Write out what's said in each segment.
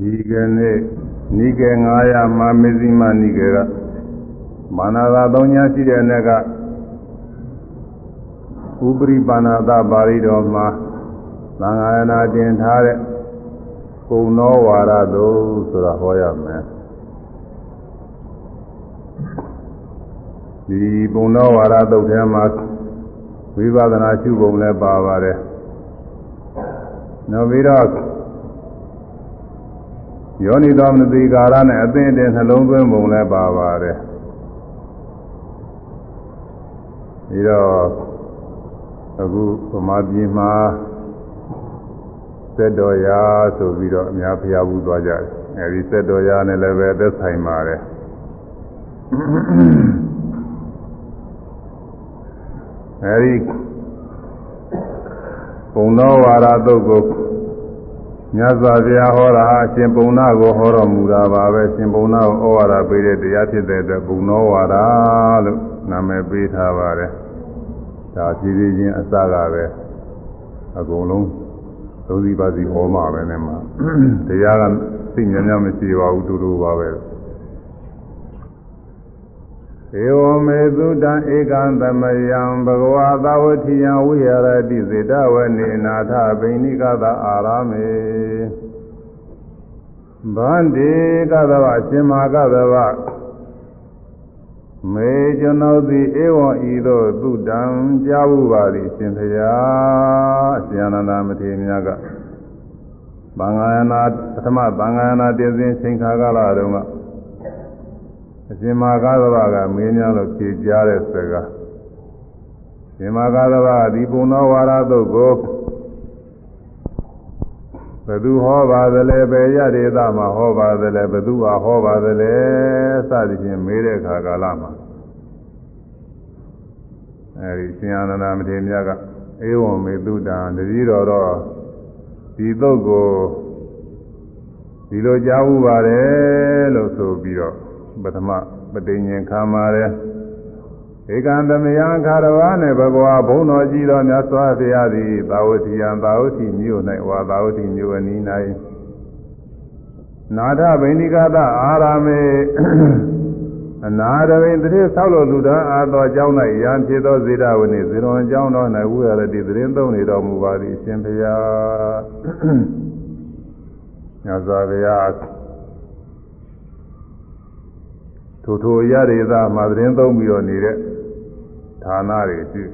ဒီကနေ့နိကေ900မှာမေဇိမနိကေကမာနသာ၃ညရှိတဲ့နေ့ကဥပရိပါဏာသပါဠိတော်မှာသံဃာယနာတင်ထားတဲ့ပုံသောဝါရသို့ဆိုတာဟောရမယ်ဒီပုံသောဝါရသုတ်ထဲမှာဝိပဿနာရှုပုံလည်းပါပါတယ်နောက်ပြီးတော့ ယောနိသောမနတိကာရနဲ့အသင်တဲ့နှလုံးသွင်းပုံလည်းပါပါတယ်ပြီးတော့အခုဗမာပြည်မှာစက်တော်ရာဆိုပြီးတော့အများဖျားဘူးသွားကြတယ်အဲဒီစက်တော်ရာနဲ့လည်းပဲသက်ဆိုင်ပါတယ်အဲဒီပုံတော်ဝါရသုတ်ကို မြတ်စွာဘုရားဟောတာအရှင်ပုံနာကိုဟောတော်မူတာပါပဲရှင်ပုံနာကိုဩဝါဒပေးတဲ့တရားဖြစ်တဲ့အတွက်ပုံတော်ဝါဒလို့နာမည်ပေးထားပါတယ်ဒါပြည်ပြည်ချင်းအစကပဲအကုန်လုံးသုံးစီပါစီဟောမှာပဲနဲ့မှာတရားကသိဉာဏ်များမရှိပါဘူးတူတူပါပဲ ဧဝမေသုတံဧကံသမယံဘဂဝါသာဝတိယံဝိဟရတိစေတဝနေနာထဗိနိကသအာရမေဗန္တိကသဝရှင်မာကသဝမေကျွန်ုပ်သည်ဧဝံဤသို့သုတံကြားဘူးပါသည်ရှင်ဖျားရှင်အနန္ဒမထေရမြတ်ကသံဃာယနာပထမသံဃာယနာတည်စဉ်ချိန်ခါကာလတုန်းက အရှင်မာဂသဗ္ဗကမင်းများလို့ဖြေကြားတဲ့စကားရှင်မာဂသဗ္ဗဒီပုံသောဝါရသုတ်ကိုဘသူဟောပါသလဲဘယ်ရဒေသမှာဟောပါသလဲဘသူဟာဟောပါသလဲစသည်ဖြင့်မေးတဲ့အခါကာလမှာအဲဒီရှင်အာနန္ဒမထေရမြတ်ကဧဝံမေတုတံတတိတော်တော့ဒီသုတ်ကိုဒီလိုကြားဥပါတယ်လို့ဆိုပြီးတော့ ပထမပဋိညာဉ်ခံပါတယ်ဧကံသမယံခါရဝါနှင့်ဘဂဝါဘုံတော်ကြီးတော်မြတ်စွာဘုရားသည်သာဝတိယံသာဝတိမြို့၌ဝါသာဝတိမြို့အနီး၌နာထဗိန္ဒိကသအာရမေအနာရဝိသတိဆောက်လို့လူတော်အာတော်ကြောင်း၌ယံဖြစ်သောဇေဒဝနိဇေရွန်ကြောင်းတော်၌ဝိရတိသတင်းသုံးနေတော်မူပါသည်အရှင်ဘုရားမြတ်စွာဘုရား ထိုထိုရရေသာမှာသတင်းသုံးပြီးတော့နေတဲ့ဌာနတွေရှိ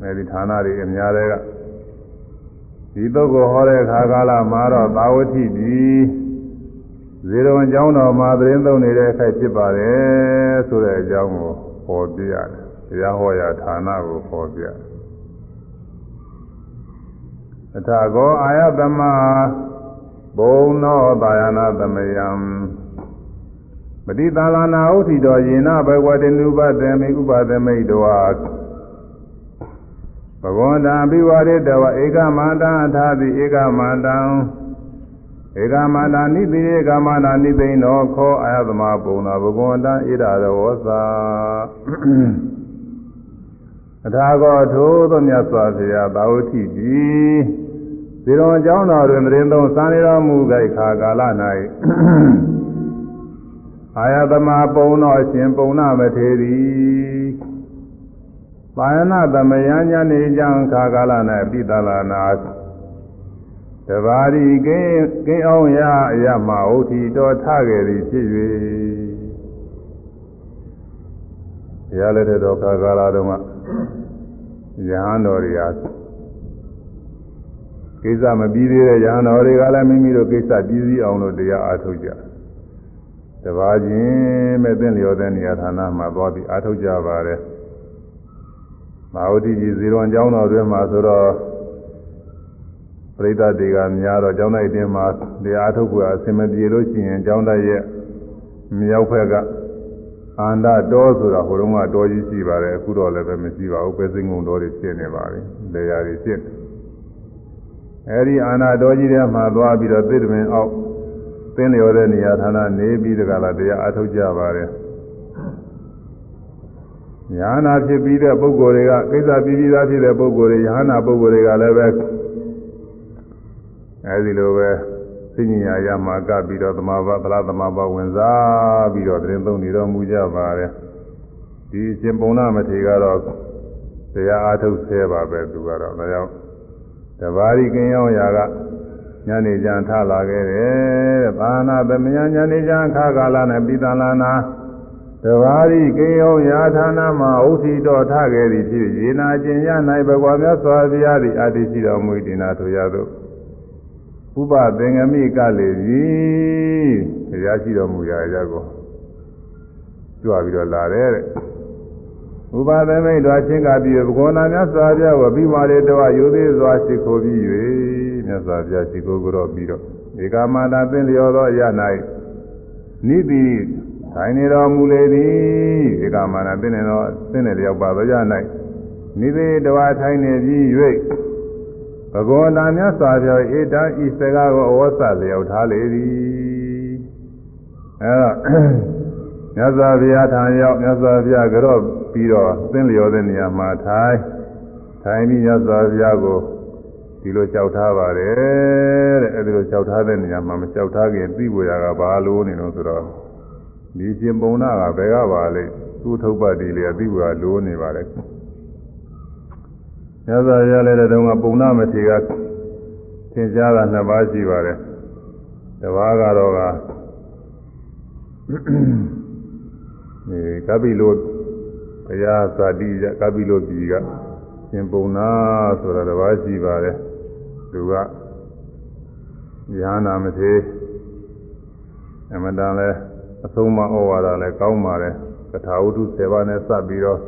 အဲဒီဌာနတွေအများတွေကဒီတုတ်ကိုဟောတဲ့အခါကာလမှာတော့သာဝတိပြည်ဇေရဝံကျောင်းတော်မှာသတင်းသုံးနေတဲ့အခိုက်ဖြစ်ပါတယ်ဆိုတဲ့အကြောင်းကိုဟောပြရတယ်တရားဟောရာဌာနကိုဟောပြအထာကောအာယတမဘုံသောသာယနာသမယံ ပတိသာလနာဥထိတော်ယေနဘဂဝတေနုပတေမိဥပသမိတောဘဂဝန္တံဘိဝရေတဝဧကမန္တံအထာတိဧကမန္တံဧကမန္တနိတိဧကမန္တနိသိဏောခောအာယသမပုံနာဘဂဝန္တံဣဒရဝသာအထာကောထိုသောမြတ်စွာဘုရားသာဝတိတိဇေရောအကြောင်းတော်တွင်တရင်သုံးစံရတော်မူကြခါကာလ၌ အာယတမပုံတော်ရှင်ပုံနာမထေရီပါယနာသမယညာနေကြံခါကာလ၌ပိတလာနာတဘာရီကင်းကင်းအောင်ရအရမဟုတ်တီတော်ထခဲ့သည်ဖြစ်၍ဘုရားလက်ထက်တော်ခါကာလတုန်းကယဟန်တော်တွေဟာကိစ္စမပြီးသေးတဲ့ယဟန်တော်တွေကလည်းမိမိတို့ကိစ္စပြီးစီးအောင်လို့တရားအားထုတ်ကြတယ် တပါးချင်းမဲ့သင်လျော်တဲ့နေရာဌာနမှာသွားပြီးအားထုတ်ကြပါတယ်။မာဝတိကြီးဇီရွန်ကျောင်းတော်တွင်မှာဆိုတော့ပြိဿတွေကများတော့ကျောင်းတိုင်းတင်မှာတရားအားထုတ်ဖို့အဆင်မပြေလို့ရှိရင်ကျောင်းတိုင်းရဲ့မြောက်ဘက်ကအာန္တတောဆိုတာဟိုတုန်းကတောကြီးရှိပါတယ်အခုတော့လည်းပဲမရှိပါဘူးပဲစိငုံတော်တွေဖြစ်နေပါပြီ။လေယာတွေဖြစ်နေ။အဲဒီအာန္တတောကြီးထဲမှာသွားပြီးတော့သစ်တပင်အောက် သင်လျော်တဲ့နေရာဌာနနေပြီးတကလားတရားအထုတ်ကြပါတယ်ညာနာဖြစ်ပြီးတဲ့ပုဂ္ဂိုလ်တွေကကိစ္စပြီးပြီးသားဖြစ်တဲ့ပုဂ္ဂိုလ်တွေယဟနာပုဂ္ဂိုလ်တွေကလည်းပဲအဲဒီလိုပဲစိဉ္ညာရမှာကပ်ပြီးတော့သမာဘဗလာသမာဘဝင်စားပြီးတော့သတင်းသုံးနေတော်မူကြပါတယ်ဒီအရှင်ပုံနာမထေကတော့တရားအားထုတ်ဆဲပါပဲသူကတော့ဒါကြောင့်တဘာရီကင်းရောက်ရာက ညနေကျန်ထလာခဲ့တယ်တဲ့ဘာနာသမယညနေကျန်ခါကာလနဲ့ပိသလာနာတဘာရီကင်းရောက်ရာဌာနမှာဥထီတော်ထခဲ့သည်ဖြစ်ရေနာကျင်ရ၌ဘဂဝါမြတ်စွာဘုရားသည်အတ္တိရှိတော်မူ၏ဒီနာထိုရသောဥပသင်္ကမိကလေပြီတရားရှိတော်မူရာအရာကိုကြွပြီးတော့လာတယ်တဲ့ဥပါသမိတ်တော်ချင်းကပြီးဘဂဝနာမြတ်စွာဘုရားကိုပြီးပါလေတော်ရိုသေးစွာရှိခိုးပြီး၍ မြတ်စွာဘုရားရှိခိုးကြတော့ပြီးတော့ဧကမတာသင်လျော်သောအရာ၌နိတိထိုင်နေတော်မူလေသည်ဧကမတာသင်နေတော်သင်နေလျောက်ပါသောရ၌နိတိတော်ထိုင်နေပြီး၍ဘဂဝနာမြတ်စွာဘုရားဧတံဤစကားကိုအဝတ်စလျောက်ထားလေသည်အဲတော့မြတ်စွာဘုရားထံရောက်မြတ်စွာဘုရားကြော့ပြီးတော့သင်လျော်တဲ့နေရာမှာထိုင်ထိုင်ပြီးမြတ်စွာဘုရားကို ဒီလိုလျှောက်ထားပါတယ်တဲ့အဲဒီလိုလျှောက်ထားတဲ့နေရာမှာမလျှောက်ထားခင်သိဖို့ရကဘာလို့နေလို့ဆိုတော့ဒီရှင်ပုံနာကဘယ်ကပါလဲသူ့ထုတ်ပတ်ဒီလေသိဖို့ကလိုနေပါလေမြတ်စွာဘုရားလည်းတဲ့တုန်းကပုံနာမထေရကသင်ကြားတာနှစ်ပါးရှိပါတယ်တပါးကတော့ကအဲကပိလိုဘုရားသာတိကကပိလိုပြည်ကရှင်ပုံနာဆိုတာတစ်ပါးရှိပါတယ် သူကဉာဏနာမထေအမတန်လဲအဆုံးမဩဝါဒလည်းကောင်းပါတယ်ကထာဝတ္ထု7ပါးနဲ့စပ်ပြီးတော့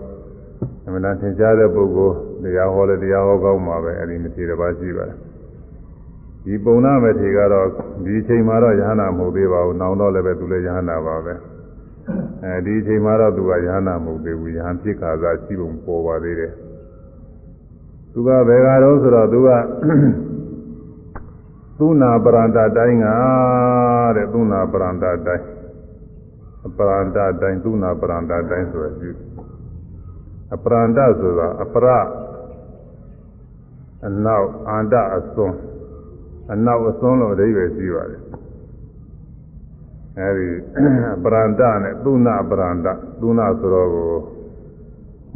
အမတန်သင်ကြားတဲ့ပုဂ္ဂိုလ်တရားဟောလဲတရားဟောကောင်းပါပဲအဲဒီမထေတစ်ပါးရှိပါတယ်ဒီပုံနာမထေကတော့ဒီအချိန်မှာတော့ယဟနာမဟုတ်သေးပါဘူး။နောင်တော့လည်းပဲသူလည်းယဟနာပါပဲ။အဲဒီအချိန်မှာတော့သူကယဟနာမဟုတ်သေးဘူးယဟန်ဖြစ်ခါသာရှိပုံပေါ်ပါသေးတယ်သူကဘယ်ကတော့ဆိုတော့သူက သုနာပရန္တတိုင်းကတဲ့သုနာပရန္တတိုင်းအပရန္တတိုင်းသုနာပရန္တတိုင်းဆိုရရှိအပရန္တဆိုတာအပရအနောက်အန္တအစွန်းအနောက်အစွန်းလို့အဓိပ္ပာယ်ရှိပါတယ်အဲဒီပရန္တနဲ့သုနာပရန္တသုနာဆိုတော့ကို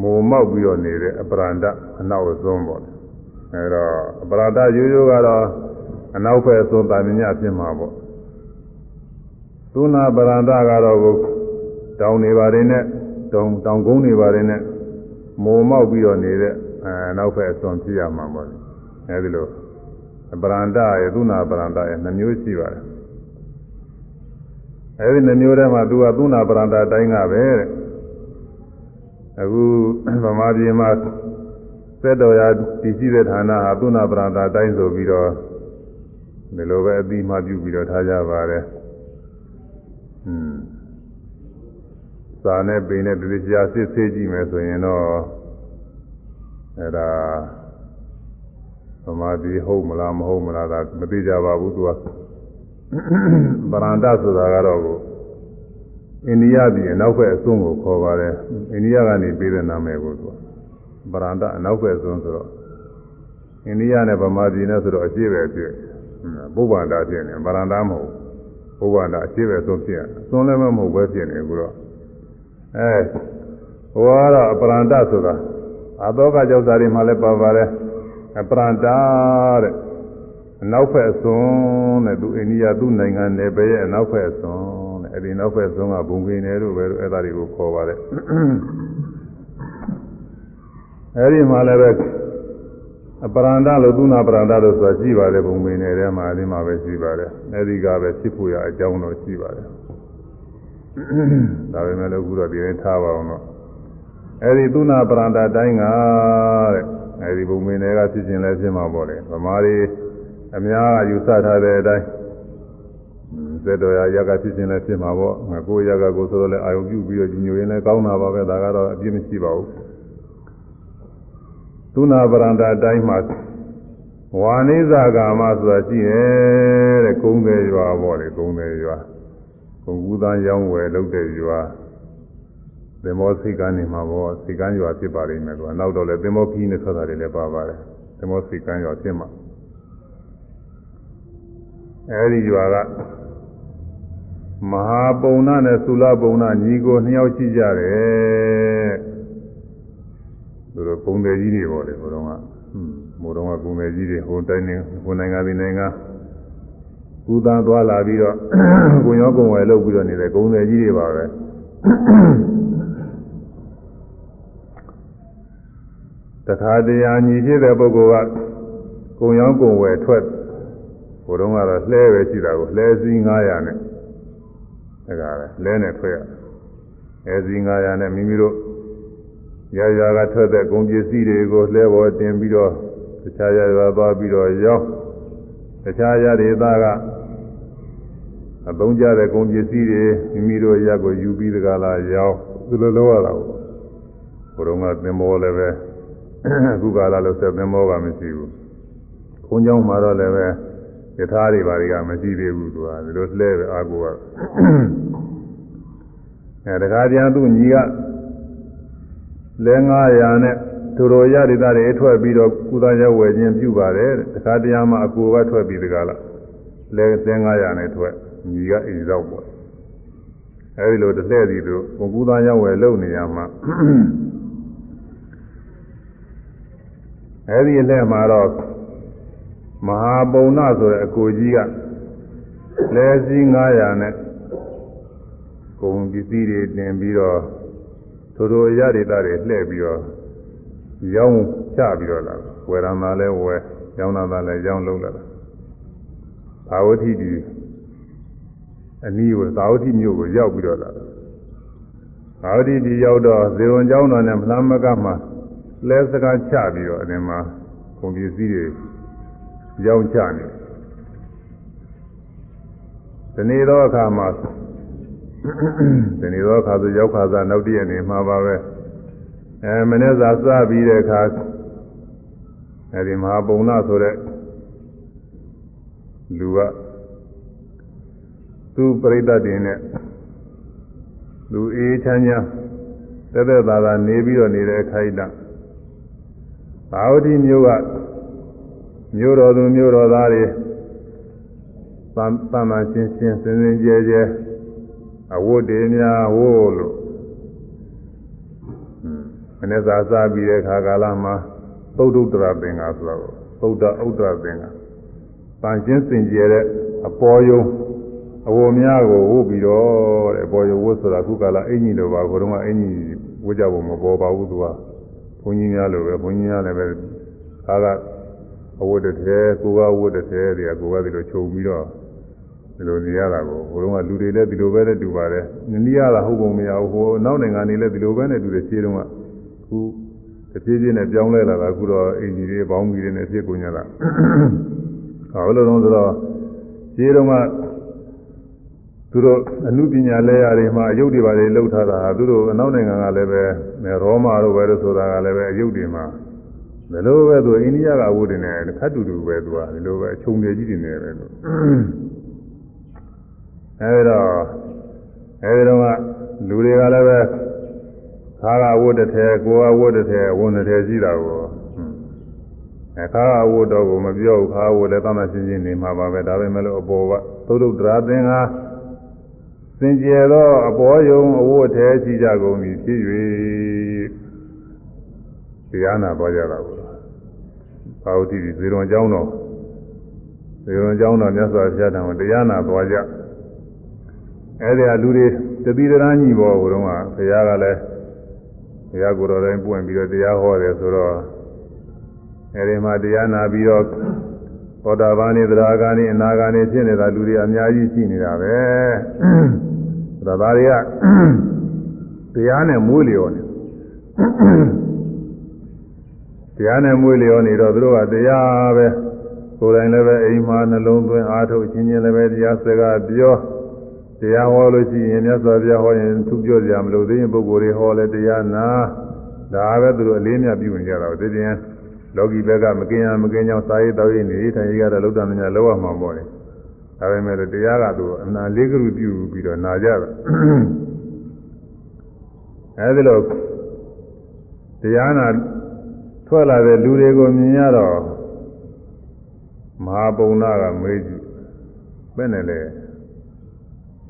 မိုးမောက်ပြီးတော့နေတဲ့အပရန္တအနောက်အစွန်းပေါ့အဲတော့အပရန္တရိုးရိုးကတော့ အနောက်ဘက်အစွန်းတာမြညာဖြစ်မှာပေါ့သုနာပရန္တကတော့ကိုတောင်နေပါတယ်နဲ့တောင်တောင်ကုန်းနေပါတယ်နဲ့မိုးမောက်ပြီးတော့နေတဲ့အနောက်ဘက်အစွန်းဖြစ်ရမှာပေါ့အဲဒီလိုပရန္တရဲ့သုနာပရန္တရဲ့နှမျိုးရှိပါတယ်အဲဒီနှမျိုးထဲမှာသူကသုနာပရန္တာတိုင်းကပဲတဲ့အခုဗမာပြည်မှာစက်တော်ရာတည်ရှိတဲ့ဌာနဟာသုနာပရန္တာတိုင်းဆိုပြီးတော့ ဒီလိုပဲအတိမပြုပြီးတော့ထားကြပါတယ်อืมစာနဲ့ပိန်နဲ့ဒီကြာစစ်ဆေးကြည့်မယ်ဆိုရင်တော့အဲဒါဗမာပြည်ဟုတ်မလားမဟုတ်မလားဒါမသိကြပါဘူးသူကပရန္တဆိုတာကတော့ကိုအိန္ဒိယပြည်အနောက်ဘက်အစွန်းကိုခေါ်ပါတယ်အိန္ဒိယကနေပေးတဲ့နာမည်ကိုသူပရန္တအနောက်ဘက်အစွန်းဆိုတော့အိန္ဒိယနဲ့ဗမာပြည်နဲ့ဆိုတော့အရှိပဲဖြစ် ဘုဗ္ဗန္တာဖြစ်နေပရန္တမဟုတ်ဘုဗ္ဗန္တာအရှိပဲဆုံးဖြစ်အစွန်းလည်းမဟုတ်ပဲဖြစ်နေကူတော့အဲဟိုကတော့ပရန္တဆိုတာအသောကကြောက်စာတွေမှလည်းပါပါတယ်ပရန္တတဲ့အနောက်ဘက်အစွန်းတဲ့သူအိန္ဒိယသူ့နိုင်ငံနယ်ပယ်ရဲ့အနောက်ဘက်အစွန်းတဲ့အဲဒီနောက်ဘက်အစွန်းကဘုံပင်နယ်တို့ပဲအဲ့ဒါတွေကိုခေါ်ပါတယ်အဲဒီမှာလည်းပဲ အပရန္တလို့သုနာပရန္တလို့ဆိုတာရှိပါတယ်ဘုံပင်နယ်ထဲမှာအဲဒီမှာပဲရှိပါတယ်အဲဒီကပဲဖြစ်ဖို့ရအကြောင်းတော့ရှိပါတယ်ဒါပေမဲ့လည်းအခုတော့ဒီနေ့ထားပါအောင်တော့အဲဒီသုနာပရန္တတိုင်းကတဲ့အဲဒီဘုံပင်နယ်ကဖြစ်ခြင်းလည်းဖြစ်မှာပေါ့လေဗမာတွေအများကယူဆထားတဲ့အတိုင်းဇေတော်ရရကဖြစ်ခြင်းလည်းဖြစ်မှာပေါ့ငါကိုရကကိုဆိုတော့လည်းအာယုပြုပြီးတော့ညိုရင်လည်းကောင်းတာပါပဲဒါကတော့အပြည့်မရှိပါဘူး သုနာပရန္တာအတိုင်းမှာဝါနိဇာကာမဆိုတာရှိတယ်တဲ့ကုန်းသေးရွာပေါ့လေကုန်းသေးရွာကုန်းကူးသားရောင်းဝယ်လုပ်တဲ့ရွာသင်္ဘောစိတ်ကနေမှာပေါ့စိတ်ကန်းရွာဖြစ်ပါလိမ့်မယ်ကွာနောက်တော့လည်းသင်္ဘောခီးနဲ့ဆိုတာတွေလည်းပါပါတယ်သင်္ဘောစိတ်ကန်းရွာဖြစ်မှာအဲဒီရွာကမဟာပုံနာနဲ့သုလပုံနာညီကိုနှစ်ယောက်ရှိကြတယ် သူတို့ပုံတယ်ကြီးတွေပေါ့လေဘုတော်ကဟွန်းဘုတော်ကပုံတယ်ကြီးတွေဟိုတိုင်းနေဟိုနိုင်ငံဒီနိုင်ငံကူသားသွားလာပြီးတော့ကိုရောကုံဝယ်လုပ်ပြီးတော့နေတဲ့ကုံတယ်ကြီးတွေပါပဲတခါတရံညီဖြစ်တဲ့ပုဂ္ဂိုလ်ကကုံရောကုံဝယ်ထွက်ဘုတော်ကတော့လှဲပဲရှိတာကိုလှဲစည်း900နဲ့ဒါကလည်းလဲနဲ့ထွက်ရအဲစည်း900နဲ့မိမိတို့ ရရကထွက်တဲ့ကုန်ပစ္စည်းတွေကိုလှဲပေါ်တင်ပြီးတော့တခြားရရသွားပြီးတော့ရောက်တခြားရဒေသကအသုံးကျတဲ့ကုန်ပစ္စည်းတွေမိမိတို့ရက်ကိုယူပြီးတကလားရောက်ဒီလိုလုပ်ရတာကိုဘုရုံကသင်္ဘောလည်းပဲအခုကာလလို့ဆက်သင်္ဘောကမရှိဘူးခွန်เจ้าမှာတော့လည်းပဲယထာတွေဘာတွေကမရှိသေးဘူးသူကဒီလိုလှဲပဲအာကိုကအဲတခါပြန်သူ့ညီက လဲ900နဲ့သူတော်ရဒေသတွေထွက်ပြီးတော့ကုသရဝယ်ခြင်းပြုပါတယ်တခါတရံမှာအကိုကထွက်ပြီးတကားလားလဲ900နဲ့ထွက်ညီကအိမ်ရောက်ပေါ့အဲဒီလိုတစ်လှည့်စီသူဘုကုသရဝယ်လုပ်နေရမှာအဲဒီအလှည့်မှာတော့မဟာပုံနာဆိုတဲ့အကိုကြီးကလဲစည်း900နဲ့ကုန်ပစ္စည်းတွေတင်ပြီးတော့ ထိုထိုရဒေတာတွေလှည့်ပြီးတော့ရောင်းချပြီးတော့လာဝယ်ရမှာလဲဝယ်ရောင်းတာလည်းရောင်းလုံးလာတာသာဝတိဒီအနည်းကိုသာဝတိမြို့ကိုရောက်ပြီးတော့လာသာဝတိဒီရောက်တော့ဇေဝံကျောင်းတော်နဲ့မလားမကမှာလဲစကားချပြီးတော့အဲဒီမှာကုန်ပစ္စည်းတွေရောင်းချနေဒီနေ့တော့အခါမှာ ဒီနေ့တော့အခါဆိုရောက်ခါစားနောက်တည့်နေမှာပါပဲအဲမနေ့စာစပြီးတဲ့အခါအဲဒီမဟာပုံနာဆိုတဲ့လူကသူပြိတ္တတင်နဲ့လူအေးချမ်းချမ်းတက်တက်သာသာနေပြီးတော့နေတဲ့ခိုက်တာသာဝတိမျိုးကမျိုးတော်သူမျိုးတော်သားတွေသံသံသာချင်းချင်းစင်စင်ကြဲကြဲ အဝတ်တွေများဝို့လို့မနေ့စာစားပြီးတဲ့ခါကာလမှာသုဒ္ဓတရာပင်ကဆိုတော့သုဒ္ဓဥဒ္ဒရာပင်ကပန်ချင်းစင်ကြဲတဲ့အပေါ်ယုံအဝများကိုဝုတ်ပြီးတော့တဲ့အပေါ်ယုံဝတ်ဆိုတာခုကာလအင်ကြီးလိုပါဘုရားကအင်ကြီးဝတ်ကြဖို့မပေါ်ပါဘူးသူကဘုန်းကြီးများလိုပဲဘုန်းကြီးများလည်းပဲခါကအဝတ်တစ်ထဲကိုကဝတ်တစ်ထဲတွေကကိုကဒီလိုခြုံပြီးတော့ ဒီလိုနေရတာကိုဘုရားကလူတွေလည်းဒီလိုပဲနဲ့တူပါတယ်နည်းရတာဟုတ်ပုံမရဘူးဟိုနောက်နိုင်ငံတွေလည်းဒီလိုပဲနဲ့တူတယ်ခြေတုံးကခုတဖြည်းဖြည်းနဲ့ပြောင်းလဲလာတာအခုတော့အင်ဂျီတွေဘောင်းမီတွေနဲ့ဖြစ်ကုန်ကြတာဟောလို့တော့ဆိုတော့ခြေတုံးကသူတို့အမှုပညာလဲရတွေမှာအယုတ်တွေပါလေလှုပ်ထားတာသူတို့အနောက်နိုင်ငံကလည်းပဲရောမာတို့ပဲလို့ဆိုတာကလည်းပဲအယုတ်တွေမှာဘယ်လိုပဲသူအိန္ဒိယကဝတ်တယ်နဲ့ခတ်တူတူပဲသူကဒီလိုပဲအချုံတွေကြီးတွေနေပဲလို့ အဲဒီတော့အဲဒီတော့ကလူတွေကလည်းပဲခါကဝတ်တဲ့ထဲကိုကဝတ်တဲ့ထဲဝန်တဲ့ထဲရှိတာကိုအဲခါကဝတ်တော့ကိုမပြောဘူးခါဝတ်လည်းတမန်ချင်းချင်းနေမှာပါပဲဒါပေမဲ့လို့အပေါ်ကသုဒ္ဓဒရာသင်္ဃာစင်ကြယ်သောအပေါ်ယုံအဝတ်ထဲရှိကြကုန်ပြီဖြစ်၍တရားနာသွားကြတာကိုသာဝတိဇေရွန်ကျောင်းတော်ဇေရွန်ကျောင်းတော်မြတ်စွာဘုရားတန်ကိုတရားနာသွားကြ အဲ့ဒီအလူတွေတတိတရန်းညီဘောဘုရားကဘုရားကလည်းဘုရားကိုယ်တော်တိုင်းပွင့်ပြီးတော့တရားဟောတယ်ဆိုတော့အဲ့ဒီမှာတရားနာပြီးတော့သောတာပန်နေသရဂာနေအနာဂာနေဖြစ်နေတာလူတွေအများကြီးရှိနေတာပဲဒါသားတွေကတရားနဲ့မွေးလျော်နေတရားနဲ့မွေးလျော်နေတော့သူတို့ကတရားပဲကိုယ်တိုင်လည်းပဲအိမ်မှာနှလုံးသွင်းအားထုတ်ခြင်းချင်းလည်းပဲတရားစကားပြော တရားဟောလို့ရှိရင်မြတ်စွာဘုရားဟောရင်သူပြောကြမလို့သိရင်ပုဂ္ဂိုလ်တွေဟောလဲတရားနာဒါပဲသူတို့အလေးမြတ်ပြုနေကြတာဒီတင်လောကီဘက်ကမကင်းရမကင်းကြောင်းစာရေးတော်ရေးနေထိုင်ရေးကတော့လောက်တယ်များလောက်ရမှာပေါ့လေဒါပေမဲ့တရားကသူအနာလေးကလူပြုပြီးတော့နာကြတာအဲဒီလိုတရားနာထွက်လာတဲ့လူတွေကိုမြင်ရတော့မဟာပုံနာကမေးကြည့်ပဲနဲ့လေ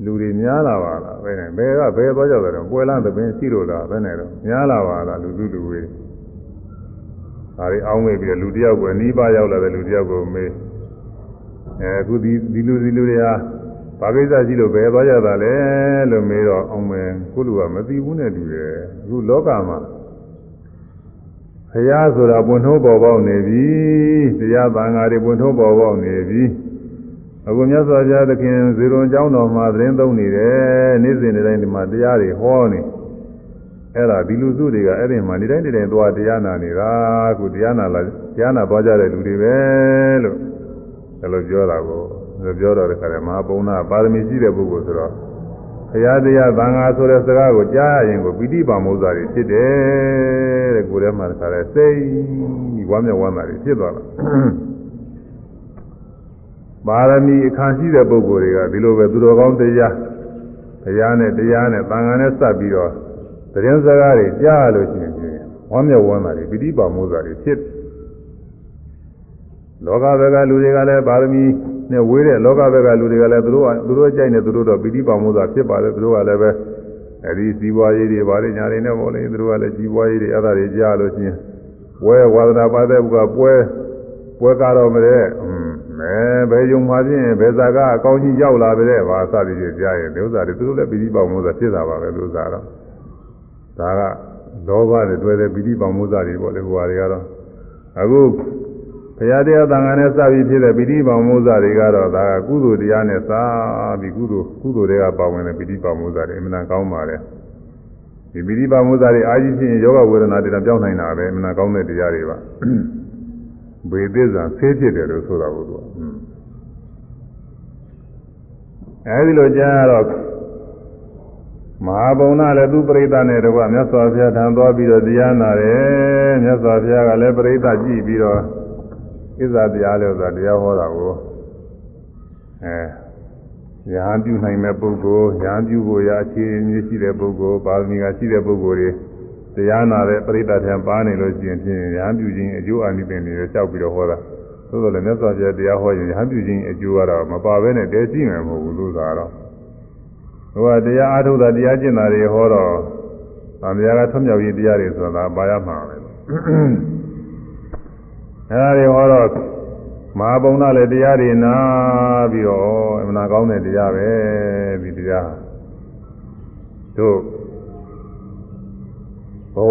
လူတွေများလာပါလားပဲနဲ့ဘယ်ကဘယ်သွားကြတယ်တော့ပွဲလန်းသပင်းရှိလို့လားပဲနဲ့တော့များလာပါလားလူလူလူတွေဒါတွေအောင်းမေးပြီးလူတယောက်ကိုအနီးပါရောက်လာတဲ့လူတယောက်ကိုမေးအဲအခုဒီဒီလူဒီလူတွေဟာဘာကိစ္စရှိလို့ဘယ်သွားကြတာလဲလို့မေးတော့အောင်မယ်ကိုလူကမသိဘူးနဲ့တူတယ်အခုလောကမှာဘုရားဆိုတာပွင့်ထိုးပေါ်ပေါက်နေပြီတရားသံဃာတွေပွင့်ထိုးပေါ်ပေါက်နေပြီ အခုမြတ်စွာဘုရားသခင်ဇေရွန်ကျောင်းတော်မှာသတင်းသုံးနေတယ်နေ့စဉ်နေ့တိုင်းဒီမှာတရားတွေဟောနေအဲ့ဒါဒီလူစုတွေကအဲ့ဒီမှာနေ့တိုင်းနေ့တိုင်းသွားတရားနာနေတာအခုတရားနာလာတရားနာသွားကြတဲ့လူတွေပဲလို့အဲ့လိုပြောတာကိုပြောတော့တဲ့ခါကျမဟာပုံနာပါရမီရှိတဲ့ပုဂ္ဂိုလ်ဆိုတော့ဘုရားတရားသံဃာဆိုတဲ့စကားကိုကြားရရင်ကိုပိဋိပါမောဇ္ဇာတွေဖြစ်တယ်တဲ့ကိုယ်ထဲမှာတခါလဲစိတ်ပြီးဝမ်းမြောက်ဝမ်းသာတွေဖြစ်သွားတာ ပါရမီအခါရှိတဲ့ပုဂ္ဂိုလ်တွေကဒီလိုပဲသူတော်ကောင်းတရားဘုရားနဲ့တရားနဲ့သံဃာနဲ့စပ်ပြီးတော့သတင်းစကားတွေကြားရလို့ရှိရင်ဝမ်းမြောက်ဝမ်းသာတွေပိဋိပါမောဇ္ဇာတွေဖြစ်လောကဘက်ကလူတွေကလည်းပါရမီနဲ့ဝေးတဲ့လောကဘက်ကလူတွေကလည်းသူတို့ကသူတို့ကြိုက်နေသူတို့တော့ပိဋိပါမောဇ္ဇာဖြစ်ပါတယ်သူတို့ကလည်းပဲအဲဒီစီးပွားရေးတွေဗားတွေညာတွေနဲ့ပေါ့လေသူတို့ကလည်းကြီးပွားရေးတွေအဲ့ဒါတွေကြားလို့ချင်းဝဲဝါဒနာပါတဲ့ဘုကပွဲပွဲကားတော့မလဲ မဲဘယ်ယုံမှာဖြင့်ဘယ်ဇာကအကောင်းကြီးရောက်လာပဲတဲ့ဗာစသည်ဖြင့်ကြားရင်ဒီဥစ္စာတွေသူတို့လည်းပိဋိပါမောဇ္ဇာဖြစ်တာပါပဲသူဥစ္စာတော့ဒါကလောဘတွေတွေ့တဲ့ပိဋိပါမောဇ္ဇာတွေပေါ့လေဟိုဟာတွေကတော့အခုဘုရားတရားသံဃာနဲ့စပြီးဖြစ်တဲ့ပိဋိပါမောဇ္ဇတွေကတော့ဒါကကုသိုလ်တရားနဲ့စပြီးကုသိုလ်ကုသိုလ်တွေကပါဝင်တဲ့ပိဋိပါမောဇ္ဇတွေအမှန်တန်ကောင်းပါလေဒီပိဋိပါမောဇ္ဇတွေအာကြီးဖြစ်ရင်ယောဂဝေဒနာတွေတော့ပြောင်းနိုင်တာပဲအမှန်တန်ကောင်းတဲ့တရားတွေပါ ဘေသစ္စာဆေးဖြစ်တယ်လို့ဆိုတာကိုသူကအဲဒီလိုကြားရတော့မဟာဘုံနာလည်းသူပရိသတ်နဲ့တကွမြတ်စွာဘုရားထံသွားပြီးတော့တရားနာတယ်မြတ်စွာဘုရားကလည်းပရိသတ်ကြည့်ပြီးတော့ဣဇာတရားလို့ဆိုတာတရားဟောတာကိုအဲရဟန်းပြုနိုင်တဲ့ပုဂ္ဂိုလ်ရဟန်းပြုဖို့ရအခြေအနေရှိတဲ့ပုဂ္ဂိုလ်ပါရမီကရှိတဲ့ပုဂ္ဂိုလ်တွေ တရားနာတဲ့ပရိသတ်ထံပါနေလို့ရှိရင်ဖြင့်ရဟန်းပြုခြင်းအကျိုးအာနိသင်တွေကြောက်ပြီးတော့ဟောတာသို့တော်လည်းမြတ်စွာဘုရားတရားဟောရင်ရဟန်းပြုခြင်းအကျိုးကတော့မပါဘဲနဲ့တည်ရှိမှာမဟုတ်ဘူးလို့သာတော့ဟိုကတရားအားထုတ်တာတရားကျင့်တာတွေဟောတော့ဗာမယာကထွံ့မြောက်ရေးတရားတွေဆိုတာပါရမှာပဲအဲဒါတွေဟောတော့မဟာပုံနာလည်းတရားတွေနာပြီးတော့အမှန်ကောင်းတဲ့တရားပဲဒီတရားတို့ဘ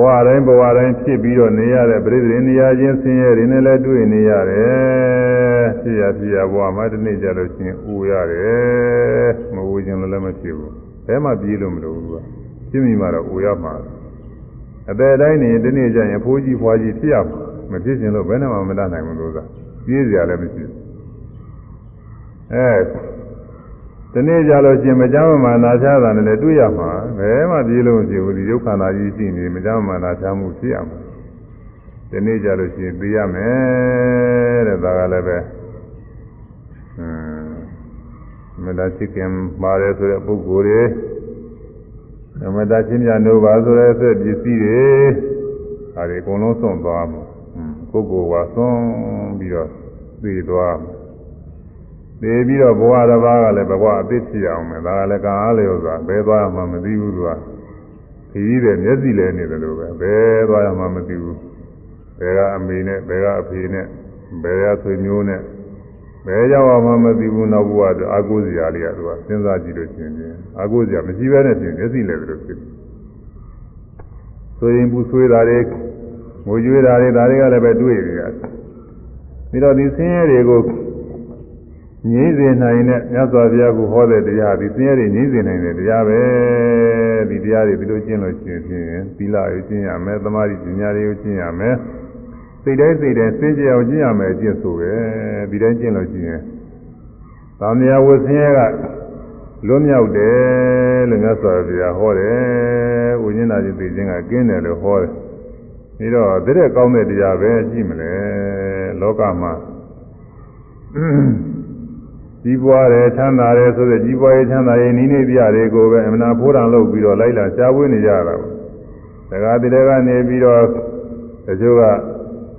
ဝတိုင်းဘဝတိုင်းဖြစ်ပြီးတော့နေရတဲ့ပြိတ္တိနေရာချင်းဆင်းရဲတွေနဲ့လည်းတွေ့နေရတယ်ဖြစ်ရဖြစ်ရဘဝမှာတစ်နေ့ကြလို့ချင်းဥရတယ်မဥခြင်းလည်းမဖြစ်ဘူးဘယ်မှပြေးလို့မလို့ဘူးကဖြစ်မိမှတော့ဥရမှာအသက်တိုင်းနေဒီနေ့ကျရင်ဖိုးကြီးဖွားကြီးဖြစ်ရမှာမဖြစ်ခြင်းလို့ဘယ်နဲ့မှမတတ်နိုင်ဘူးလို့သာပြေးစရာလည်းမရှိဘူးအဲ ဒီနေ့ကြလို့ရှင်မကြမ်းမှနာချတာနဲ့လည်းတွေ့ရမှာဘယ်မှပြေးလို့မရှိဘူးဒီဒုက္ခနာကြီးရှိနေမကြမ်းမှနာချမှုဖြစ်ရမှာဒီနေ့ကြလို့ရှင်သိရမယ်တဲ့ဒါကလည်းပဲအင်းမတချစ်ခင်ပါတယ်ဆိုတဲ့ပုဂ္ဂိုလ်တွေမတချင်းမြတ်တို့ပါဆိုတဲ့ဆက်ပစ္စည်းတွေဒါတွေအကုန်လုံးစွန့်သွားမှာကိုယ်ကိုယ်ဝါဆုံးပြီးတော့သိသွား သိပြီးတော့ဘဝတစ်ပါးကလည်းဘဝအသိဖြစ်အောင်မယ်ဒါကလည်းကံအားလျော်စွာဘယ်သွားမှမသိဘူးသူကခရီးတဲ့မျက်စိလည်းနေတယ်လို့ပဲဘယ်သွားမှမသိဘူးဘယ်ကအမေနဲ့ဘယ်ကအဖေနဲ့ဘယ်ကဆွေမျိုးနဲ့ဘယ်ရောက်မှမသိဘူးနောက်ဘဝတော့အာကိုးစရာလေးကသူကစဉ်းစားကြည့်လို့ရှိရင်အာကိုးစရာမရှိဘဲနဲ့ပြင်မျက်စိလည်းလို့ဖြစ်ဆိုရင်ဘူးဆွေးတာတွေငိုကြွေးတာတွေဒါတွေကလည်းပဲတွေ့နေရတယ်ပြီးတော့ဒီဆင်းရဲတွေကို ငြိမ့်စေနိုင်တဲ့မြတ်စွာဘုရားကဟောတဲ့တရားဒီဆင်းရဲတွေငြိမ့်စေနိုင်တဲ့တရားပဲဒီတရားတွေဒီလိုကျင့်လို့ရှိရင်ဖြင့်သီလကိုကျင့်ရမယ်သမာဓိပညာတွေကိုကျင့်ရမယ်စိတ်တိုင်းစိတ်တိုင်းစင်ကြယ်အောင်ကျင့်ရမယ်ကျင့်ဆိုပဲဒီတိုင်းကျင့်လို့ရှိရင်သံဃာဝဆင်းရဲကလွတ်မြောက်တယ်လို့မြတ်စွာဘုရားဟောတယ်ဝိညာဉ်သာခြင်းသိခြင်းကကင်းတယ်လို့ဟောတယ်ပြီးတော့တည်းကောင်းတဲ့တရားပဲရှိမလဲလောကမှာ ကြီးပွားတယ်ချမ်းသာတယ်ဆိုတဲ့ကြီးပွားရေးချမ်းသာရေးနိနေပြတွေကိုပဲအမနာဖိုးတန်လုပ်ပြီးတော့လိုက်လာရှားဝေးနေကြတာပါ။ဒါကတိတွေကနေပြီးတော့တချို့က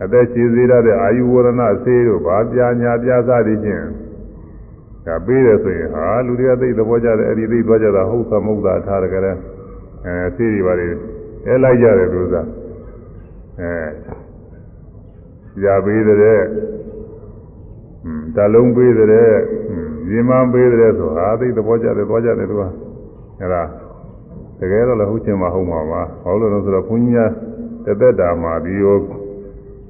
အသက်ရှည်စေရတဲ့အာယုဝရဏဆေးတို့ဗာပြညာပြသသည်ချင်းဒါပေးတယ်ဆိုရင်ဟာလူတွေကသိသဘောကျတယ်အဲ့ဒီသိသွားကြတာဟုတ်သမုတ်တာထားတယ်ကြတဲ့အဲဆေးတွေပါလေအဲလိုက်ကြတယ်သူစားအဲရာပေးတဲ့ ဇာလုံးပေးတဲ့ရင်မပေးတဲ့ဆိုဟာသိသဘောကျတယ်သွားကြတယ်သူကအဲ့ဒါတကယ်တော့လည်းဟုတ်ချင်မှဟုတ်မှာပါဘာလို့လဲဆိုတော့ဘုန်းကြီးများတသက်တာမှာဒီရော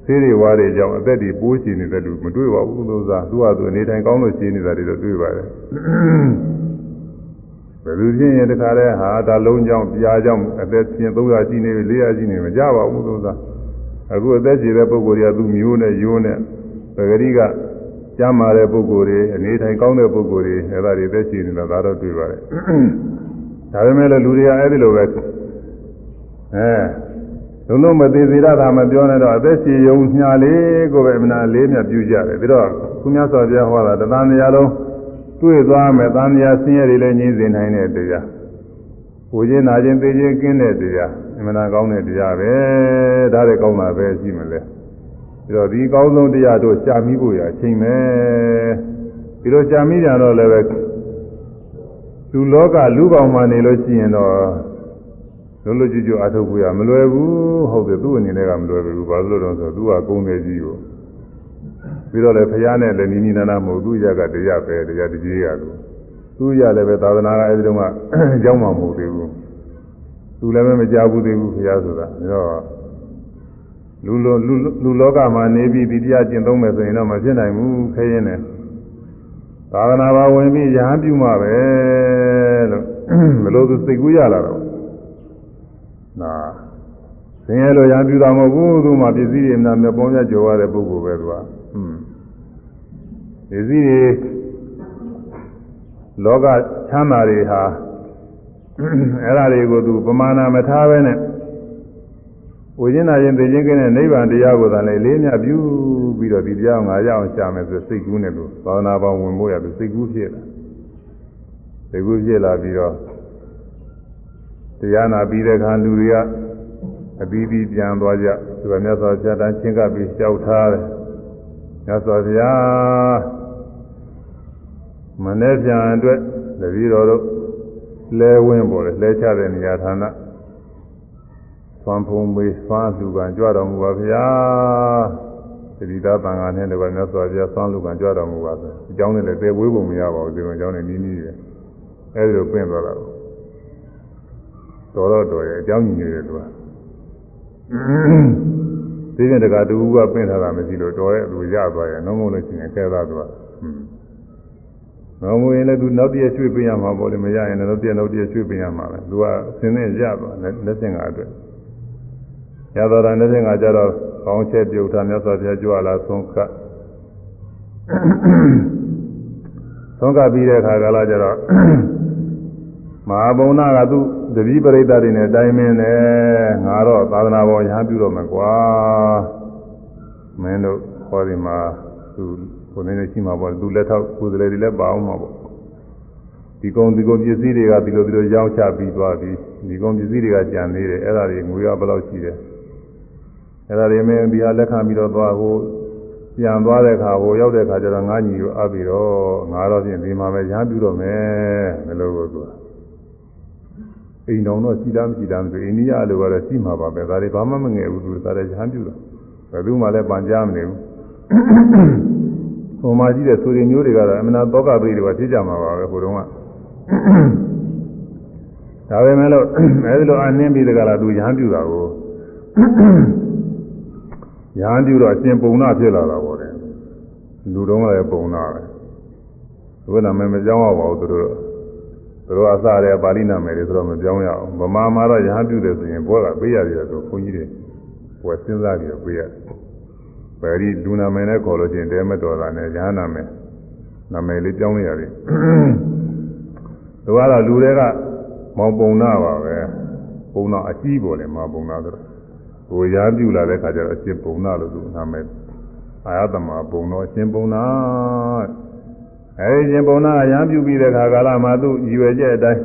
သေးတွေဝါးတွေကြောင့်အသက်တွေပိုးရှင်နေတဲ့လူမတွေ့ပါဘူးလို့သာသူကသူအနေတိုင်းကောင်းလို့ရှင်နေတာတွေတော့တွေ့ပါတယ်ဘယ်လိုဖြစ်ရင်တခါလဲဟာဒါလုံးကြောင့်ပြားကြောင့်အသက်ရှင်300ရှိနေပြီ400ရှိနေမကြပါဘူးလို့သာအခုအသက်ရှင်တဲ့ပုဂ္ဂိုလ်တွေကသူမျိုးနဲ့ယိုးနဲ့ပဂရိက ကျမ်းမာတဲ့ပုဂ္ဂိုလ်တွေအနေထိုင်ကောင်းတဲ့ပုဂ္ဂိုလ်တွေအဲ့ဒါတွေသက်ရှိနေတာဒါတော့တွေ့ပါတယ်ဒါပေမဲ့လည်းလူတွေကအဲ့ဒီလိုပဲအဲလုံးလုံးမသေးသေးတာမပြောနဲ့တော့အသက်ရှင်ယုံညာလေးကိုပဲအမနာလေးမြတ်ပြုကြတယ်ပြီးတော့ခုမြတ်စွာဘုရားဟောတာတသံတရားလုံးတွေ့သွားမယ်သံတရားဆင်းရဲတွေလည်းညှင်းစေနိုင်တဲ့တရား။ကိုချင်းနာချင်းသိချင်းကင်းတဲ့တရားအမနာကောင်းတဲ့တရားပဲဒါတွေကောင်းတာပဲရှိမလဲ။ ပြီးတော့ဒီကောင်းဆုံးတရားတို့ရှားမိဖို့ရအချိန်ပဲ။ပြီးတော့ရှားမိကြတော့လည်းပဲလူလောကလူပေါင်းမှနေလို့ရှိရင်တော့လုံးလုံးကြွကြွအထုတ်ဖို့ရမလွယ်ဘူးဟုတ်တယ်သူ့အနေနဲ့ကမလွယ်ဘူးဘာလို့လဲတော့ဆိုသူကကုန်းတယ်ကြီးကိုပြီးတော့လည်းဖះနဲ့လည်းနီနီနာနာမဟုတ်သူ့ရကတရားပဲတရားတကြီးရလို့သူ့ရလည်းပဲသာသနာကအဲဒီတုန်းကကြောင်းမှမဟုတ်သေးဘူးသူလည်းပဲမကြဘူးသေးဘူးဖះဆိုတာဒါတော့ လူလူလူလောကမှာနေပြီးဒီတရားကျင့်သုံးမယ်ဆိုရင်တော့မဖြစ်နိုင်ဘူးခရင်နဲ့သာသနာပါဝင်ပြီးရဟန်းပြုမှာပဲလို့မလို့သူစိတ်ကူးရလာတော့နာဆင်းရဲလို့ရဟန်းပြုတာမဟုတ်ဘူးသူမှပစ္စည်းတွေနာမျက်ပေါင်းများကြော်ရတဲ့ပုဂ္ဂိုလ်ပဲသူကဟွန်းပစ္စည်းတွေလောကချမ်းသာတွေဟာအဲ့ဒါတွေကိုသူပမာဏမထားပဲနဲ့ ဝိညာဉ်နာရင်သိချင်းကင်းတဲ့နိဗ္ဗာန်တရားကိုသာလေလေးမြပြုပြီးတော့ဒီတရားငါရအောင်ရှာမယ်ဆိုစိတ်ကူးနဲ့သူသာသနာပေါင်းဝင်ဖို့ရသူစိတ်ကူးဖြစ်လာစိတ်ကူးဖြစ်လာပြီးတော့တရားနာပြီးတဲ့အခါလူတွေကအပြီးပြီးပြန်သွားကြသူကမြတ်စွာဘုရားတန်းချင်းကပ်ပြီးကြောက်ထားတယ်မြတ်စွာဘုရားမနေ့ပြန်အတွက်တပည့်တော်တို့လဲဝင်းပေါ်တယ်လဲချတဲ့နေရာဌာန သွန်ဖုံမေးသွန်လူကံကြွတော်မူပါဗျာသတိသားတန်ခါနဲ့လည်းမြတ်စွာဘုရားသွန်လူကံကြွတော်မူပါဆိုအကြောင်းနဲ့လည်းသေဝေးပုံမရပါဘူးဒီလိုအကြောင်းနဲ့နီးနီးတယ်အဲဒီလိုပြင်သွားတာတော်တော့တော်ရဲ့အကြောင်းကြီးနေတယ်သူကဒီနေ့တကတူကပင့်ထားတာမရှိလို့တော်ရဲ့သူရသွားရဲ့နှုံးမလို့ရှိရင်ခဲသားသူကနှုံးမရင်လည်းသူနောက်တည့်ရွှေ့ပေးရမှာပေါ့လေမရရင်လည်းနောက်တည့်နောက်တည့်ရွှေ့ပေးရမှာပဲသူကဆင်းနေရသွားလက်ဆင့်ကအတွက် ရသော်တာလက်ဆင့်ကကြတော့ကောင်းချက်ပြုတ်တာမြတ်စွာဘုရားကြွလာဆုံးကဆုံးကပြီးတဲ့အခါကလာကြတော့မဟာဘုံနာကသူ့တတိပရိသတ်တွေနဲ့တိုင်မင်းတယ်ငါတော့သာသနာပေါ်ရဟန်းပြုတော့မယ်ကွာမင်းတို့ဟောဒီမှာသူကိုယ်နေနေရှိမှာပေါ့သူလက်ထောက်ကိုယ်စလဲတွေလည်းပါအောင်မှာပေါ့ဒီကုန်းဒီကုန်းပစ္စည်းတွေကဒီလိုဒီလိုရောင်းချပြီးသွားပြီဒီကုန်းပစ္စည်းတွေကကြံနေတယ်အဲ့ဒါတွေငွေရဘယ်လောက်ရှိတယ် အဲ့ဒါတွေမင်းဒီဟာလက်ခံပြီးတော့သွားဟိုပြန်သွားတဲ့အခါဟိုရောက်တဲ့အခါကျတော့ငါညီကိုအပ်ပြီးတော့ငါတော့ပြင်ဒီမှာပဲရဟန်းပြုတော့မယ်ဘယ်လိုကိုသူအိမ်တော်တော့စီတာမရှိတာမဆိုအိန္ဒိယလိုကတော့ရှိမှာပါပဲဒါတွေဘာမှမငယ်ဘူးသူဒါတွေရဟန်းပြုတော့ဘယ်သူမှလည်းပန်ကြားမနေဘူးဟိုမှာရှိတဲ့ဆိုရင်မျိုးတွေကတော့အမနာတောကပရိတွေကဖြစ်ကြမှာပါပဲဟိုတုန်းကဒါပဲမဲ့လို့အဲဒီလိုအနှင်းပြီးတကလားသူရဟန်းပြုတာကို ရဟန်းပြုတော့အရှင်ပုံနာဖြစ်လာတာပေါ့လေလူတုံးလည်းပုံနာပဲဘုရားနာမည်မကြောင်းရပါဘူးသူတို့သူတို့အစရဲပါဠိနာမည်တွေဆိုတော့မပြောင်းရအောင်ဗမာမှာတော့ရဟန်းပြုတယ်ဆိုရင်ဘွဲကပေးရတယ်ဆိုခွန်ကြီးတွေဘွဲစဉ်းစားပြီးတော့ပေးရတယ်ပယ်ဒီလူနာမည်နဲ့ခေါ်လို့ချင်းတဲမတော်တာနဲ့ရဟန်းနာမည်နာမည်လေးပြောင်းလိုက်ရတယ်သူကတော့လူတွေကမောင်ပုံနာပါပဲပုံနာအကြီးပေါ်လေမောင်ပုံနာဆိုတော့ ဟိုရားပြုလာတဲ့ခါကျတော့အရှင်ပုံနာလို့သူနာမည်အာယတမပုံတော်အရှင်ပုံနာအဲဒီရှင်ပုံနာအရန်ပြုပြီးတဲ့ခါကာလမှာသူ့ရည်ရွယ်ချက်အတိုင်း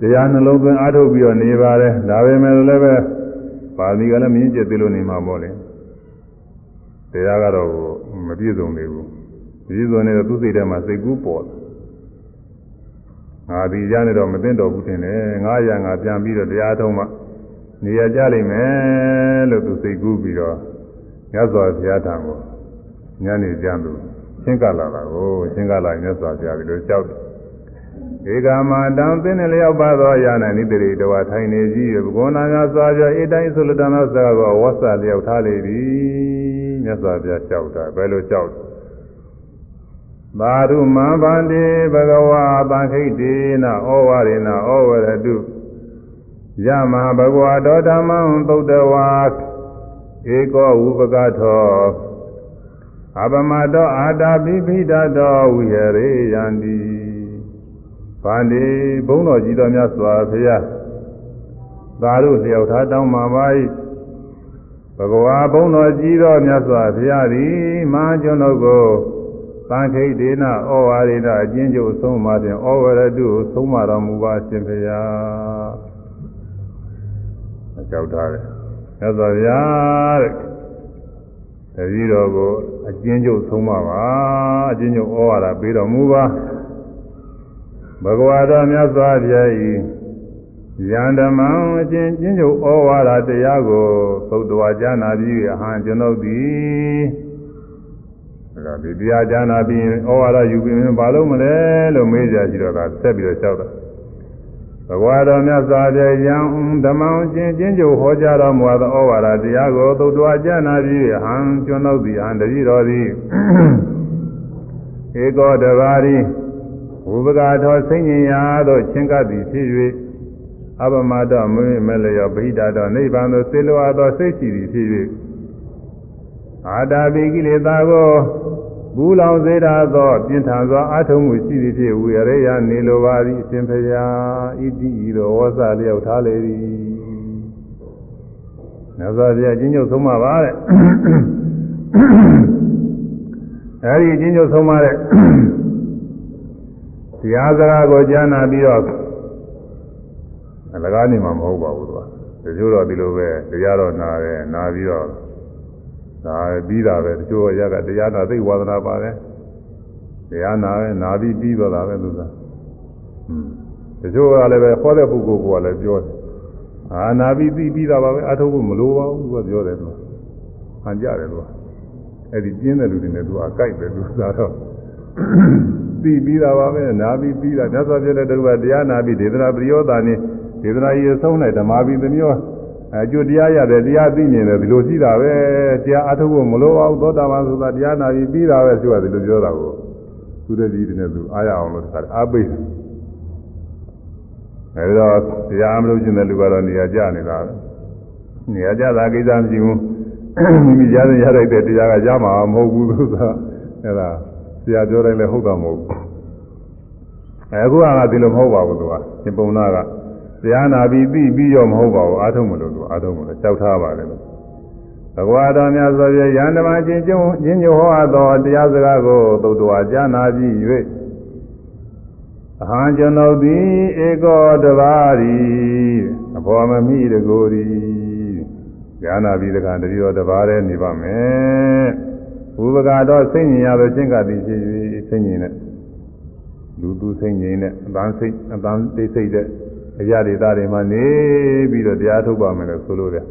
တရားနှလုံးသွင်းအားထုတ်ပြီးတော့နေပါတယ်ဒါပေမဲ့လည်းပဲပါဠိကလည်းမြင့်ကျက်သေးလို့နေမှာပေါ့လေတရားကတော့မပြည့်စုံသေးဘူးဒီဆိုနေတော့သူ့စိတ်ထဲမှာစိတ်ကူးပေါ်တယ်ငါဒီရနေတော့မသိတော့ဘူးတင်တယ်ငါရငါပြန်ပြီးတော့တရားထုံးမှ နေရာကြလိမ့်မယ်လို့သူစိတ်ကူးပြီးတော့မြတ်စွာဘုရားထံကိုညနေကျမ်းသူရှင်းကလာတာကိုရှင်းကလာမြတ်စွာဘုရားဒီလိုကြောက်တယ်ဧကမတံသင်္နေလျောက်ပါသောယာနာနိတရိတဝထိုင်နေကြည့်ဘဂဝနာများစွာပြဧတိုင်းဆုလတနာစကားကိုဝတ်စာလျောက်ထားလေသည်မြတ်စွာဘုရားကြောက်တာဘယ်လိုကြောက်သာဓုမံဗန္တိဘဂဝါသံခိတေနဩဝရေနဩဝရတု ယမဘဂဝါတောဓမ္မံသုတ္တဝါဧကောဝုပကထောအပမတောအာတာပိပိဒတောဝိဟရေယန္တိဗန္တိဘုန်းတော်ကြီးတော်များစွာဘုရားသာဓုလျောက်ထားတောင်းမှာပါ၏ဘဂဝါဘုန်းတော်ကြီးတော်များစွာဘုရားသည်မာကျွန်ုပ်ကိုသံခိတေနဩဝါရိဒအကျဉ်းချုပ်ဆုံးမှဖြင့်ဩဝရတုဆုံးမတော်မူပါရှင်ဘုရား အကြောက်ထားတယ်မြတ်စွာဘုရားတဲ့တပည့်တော်ကိုအကျဉ်းချုပ်ဆုံးမပါအကျဉ်းချုပ်ဩဝါဒပေးတော်မူပါဘဂဝါတော်မြတ်စွာဘုရား၏ယန္တမံအကျဉ်းကျဉ်းချုပ်ဩဝါဒတရားကိုသုတ်တော်ကြားနာပြီးအဟံကျွန်ုပ်သည်ဒါဒီတရားကြားနာပြီးဩဝါဒယူပြီးရင်ဘာလို့မလဲလို့မေးကြကြည့်တော့ကဆက်ပြီးတော့လျှောက်တာ ဘဂဝါတော်မြတ်စွာဘုရားယံဓမ္မံချင်းချင်းကျုပ်ဟောကြားတော်မူသောဩဝါဒတရားကိုသုတ္တဝါကြားနာပြီးဟံကျွန်ုပ်သည်ဟံတတိတော်သည်ဧကောတဘာရီဝုပကထောစိတ်ဉ္ညာသို့ချင်းကပ်သည်ဖြစ်၍အပမတမွေးမဲ့လျောဗိဓာတော်နိဗ္ဗာန်သို့ဆေလွာသောစိတ်ရှိသည်ဖြစ်၍အာတာပိကိလေသာကို ဘူးလောင်စေတာသောပြင်းထန်စွာအထုံးမှုရှိသည်ဖြင့်ဝေရယနေလိုပါသည်အရှင်ဖျားဣတိဤသောဝဆလျောက်ထားလေသည်မြတ်စွာဘုရားကျင့်ကြုတ်ဆုံးမပါတဲ့အဲဒီကျင့်ကြုတ်ဆုံးမတဲ့တရားစကားကိုကြားနာပြီးတော့အလကားနေမှာမဟုတ်ပါဘူးသူကတချို့တော့ဒီလိုပဲတရားတော့နာတယ်နာပြီးတော့ ဒါပြီးတာပဲတချို့ရကတရားနာသိဝါဒနာပါတယ်တရားနာပဲနာပြီးပြီးတော့တာပဲသူကอืมတချို့ကလည်းပဲခေါ်တဲ့ပုဂ္ဂိုလ်ကလည်းပြောတယ်အာနာပြီးပြီးပြီးတာပါပဲအထုပ်ဖို့မလိုပါဘူးသူကပြောတယ်သူဟန်ကြတယ်သူကအဲ့ဒီကျင်းတဲ့လူတွေနဲ့သူကအကြိုက်ပဲသူသာတော့ပြီးပြီးတာပါပဲနာပြီးပြီးတာမြတ်စွာဘုရားလည်းတူပါတရားနာပြီးဒေသနာပရိယောတာနေဒေသနာကြီးအဆုံးနဲ့ဓမ္မပြီးသမျိုး အကျိုးတရားရတယ်တရားသိမြင်တယ်ဒီလိုရှိတာပဲတရားအထုပ်ဖို့မလိုပါဘူးသောတာပန်ဆိုတာတရားနာပြီးပြီးတာပဲဆိုရတယ်လို့ပြောတာကိုသူတည်းဒီနဲ့သူအားရအောင်လို့တခါအားပိတ်တယ်အဲဒီတော့တရားမလို့ရှင်တဲ့လူကတော့နေရာကျနေတာပဲနေရာကျတာကိစ္စမရှိဘူးမိမိကြားရရတဲ့တရားကရမှာမဟုတ်ဘူးသူကအဲဒါဆရာပြောတိုင်းလည်းဟုတ်တာမဟုတ်ဘူးအခုကဒီလိုမဟုတ်ပါဘူးသူကရှင်ပုံနာက တရားနာပြီးပြီးပြီးရောမဟုတ်ပါဘူးအာထုံးမလို့သူအာထုံးမလို့ကြောက်ထားပါတယ်လို့ဘဂဝါတော်များဆိုပြယန္တမချင်းကျုံချင်းညဟောသောတရားစကားကိုသုတ္တဝါကြားနာပြီး၍အဟံကျွန်ုပ်သည်ဧကောတဘာရီအဘောမမိတကိုရီကြားနာပြီးတခါတတိတော်တဘာတဲ့နေပါမယ်ဘုဘကတော့စိတ်ညင်ရသောချင်းကသည်ဖြစ်၍စိတ်ညင်နဲ့လူသူစိတ်ညင်နဲ့အပန်းစိတ်အပန်းသိစိတ်တဲ့ အရာတွေသားတွေမှာနေပြီးတော့တရားထုတ်ပါမယ်လို့ဆိုလို့တယ်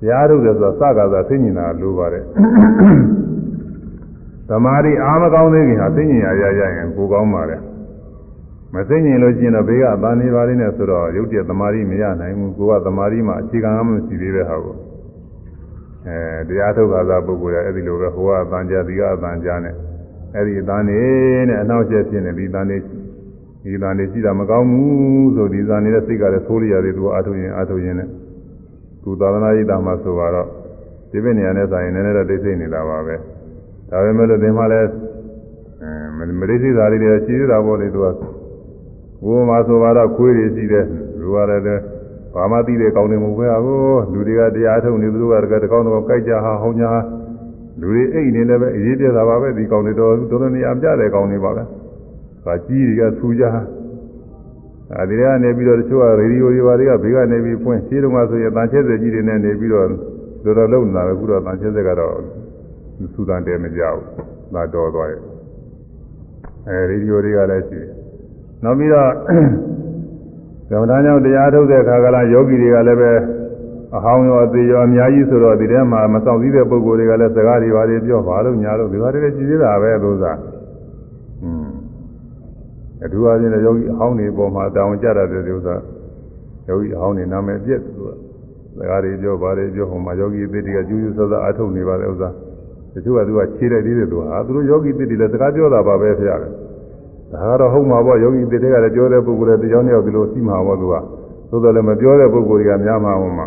တရားထုတ်တယ်ဆိုတာစကားသာသိဉ္ဇာလိုပါတယ်သမာဓိအားမကောင်းသေးခင်ဟာသိဉ္ဇာရရရင်ကိုကောင်းပါတယ်မသိဉ္ဇာလို့ရှိရင်တော့ဘေးကအပန်းနေပါလိမ့်နဲ့ဆိုတော့ရုပ်တည်းသမာဓိမရနိုင်ဘူးကိုကသမာဓိမှာအခြေခံမှမရှိသေးတဲ့ဟာကိုအဲတရားထုတ်ခါသာပုဂ္ဂိုလ်ရအဲ့ဒီလိုပဲဟိုကအပန်းကြဒီကအပန်းကြနဲ့အဲ့ဒီအပန်းနေနဲ့အနောက်ကျဖြစ်နေဒီအပန်းနေ ဒီသာနေရှိတာမကောင်းဘူးဆိုဒီသာနေတဲ့စိတ်ကလည်းသိုးရရတယ်သူအာထုရင်အာထုရင်နဲ့သူသာသနာ့ရေးတာမှဆိုတော့ဒီဘက်နေရာနဲ့ဆိုင်နည်းနည်းတော့ဒိတ်စိတ်နေတာပါပဲဒါပေမဲ့လို့ဒီမှာလည်းအဲမရိစိသာလေးတွေရှိသေးတာပေါ့လေသူကဘုရားဆိုတော့ခွေးတွေရှိတယ်လူကလည်းဘာမှသိတဲ့ကောင်းတယ်မဟုတ်ဘူးဟိုလူတွေကတရားထုတ်နေသူတို့ကတကောင်းတော့ကြိုက်ကြဟာဟောင်းကြလူတွေအိတ်နေလည်းပဲအရေးပြတာပါပဲဒီကောင်းတွေတော့တော်တော်နေရာပြတဲ့ကောင်းတွေပါပဲ။ ဗာကြီးတွေကဆူကြ။အဲဒီထဲကနေပြီးတော့တချို့ကရေဒီယိုတွေဘာတွေကဘေးကနေပြီးဖွင့်ရှင်းတော့မှဆိုရင်တန်ချဲစက်ကြီးတွေနဲ့နေပြီးတော့တော်တော်လုံနေတာပဲအခုတော့တန်ချဲစက်ကတော့စူတန်တဲမကြဘူးသာတော်သွားရဲ့အဲရေဒီယိုတွေကလည်းရှိတယ်နောက်ပြီးတော့ကမ္မဋ္ဌာန်းကြောင့်တရားထုတ်တဲ့အခါကလာယောဂီတွေကလည်းပဲအဟောင်းရောအသေးရောအများကြီးဆိုတော့ဒီထဲမှာမဆောင်စည်းတဲ့ပုဂ္ဂိုလ်တွေကလည်းစကားတွေပါတွေပြောပါလို့ညာလို့ဒီပါတွေလည်းကြည်သေးတာပဲသို့သာอืม အထူးအားဖြင့်ယောဂီအဟောင်းတွေပေါ်မှာတောင်းကြတာတဲ့ဥစ္စာယောဂီအဟောင်းတွေနာမည်ပြည့်သူကစကားတွေပြောပါတွေပြောဟိုမှာယောဂီအသေးတွေကကျူးကျူးဆဆအထုတ်နေပါတဲ့ဥစ္စာတချို့ကသူကခြေလိုက်သေးတယ်သူဟာသူတို့ယောဂီအသေးတွေလည်းစကားပြောတာပါပဲဖရားတယ်ဒါကတော့ဟုတ်မှာပေါ့ယောဂီအသေးတွေကလည်းပြောတဲ့ပုဂ္ဂိုလ်တွေတရားနဲ့ဒီလိုရှိမှာပေါ့သူကသို့တော်လည်းမပြောတဲ့ပုဂ္ဂိုလ်တွေကများမှာဟောမှာ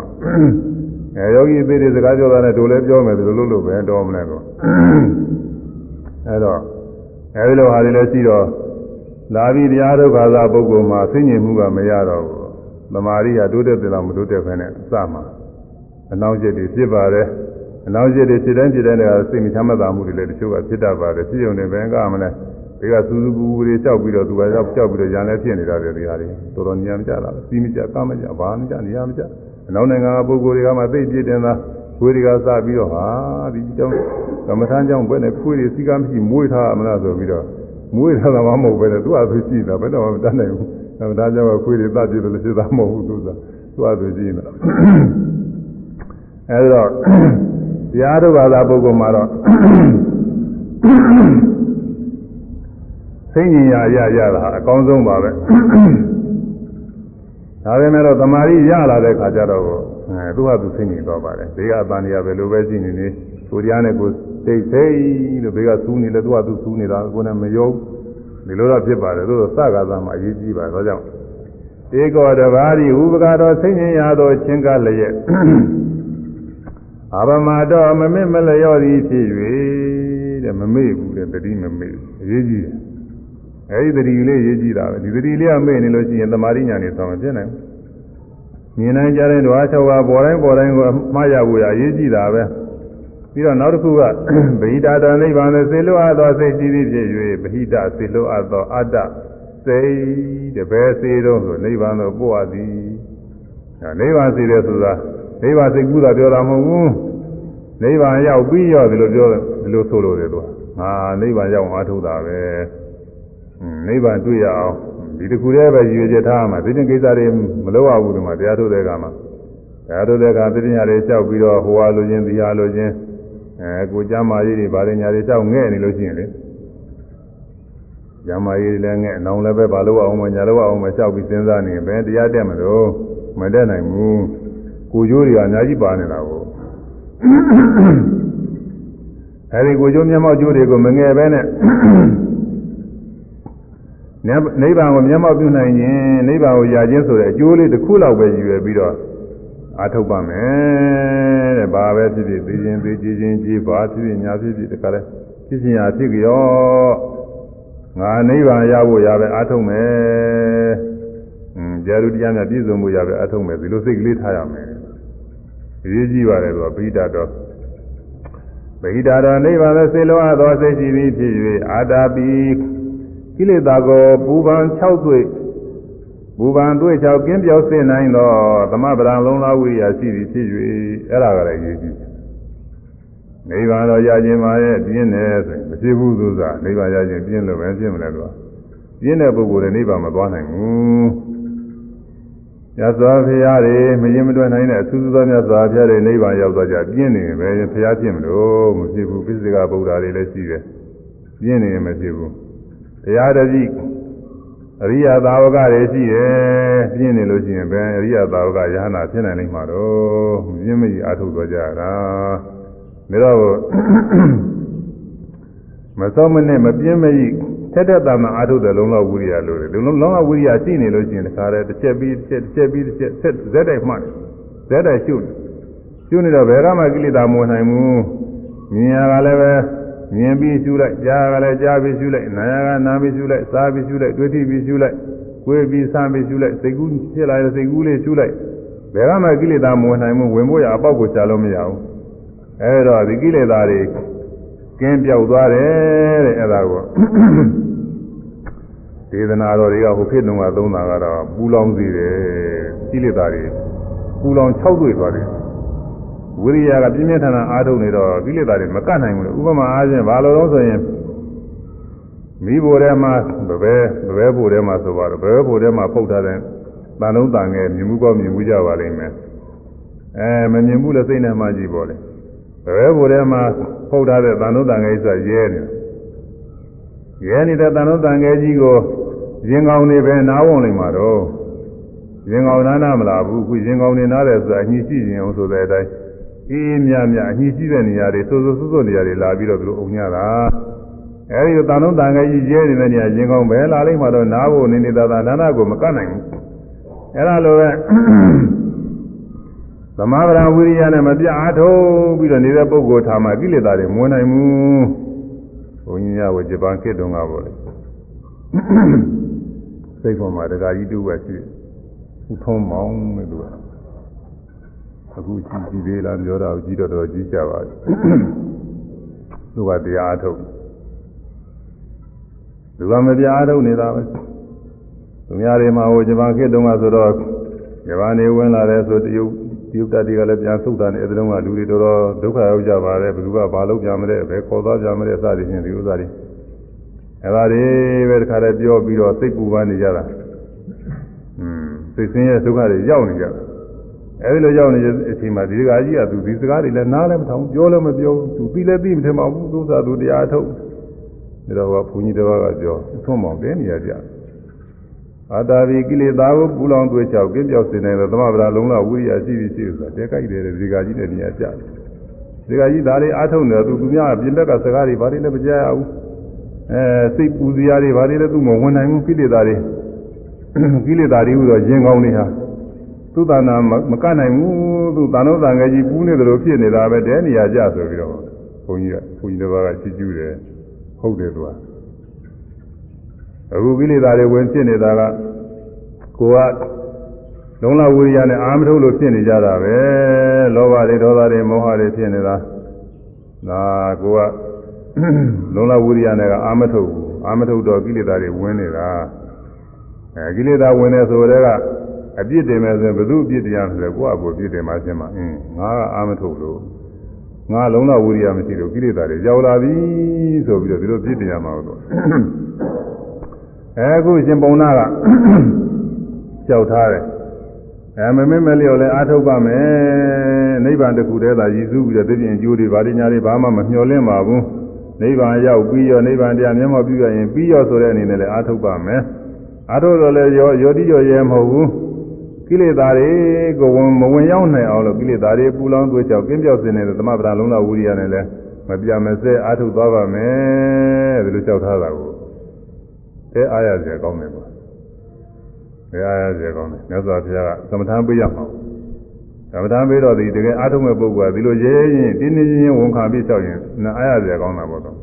အဲယောဂီအသေးတွေစကားပြောတာနဲ့တို့လည်းပြောမယ်ဒီလိုလို့လို့ပဲတော်မလဲတော့အဲတော့အဲဒီလိုဟာတွေလည်းရှိတော့ လာပြီးတရားဒုက္ခသာပုဂ္ဂိုလ်မှာသိဉ္ဇဉ်မှုကမရတော့ဘူး။သမာဓိကတိုးတက်တယ်လို့မတိုးတက်ဖ ೇನೆ အစမှာအနောက်ကျစ်တွေဖြစ်ပါတယ်။အနောက်ကျစ်တွေဖြစ်တိုင်းဖြစ်တိုင်းလည်းစိတ်မချမ်းသာမှုတွေလည်းတချို့ကဖြစ်တတ်ပါတယ်။ဖြစ်ုံနဲ့ပဲကမလဲ။ဒီကစူးစူးပူပူတွေကြောက်ပြီးတော့သူကရောက်ကြောက်ပြီးတော့ရန်လည်းဖြစ်နေတာတွေဒီဟာတွေတော်တော်ညံကြတာ။စီးမကြကမကြဘာမကြနေရမကြ။အနောက်နိုင်ငံကပုဂ္ဂိုလ်တွေကမှသိပြည့်တင်တာခွေးတွေကစပြီးတော့ဟာဒီကြောင့်ကမ္မထမ်းကြောင့်ဘယ်နဲ့ခွေးတွေစီကမ်းမရှိမွေးထားမလားဆိုပြီးတော့ မွေးထားတာမှမဟုတ်ပဲလေသူ့အသူရှိတာဘယ်တော့မှမတတ်နိုင်ဘူးအဲဒါကြောင့်ခွေးတွေတတ်ကြည့်လို့ဖြစ်တာမဟုတ်ဘူးသူကသူ့အသူရှိနေတာအဲဒါတော့တရားထုတ်ပါသာပုဂ္ဂိုလ်မှာတော့စိတ်ဉာဏ်ရရရတာအကောင်းဆုံးပါပဲဒါပေမဲ့တော့သမာဓိရလာတဲ့ခါကျတော့အဲသူ့ဟာသူစိတ်ဉာဏ်တော့ပါတယ်ဒီကအတန်တရားပဲလိုပဲရှိနေနေကိုတရားနဲ့ကို စိတ်စိတ်လို့ဘေးကစူးနေလဲသူကသူစူးနေတာကိုယ်နဲ့မယုံဒီလိုတော့ဖြစ်ပါတယ်သို့သောစကားသားမှာအရေးကြီးပါတော့ကြောင့်ဧကောတဘာတိဥပကာတော်စိတ်ဉာဏ်ရသောချင်းကလျက်အဘမတော်မမေ့မလျော့သည်ဖြစ်၍တဲ့မမေ့ဘူးတဲ့တတိမမေ့အရေးကြီးတယ်အဲဒီတတိလေးရေးကြည့်တာပဲဒီတတိလေးကမေ့နေလို့ရှိရင်သမာဓိညာနေဆောင်မဖြစ်နိုင်ဘူးမြင်နိုင်ကြတဲ့ဓဝါ၆ပါးပေါ်တိုင်းပေါ်တိုင်းကိုမှားရဖို့ရအရေးကြီးတာပဲ ပြီးတော့နောက်တစ်ခုကဗဟိတတာနိဗ္ဗာန်စေလွတ်အပ်သောစိတ်ကြီးသည်ဖြစ်၍ဗဟိတစေလွတ်အပ်သောအတ္တစိတ်တပည့်စေတော့ဆိုနိဗ္ဗာန်သို့ပို့ရသည်အဲနိဗ္ဗာန်စေတယ်ဆိုတာနိဗ္ဗာန်စိတ်ကူးတာပြောတာမဟုတ်ဘူးနိဗ္ဗာန်ရောက်ပြီးရောဒီလိုပြောဒီလိုဆိုလို့တယ်သူကငါနိဗ္ဗာန်ရောက်အားထုတ်တာပဲနိဗ္ဗာန်တွေ့ရအောင်ဒီတခုတည်းပဲရည်ရွယ်ချက်ထားမှာဒီတင်ကိစ္စတွေမလုပ်ရဘူးဒီမှာတရားထုတ်တဲ့ကမှာတရားထုတ်တဲ့ကသတိညာတွေကြောက်ပြီးတော့ဟိုဟာလိုချင်းဒီဟာလိုချင်း အဲကိုကျမ်းမာရေးတွေဗာရညာတွေကြောက်ငဲ့နေလို့ရှိရင်လေကျမ်းမာရေးလည်းငဲ့အနောင်လည်းပဲဘာလို့အောင်မညာလို့အောင်မကြောက်ပြီးစဉ်းစားနေပဲတရားတက်မလို့မတက်နိုင်ဘူးကိုကျိုးတွေကအများကြီးပါနေတာကိုအဲဒီကိုကျိုးမျက်မှောက်ကျိုးတွေကိုမငယ်ပဲနဲ့နိဗ္ဗာန်ကိုမျက်မှောက်ပြုနိုင်ရင်နိဗ္ဗာန်ကိုရခြင်းဆိုတဲ့အကျိုးလေးတစ်ခုလောက်ပဲရည်ရွယ်ပြီးတော့ အာထုတ်ပါမယ်တဲ့ဘာပဲဖြစ်ဖြစ်သိခြင်းသိကြည်ခြင်းကြည်ပါဖြစ်ဖြစ်ညာဖြစ်ဖြစ်တခါလဲဖြစ်ခြင်းရာဖြစ်ကြောငါနိဗ္ဗာန်ရဖို့ရပဲအာထုတ်မယ်อืมကြာရုတရားများပြည့်စုံဖို့ရပဲအာထုတ်မယ်ဒီလိုစိတ်ကလေးထားရမယ်အရေးကြီးပါတယ်သူကပိဋကတော်ဗိဓာတော်နိဗ္ဗာန်စေလောအပ်သောစိတ်ရှိသည်ဖြစ်၍အာတာပိကိလေသာကိုပူပန်6တွေ့ ဘူပန်တွေ့ချောက်ကင်းပြောက်စေနိုင်သောသမဗရံလုံးလာဝိရိယရှိသည်ဖြစ်၍အဲ့ဒါကလည်းရည်ကြည်နိဗ္ဗာန်တော်ရခြင်းမှာရဲ့ပြင်းတယ်ဆိုရင်မဖြစ်ဘူးသူစားနိဗ္ဗာန်ရခြင်းပြင်းလို့ပဲဖြစ်မလဲတော့ပြင်းတဲ့ပုဂ္ဂိုလ်တွေနိဗ္ဗာန်မသွားနိုင်ဘူးရသော်ဖရာတွေမရင်မတွက်နိုင်တဲ့အဆူဆူသောမြတ်စွာဘုရားတွေနိဗ္ဗာန်ရောက်သွားကြပြင်းနေပဲဖရာဖြစ်မလို့မဖြစ်ဘူးပိစိကဗုဒ္ဓတွေလည်းရှိတယ်ပြင်းနေရင်မဖြစ်ဘူးတရားတတိ အရိယသာဝကတွေရှိတယ်ပြင်းနေလို့ရှိရင်ပဲအရိယသာဝကယ ahanan ဖြစ်နိုင်လိမ့်မှာတော့ပြင်းမကြီးအထုတ်တော့ကြတာဒါတော့မစောမနဲ့မပြင်းမကြီးထက်တဲ့တာမှအထုတ်တဲ့လုံးလောက်ဝိရိယလို့တယ်လုံးလုံးလောက်ဝိရိယရှိနေလို့ရှိရင်တခါတည်းတစ်ချက်ပြီးတစ်ချက်တစ်ချက်ပြီးတစ်ချက်ဆက်ဇက်တိုက်မှတ်ဇက်တိုက်ရှုရှုနေတော့ဘယ်ကမှကိလေသာမဝင်နိုင်ဘူးမြင်ရတာလည်းပဲ မြင်ပြီးရှုလိုက်ကြားကလည်းကြားပြီးရှုလိုက်နာယကနာပြီးရှုလိုက်စားပြီးရှုလိုက်တွေ့ထိပြီးရှုလိုက်ကိုယ်ပြီးစားပြီးရှုလိုက်စိတ်ကူးဖြစ်လာတဲ့စိတ်ကူးလေးရှုလိုက်ဘယ်ကမှကိလေသာမဝင်နိုင်ဘူးဝင်ဖို့ရအပေါက်ကိုရှာလို့မရဘူးအဲဒါဒီကိလေသာတွေကင်းပြောက်သွားတယ်တဲ့အဲဒါကိုဒေသနာတော်တွေကဟိုခေတ်တုန်းကသုံးတာကတော့ပူလောင်စေတယ်ကိလေသာတွေပူလောင်၆တွေ့သွားတယ် ဝိရိယကပြင်းပြထန်ထန်အားထုတ်နေတော့ကိလေသာတွေမကတ်နိုင်ဘူးလေဥပမာအားဖြင့်ဘာလို့လဲဆိုရင်မိဘိုထဲမှာဘပဲဘပဲဘိုထဲမှာဆိုပါတော့ဘပဲဘိုထဲမှာဖုတ်ထားတဲ့တန်လုံးတန်ငယ်မြင်မှုကောမြင်မှုကြပါလိမ့်မယ်အဲမမြင်ဘူးလည်းစိတ်နဲ့မှကြည့်ပါလေဘပဲဘိုထဲမှာဖုတ်ထားတဲ့တန်လုံးတန်ငယ်ဆိုရဲနေရဲနေတဲ့တန်လုံးတန်ငယ်ကြီးကိုရင်ကောင်းနေပဲနားဝုံလိမ့်မှာတော့ရင်ကောင်းနားနာမလားဘူးခုရင်ကောင်းနေနားတယ်ဆိုတာအညီရှိရင်အောင်ဆိုတဲ့အတိုင်း အေးမြမြအညီရှိတဲ့နေရာတွေစိုးစိုးစိုးစိုးနေရာတွေလာပြီးတော့သူတို့အုံညတာအဲဒီတန်လုံးတန်ငယ်ကြီးကျဲနေတဲ့နေရာရင်ကောင်းပဲလာလိမ့်မှာတော့နားဖို့နေနေသာသာနာနာကိုမကတ်နိုင်ဘူးအဲဒါလိုပဲသမဗရာဝိရိယနဲ့မပြအားထုတ်ပြီးတော့နေတဲ့ပုဂ္ဂိုလ်ထားမှကိလေသာတွေမဝင်နိုင်ဘူးဘုန်းကြီးများကဂျပန်ခေတ်တုန်းကပေါ့လေစိတ်ပေါ်မှာတရားကြီးတူပဲရှိတယ်ခုထုံးမောင်းမဲ့သူက အခုကြည့်ကြည့်သေးလားပြောတာကိုကြည့်တော့တော့ကြည့်ကြပါသူကတရားအထုတ်သူကမပြအားထုတ်နေတာပဲသူများတွေမှာဟိုဂျပန်ခေတ်တုန်းကဆိုတော့ဂျပန်နေဝင်လာတယ်ဆိုတရုတ်တရုတ်တပ်တွေကလည်းပြန်ဆုတ်တာနဲ့အဲဒီတုန်းကလူတွေတော်တော်ဒုက္ခရောက်ကြပါတယ်ဘယ်သူကဘာလုပ်ကြမလဲဘယ်ခေါ်သွားကြမလဲစသည်ဖြင့်ဒီဥစ္စာတွေအဲဒါတွေပဲတခါတည်းပြောပြီးတော့စိတ်ပူပန်နေကြတာอืมစိတ်ဆင်းရဲဒုက္ခတွေရောက်နေကြတာ အဲဒီလိုရောက်နေတဲ့အချိန်မှာဒီကကြီးကသူဒီစကားတွေလည်းနားလည်းမထောင်ပြောလည်းမပြောသူပြီးလည်းပြီးမထင်ပါဘူးသူစားသူတရားထုတ်ဒါတော့ဘုန်းကြီးတစ်ပါးကပြောသွန်းမောင်တဲ့နေရာကြအာတာဝီကိလေသာကိုပူလောင်သွေးချောက်ကင်းပြောက်စေနိုင်တဲ့သမဗရာလုံးလဝိရိယရှိပြီရှိဆိုတာတဲကြိုက်တယ်ဒီကကြီးနဲ့နေရာကြဒီကကြီးဒါလေးအားထုတ်နေတော့သူသူများပြင်ဘက်ကစကားတွေဘာတွေလည်းမကြားရဘူးအဲစိတ်ပူစရာတွေဘာတွေလည်းသူမဝင်နိုင်ဘူးကိလေသာတွေကိလေသာတွေဟူတော့ရင်ကောင်းနေဟာ သူ့တဏ္ဍာမကနိုင်ဘူးသူတဏ္ဍောတန်ငယ်ကြီးပူးနေတယ်လို့ဖြစ်နေတာပဲတဲနေရာကြဆိုပြီးတော့ဘုန်းကြီးကဘုန်းကြီးတစ်ပါးကချီးကျူးတယ်ဟုတ်တယ်သူကအခုကိလေသာတွေဝင်ဖြစ်နေတာကကိုကလုံးလဝိရိယနဲ့အာမထုတ်လို့ဖြစ်နေကြတာပဲလောဘတွေဒေါသတွေမောဟတွေဖြစ်နေတာဒါကိုကလုံးလဝိရိယနဲ့ကအာမထုတ်ဘူးအာမထုတ်တော့ကိလေသာတွေဝင်နေတာအဲကိလေသာဝင်နေဆိုတဲ့က အပြစ်တင်မယ်ဆိုရင်ဘယ်သူအပြစ်တရားဆိုလဲကိုယ့်အကိုအပြစ်တင်မှရှင်းမှာအင်းငါကအာမထုတ်လို့ငါလုံးလဝိရိယမရှိလို့ကိလေသာတွေရောက်လာပြီဆိုပြီးတော့ဒီလိုပြစ်တင်ရမှာတော့အဲအခုရှင်ပုံနာကကြောက်ထားတယ်အဲမမင်းမလျော်လဲအာထုတ်ပါမယ်နိဗ္ဗာန်တခုတည်းသာရည်စူးပြီးတော့သိပြင်အကျိုးတွေဗာဒညာတွေဘာမှမမျှော်လင့်ပါဘူးနိဗ္ဗာန်ရောက်ပြီးရောနိဗ္ဗာန်တရားမျက်မှောက်ပြုရရင်ပြီးရောဆိုတဲ့အနေနဲ့လည်းအာထုတ်ပါမယ်အာထုတ်တော့လည်းရောရောတိရောရဲမဟုတ်ဘူး ကိလေသာတွေကိုဝင်မဝင်ရောက်နိုင်အောင်လို့ကိလေသာတွေပူလောင်သွေးကြောက်ကင်းပြောက်စင်နေတဲ့သမဗရာလုံးလာဝိရိယနဲ့လည်းမပြမစဲအာထုတ်သွားပါမယ်ဒီလိုကြောက်ထားတာကိုအဲအားရစေကောင်းတယ်ကွာအဲအားရစေကောင်းတယ်မြတ်စွာဘုရားကသမထပေးရမှာသမထပေးတော့ဒီတကယ်အားထုတ်မဲ့ပုဂ္ဂိုလ်ကဒီလိုရဲရင်တင်းတင်းချင်းချင်းဝန်ခံပြီးကြောက်ရင်အားရစေကောင်းတာပေါ့တော့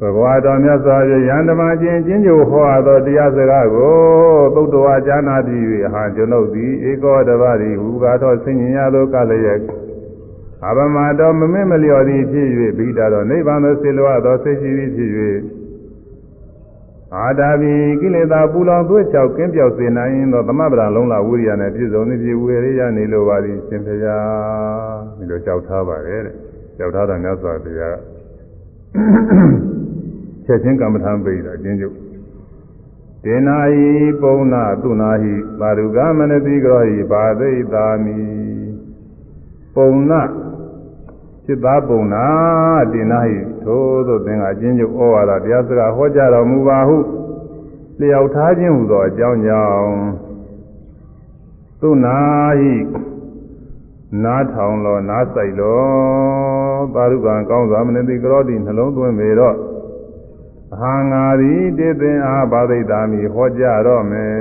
ဘဂဝါတော်မြတ်စွာဘုရားယန္တမချင်းကျင်းကျိုဟောသောတရားစကားကိုသုတ်တော်ကြားနာပြီး၍ဟာကျွန်ုပ်သည်ဧကောတပါးသည်ဟူကားသောဆင်ញင်ရသောကလျက်အဘမတော်မမင်းမလျော်သည်ဖြစ်၍ဘိတာတော်နိဗ္ဗာန်သို့ဆေလွားသောစိတ်ရှိသည်ဖြစ်၍အာတာဘီကိလေသာပူလောင်သွေးချောက်ကင်းပြောက်စေနိုင်သောသမဗရာလုံးလာဝိရိယနဲ့ပြည့်စုံသည်ဖြစ်ဝေရိယနေလိုပါသည်ရှင်ဖျားဒီလိုကြောက်ထားပါတယ်တဲ့ကြောက်ထားတာမြတ်စွာဘုရား ချက်ချင်းကမ္မထာပိတာအချင်းချုပ်တေနာဟိပုံနာသူနာဟိပါရုကမနတိကောဟိပါသိတာမိပုံနာစိတ်သားပုံနာတေနာဟိထို့သောသင်ကအချင်းချုပ်ဩဝါဒတရားစကားဟောကြားတော်မူပါဟုလျှောက်ထားခြင်းဟူသောအကြောင်းကြောင့်သူနာဟိနားထောင်လောနားဆိုင်လောသာရုကံကောင်းစွာမနတိကရောတိနှလုံးသွင်းပေတော့အ ဟံငါသည်တေသင်အားဘာသိတာမိဟောကြားတော့မယ်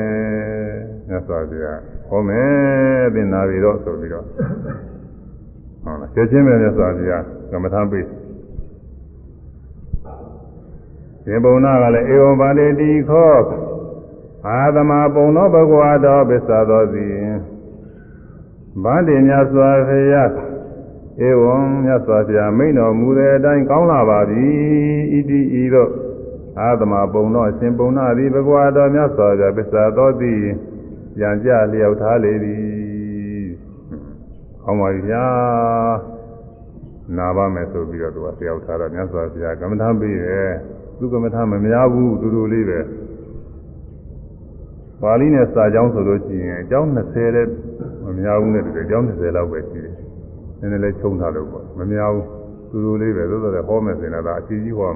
မြတ်စွာဘုရားဟောမယ်သင်နာပြီတော့ဆိုပြီးတော့ဟုတ်လားချက်ချင်းပဲမြတ်စွာဘုရားကမ္မထာပေးရှင်ဘုံနာကလည်းဧဝံပါတိတိခောအာသမပုံသောဘဂဝါတော်ပစ္စသောစီဗန္တိမြတ်စွာဘုရားဧဝံမြတ်စွာဘုရားမိန်တော်မူတဲ့အတိုင်းကောင်းလာပါပြီဣတိဤသို့ အာသမပုံတော်ရှင်ပုံနာသည်ဘဂဝါတော်မြတ်စွာဘုရားပစ္စသောသည်ရံကြလျောက်ထားလေသည်ကောင်းပါပြီဗျာနာပါမယ်ဆိုပြီးတော့သူကဆရာဦးထားတော့မြတ်စွာဘုရားကမ္မထာပေးတယ်သူကမ္မထာမများဘူးတူတူလေးပဲပါဠိနဲ့စာကြောင်းဆိုလို့ရှိရင်အကြောင်း20တဲ့မများဘူးနဲ့တူတယ်အကြောင်း20လောက်ပဲရှိတယ်နည်းနည်းလေးချုံထားလို့ပေါ့မများဘူးတူတူလေးပဲသို့တော်လည်းဟောမယ်ဆိုရင်တော့အချီကြီးဟော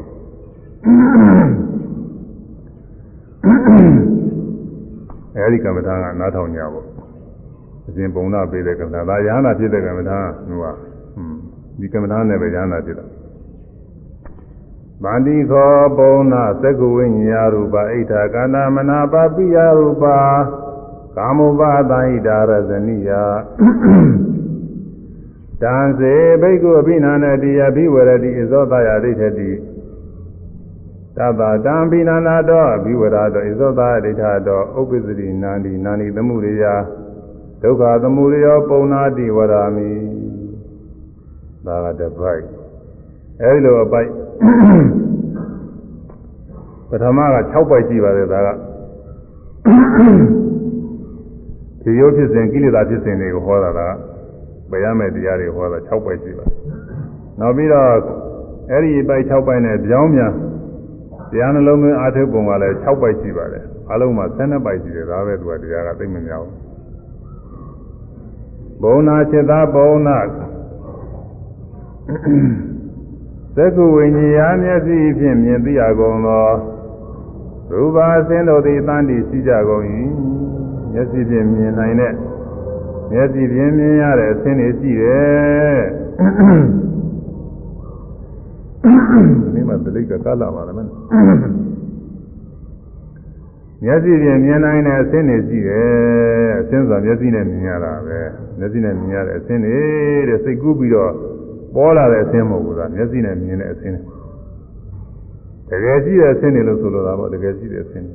အဲဒီကမ္မထာကနားထောင်ကြပေါ့အရှင်ပုံနာပေးတဲ့ကမ္မထာဒါရဟနာဖြစ်တဲ့ကမ္မထာကဟိုကဒီကမ္မထာနဲ့ပဲရဟနာဖြစ်တာဗန္တိခောပုံနာသက္ကဝိညာရူပဣဋ္ဌကန္နာမနာပပိယရူပကာမုပသဟိတာရဇနိယတံစေဘိက္ခုအပိနာနတိယဘိဝရတိဣဇောသယဒိဋ္ဌတိ သဗ္ဗတံပိနာနာတောဘိဝရတောဣဇောသယဒိဋ္ဌတောဥပ္ပစ္စရိနာန္ဒီနာနိသမှုရိယဒုက္ခသမှုရိယောပုံနာတိဝရမိဒါကတပိုက်အဲဒီလိုအပိုက်ပထမက6ပိုက်ရှိပါတယ်ဒါကဒီရုပ်ဖြစ်စဉ်ကိလေသာဖြစ်စဉ်တွေကိုဟောတာကဘယ်ရမယ့်တရားတွေဟောတာ6ပိုက်ရှိပါတယ်နောက်ပြီးတော့အဲ့ဒီပိုက်6ပိုက်နဲ့ကြောင်းများ တရားနှလုံးသွင်းအာထုပ်ပုံကလည်း6ပိုက်ရှိပါတယ်အလုံးမှာ12ပိုက်ရှိတယ်ဒါပဲသူကတရားကသိမများဘူးဘုံနာจิตသာဘုံနာသက္ကုဝိညာဉ်မျက်စိဖြင့်မြင်သိရကုန်သောရူပါအစင်းတို့သည်တန်တိရှိကြကုန်၏မျက်စိဖြင့်မြင်နိုင်တဲ့မျက်စိဖြင့်မြင်ရတဲ့အစင်းတွေရှိတယ် ဒီမှာတလိကကလာပါလားမင်းမျက်စိဖြင့်မြင်နိုင်တဲ့အစင်းတွေရှိတယ်အစင်းဆိုတာမျက်စိနဲ့မြင်ရတာပဲမျက်စိနဲ့မြင်ရတဲ့အစင်းတွေတဲ့စိတ်ကူးပြီးတော့ပေါ်လာတဲ့အဆင်းမဟုတ်ဘူးလားမျက်စိနဲ့မြင်တဲ့အဆင်းတကယ်ရှိတဲ့အဆင်းတွေလို့ဆိုလိုတာပေါ့တကယ်ရှိတဲ့အဆင်း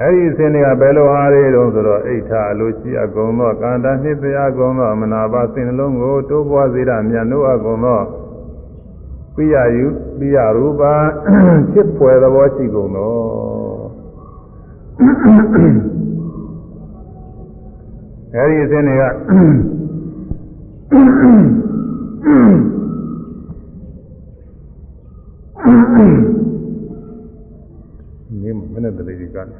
အဲဒီအဆင်းတွေကဘယ်လိုဟာတွေတုံးဆိုတော့အိဋ္ဌအလိုရှိအကုန်သောကန္တာနှစ်တရားအကုန်သောအမနာပါစင်နှလုံးကိုတိုးပွားစေတာမြတ်တို့အကုန်သော ပိယယုပိယရူပါချစ်ဖွယ်သဘောရှိကုန်သောအဲဒီအဆင်းတွေကနေမနဲ့တလေးကြီးကနေ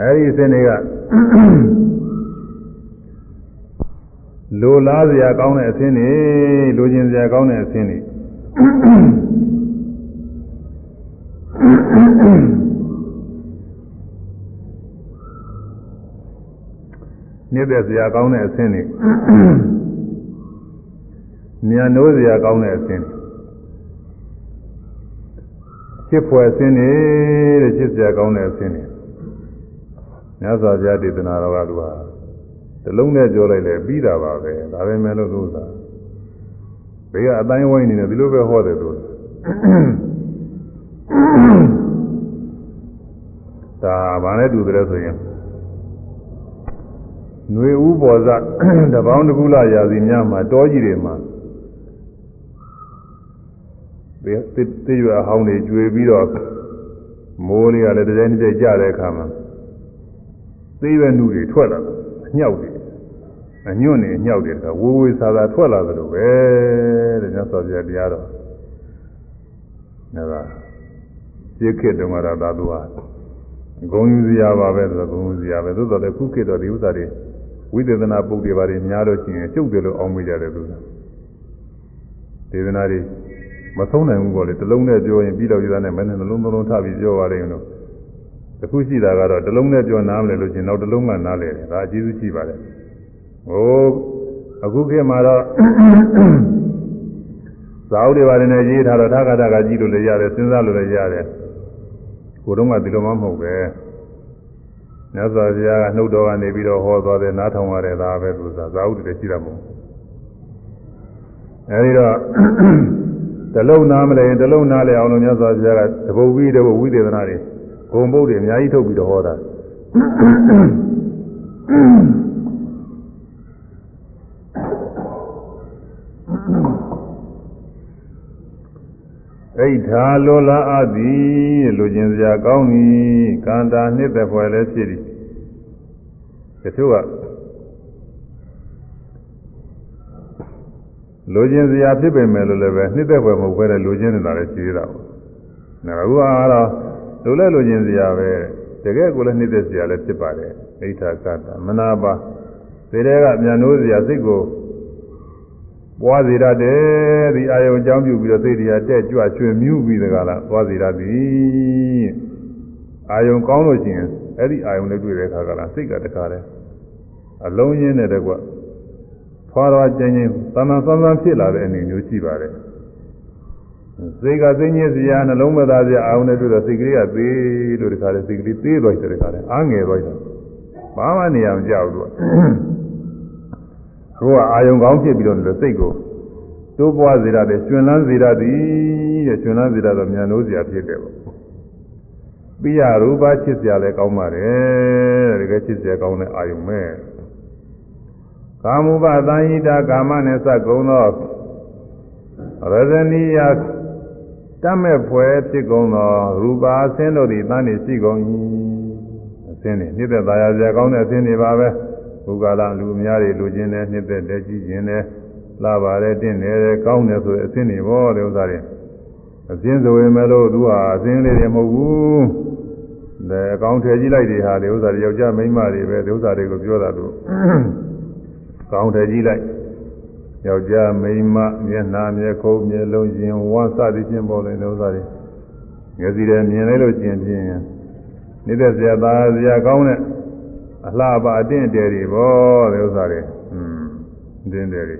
အဲဒီစင်တွေက လိုလားစရာကောင်းတဲ့အစင်းတွေလိုချင်စရာကောင်းတဲ့အစင်းတွေမြစ်တဲ့စရာကောင်းတဲ့အဆင်းတွေမြန်နိုးစရာကောင်းတဲ့အဆင်းတွေချစ်ဖွယ်အဆင်းတွေတဲ့ချစ်စရာကောင်းတဲ့အဆင်းတွေမြတ်စွာဘုရားဒေသနာတော်ကသူဟာ တလုံးနဲ့ပြောလိုက်လေပြီးတာပါပဲဒါပဲမဲ့လို့သူသာဘေးကအတိုင်းဝိုင်းနေတယ်ဒီလိုပဲဟောတယ်သူဒါဗာနဲ့တူတယ်ဆိုရင်ຫນွေဥပေါ်စတပေါင်းတကူလာရာစီများမှာတောကြီးတွေမှာသစ်သစ်ရွယ်အဟောင်းတွေကျွေပြီးတော့မိုးလေးကလည်းတစ်ကြိမ်တစ်ကြိမ်ကြတဲ့အခါမှာသေးပဲနှုတွေထွက်လာတယ်အညှောက်တွေ အညွန့်နေအညှောက်တွေကဝေဝေဆာဆာထွက်လာတယ်လို့ပဲတဲ့ညဆောပြတရားတော်ဒါကပြစ်ခေတုံးကတော့သာသူဟာဂုံယူစရာပါပဲဆိုတော့ဂုံယူစရာပဲသို့တော်လည်းခုခေတ်တော့ဒီဥစ္စာတွေဝိသေသနာပုဂ္ဂိုလ်ပါတွေများလို့ရှိရင်ကျုပ်တယ်လို့အောင်းမိကြတယ်သူကဒေသနာတွေမဆုံးနိုင်ဘူးပေါ့လေတလုံးနဲ့ပြောရင်ပြီးတော့ရတာနဲ့မနဲ့နှလုံးသုံးလုံးထပြီးပြောပါလိမ့်မယ်လို့တခုရှိတာကတော့တလုံးနဲ့ပြောနားမလဲလို့ရှိရင်နောက်တလုံးကနားလဲတယ်ဒါအကျေးဇူးရှိပါတယ် ဟိုအခုခေတ်မှာတော့ဇာဥတွေပါတယ်နဲ့ရေးထားတော့ထာဂတာကကြည့်လို့လည်းရတယ်စဉ်းစားလို့လည်းရတယ်ကိုယ်တော့ကဒီလိုမှမဟုတ်ပဲမြတ်စွာဘုရားကနှုတ်တော်ကနေပြီးတော့ဟောသွားတယ်နားထောင်ရတယ်ဒါပဲသူသာဇာဥတွေရှိတာမဟုတ်အဲဒီတော့တလုံးနားမလဲတလုံးနားလဲအောင်လို့မြတ်စွာဘုရားကတပုတ်ပြီးတပုတ်ဝိသေသနာတွေဂုံပုတ်တွေအများကြီးထုတ်ပြီးတော့ဟောတာ ဣဋ္ဌာလောလားအသည်လူကျင်စရာကောင်းသည်ကန္တာနှစ်သက်ဖွယ်လည်းဖြစ်သည်တချို့ကလိုချင်စရာဖြစ်ပေမဲ့လို့လည်းပဲနှစ်သက်ဖွယ်မဟုတ်ဘဲနဲ့လိုချင်နေတာလည်းရှိသေးတာပေါ့။နောက်အခုကတော့လိုလဲလိုချင်စရာပဲတကယ်ကိုလည်းနှစ်သက်စရာလည်းဖြစ်ပါတယ်။အိဋ္ဌာကတ္တမနာပါသေတဲ့ကမြန်နိုးစရာစိတ်ကို ပွားစေရတယ်ဒီအာယုံအကြောင်းပြုပြီးတော့သိတရားတက်ကြွရွှင်မြူးပြီးတကလားသွားစေရသည်အာယုံကောင်းလို့ရှိရင်အဲ့ဒီအာယုံနဲ့တွေ့တဲ့အခါကလားစိတ်ကတခါလဲအလုံးရင်းနဲ့တကွဖွာတော်ကျင်းချင်းတဏ္ဍသံသံဖြစ်လာတဲ့အနေမျိုးရှိပါတယ်စိတ်ကသိညစ်စရာနှလုံးမသားစရာအာယုံနဲ့တွေ့တော့စိတ်ကလေးကသေးလို့တခါလဲစိတ်ကလေးသေးသွားတယ်တခါလဲအားငယ်သွားတယ်ဘာမှနေရာမကြောက်ဘူး တို့ကအာယုံကောင်းဖြစ်ပြီးတော့လည်းစိတ်ကိုတိုးပွားစေရတယ်ကျွန်းလန်းစေရသည်တဲ့ကျွန်းလန်းစေရတော့မြန်လို့စရာဖြစ်တယ်ပေါ့ပိယရူပချစ်စရာလည်းကောင်းပါတယ်တကယ်ချစ်စရာကောင်းတဲ့အာယုံပဲကာမုပသံဟိတာကာမနဲ့စကုံသောရဇနီယတတ်မဲ့ဖွယ်ဖြစ်ကုန်သောရူပါအစင်းတို့သည်တန်းနေရှိကုန်၏အစင်းတွေနှစ်သက်သာယာစရာကောင်းတဲ့အစင်းတွေပါပဲ ဘုရားလာလူအများတွေလူချင်းနဲ့နှစ်သက်တဲ့ကြည့်ခြင်းနဲ့လာပါတယ်တင့်တယ်ကောင်းတယ်ဆိုတဲ့အစင်းတွေဘောတဲ့ဥစ္စာတွေအစင်းဆိုရင်မဲ့လို့သူဟာအစင်းလေးတွေမဟုတ်ဘူးဒါအကောင်းထည့်ကြည့်လိုက်တွေဟာဒီဥစ္စာတွေယောက်ျားမိန်းမတွေပဲဒီဥစ္စာတွေကိုပြောတာသူကောင်းထည့်ကြည့်လိုက်ယောက်ျားမိန်းမမျက်နှာမျက်ခုံးမျက်လုံးရင်ဝမ်းစသည်ဖြင့်ပေါ်တဲ့ဥစ္စာတွေမျက်စိတွေမြင်လိုက်လို့ကျင်ပြင်းနေတဲ့ဇာတာဇာကောင်းတဲ့ အလှပအတင်းတဲတွေဘောတဲ့ဥစ္စာတွေอืมအတင်းတဲတွေ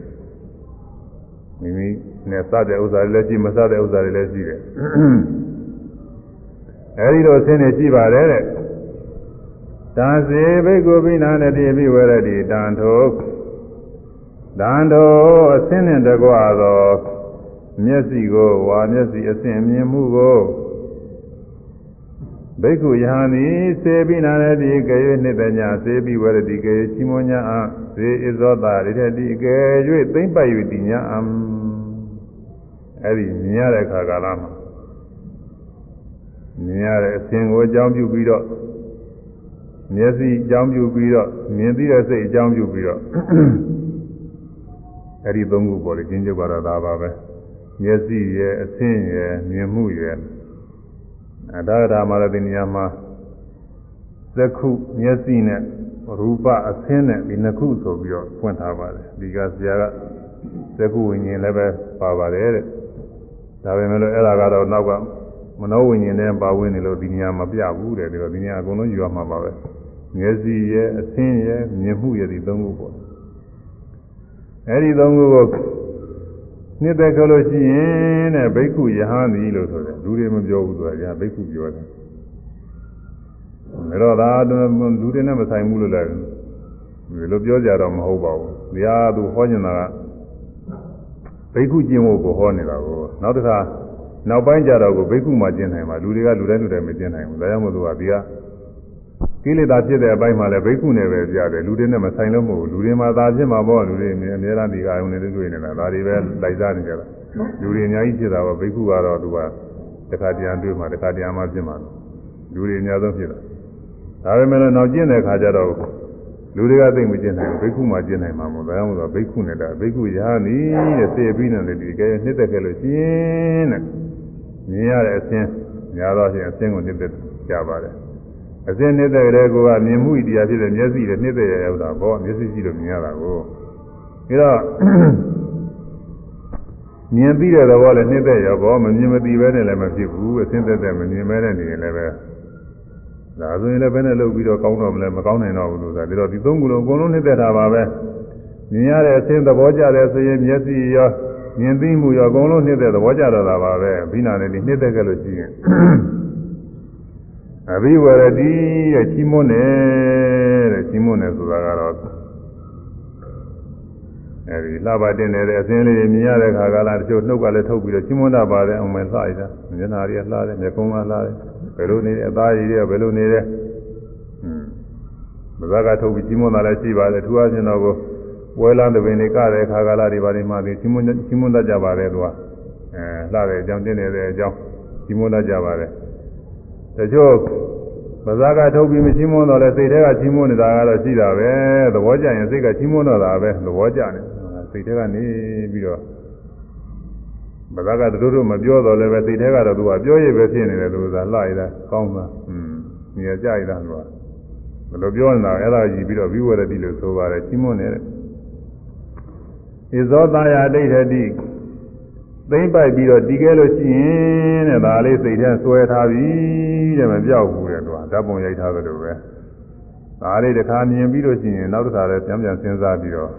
မိမိနဲ့စတဲ့ဥစ္စာတွေလည်းရှိမစတဲ့ဥစ္စာတွေလည်းရှိတယ်အဲဒီလိုဆင်းနေရှိပါတယ်တဲ့တံစေဘိက္ခုပိနာနတိပိဝရတိတံထုတံထုအဆင်းနဲ့တကွာသောမျက်စိကိုဝါမျက်စိအဆင့်မြင်မှုကို ဘိက္ခုယဟန်သည်စေပိနာရတိကေယနှစ်တညာစေပိဝရတိကေချီမွန်ညာအဇေဣဇောတာရတတိကေ၍သိမ့်ပတ်၍တိညာအံအဲ့ဒီမြင်ရတဲ့အခါကာလမှာမြင်ရတဲ့အစဉ်ကိုအကြောင်းပြုပြီးတော့မျက်စိအကြောင်းပြုပြီးတော့မြင်သိတဲ့စိတ်အကြောင်းပြုပြီးတော့အဲ့ဒီသုံးခုပေါ်လေကျင်းကျုပ်ကတော့ဒါပါပဲမျက်စိရဲ့အဆင်းရဲ့မြင်မှုရဲ့ အဒါဓမ္မရတိနေရာမှာသက္ခုမျက်စိနဲ့ရူပအဆင်းနဲ့ဒီနှစ်ခုဆိုပြီးတော့ဖွင့်ထားပါတယ်ဒီကဆရာကသက္ခုဝိညာဉ်လည်းပဲပါပါတယ်တဲ့ဒါပေမဲ့လို့အဲ့ဒါကတော့နောက်ကမနောဝိညာဉ်နဲ့ပါဝင်နေလို့ဒီနေရာမပြဘူးတဲ့ဒီတော့ဒီနေရာအကုန်လုံးယူရမှာပါပဲမျက်စိရဲ့အဆင်းရဲ့မြင်မှုရဲ့ဒီသုံးခုပေါ့အဲ့ဒီသုံးခုကို နှစ်သက်ကြလို့ရှိရင်တဲ့ဘိက္ခုယဟန်သည်လို့ဆိုတယ်လူတွေမပြောဘူးဆိုတာကဘိက္ခုပြောတယ်ဒါတော့ဒါလူတွေနဲ့မဆိုင်ဘူးလို့လည်းဒီလိုပြောကြတော့မဟုတ်ပါဘူး။ဒါကသူဟောနေတာကဘိက္ခုကျင့်ဖို့ကိုဟောနေတာကိုနောက်တစ်ခါနောက်ပိုင်းကြတော့ကိုဘိက္ခုမှကျင့်နိုင်မှာလူတွေကလူတိုင်းလူတိုင်းမကျင့်နိုင်ဘူး။ဒါကြောင့်မို့လို့ကဒီက ကိလေသာဖြစ်တဲ့အပိုင်းမှာလည်းဘိက္ခုနဲ့ပဲပြတယ်လူတွေနဲ့မဆိုင်လို့မဟုတ်ဘူးလူတွေမှာသာဖြစ်မှာပေါ့လူတွေအများအားဒီကအုံနဲ့တွေ့နေတာဒါတွေပဲလိုက်စားနေကြတာလူတွေအများကြီးဖြစ်တာပေါ့ဘိက္ခုကတော့သူကတခါတရံတွေ့မှာတခါတရံမှဖြစ်မှာလူတွေအများဆုံးဖြစ်တာဒါပေမဲ့လည်းနောက်ကျင့်တဲ့အခါကျတော့လူတွေကသိမကျင့်နိုင်ဘူးဘိက္ခုမှကျင့်နိုင်မှာမဟုတ်ဒါကြောင့်မို့လို့ဘိက္ခုနဲ့တာဘိက္ခုရာနီးတဲ့စေပြီးနေတဲ့ဒီကဲနှစ်သက်ခဲ့လို့ရှင်းတဲ့မြင်ရတဲ့အခြင်းများတော့ချင်းအခြင်းကိုနှစ်သက်ကြပါတယ် အစင်းနေတဲ့ကလေးကမြင်မှုဣတရားဖြစ်တဲ့မျက်စိနဲ့နှစ်သက်ရရောက်တာပေါ့မျက်စိရှိလို့မြင်ရတာကိုပြီးတော့မြင်ပြီးတဲ့သဘောလည်းနှစ်သက်ရပေါ့မမြင်မသိပဲနဲ့လည်းမဖြစ်ဘူးအစင်းသက်သက်မမြင်မဲနဲ့နေရင်လည်းပဲဒါဆိုရင်လည်းဘယ်နဲ့လုပ်ပြီးတော့ကောင်းတော့မလဲမကောင်းနိုင်တော့ဘူးလို့ဆိုတာဒါတော့ဒီသုံးခုလုံးအကုန်လုံးနှစ်သက်တာပါပဲမြင်ရတဲ့အစင်းသဘောကျတယ်ဆိုရင်မျက်စိရောမြင်သိမှုရောအကုန်လုံးနှစ်သက်သဘောကျတော့တာပါပဲဘိနာနဲ့ဒီနှစ်သက်ကြလို့ရှိရင် အဘိဝရတိတဲ့ချီးမွမ်းတယ်တဲ့ချီးမွမ်းတယ်ဆိုတာကတော့အဲဒီလှပါတင်နေတဲ့အစင်းလေးမြင်ရတဲ့ခါကလာတချို့နှုတ်ကလည်းထုတ်ပြီးတော့ချီးမွမ်းတာပါတယ်အောင်မယ်လှရတာမျက်နှာတွေကလှတယ်မျက်ခုံးကလှတယ်ဘယ်လိုနေအသားရည်တွေကဘယ်လိုနေလဲဟွန်းမဇ္ဇကထုတ်ပြီးချီးမွမ်းတာလည်းရှိပါတယ်ထူအားဖြင့်တော့ကိုပွဲလန်းတဲ့ပင်တွေကတဲ့ခါကလာတွေပါနေမှဒီချီးမွမ်းချီးမွမ်းတတ်ကြပါတယ်သူကအဲလှတဲ့အကြောင်းတင်နေတဲ့အကြောင်းချီးမွမ်းတတ်ကြပါတယ် တချို့ပါဇာကထုတ်ပြီးမချင်းမွန်းတော့လဲစိတ်ထဲကချင်းမွန်းနေတာကတော့ရှိတာပဲသဘောကျရင်စိတ်ကချင်းမွန်းတော့တာပဲသဘောကျနေစိတ်ထဲကနေပြီးတော့ဘာသာကတို့တို့မပြောတော့လည်းပဲစိတ်ထဲကတော့သူကပြောရပဲဖြစ်နေတယ်သူကလှရတာကောင်းတာอืมနေရာကြရတာသူကဘယ်လိုပြောနေတာအဲ့ဒါကြီးပြီးတော့ဝိဝရတိလို့ဆိုပါတယ်ချင်းမွန်းနေတဲ့ဣဇောတာယဒိဋ္ဌတိ သိမ့်ပိုက်ပြီးတော့တီးခဲလို့ရှိရင်တဲ့ဒါလေးစိတ်ထဲဆွဲထားပြီတဲ့မပြောက်ဘူးတဲ့သူကဓာတ်ပုံရိုက်ထားသလိုပဲဒါလေးတစ်ခါမြင်ပြီးလို့ရှိရင်နောက်တစ်ခါလည်းပြန်ပြန်စဉ်းစားပြီးတော့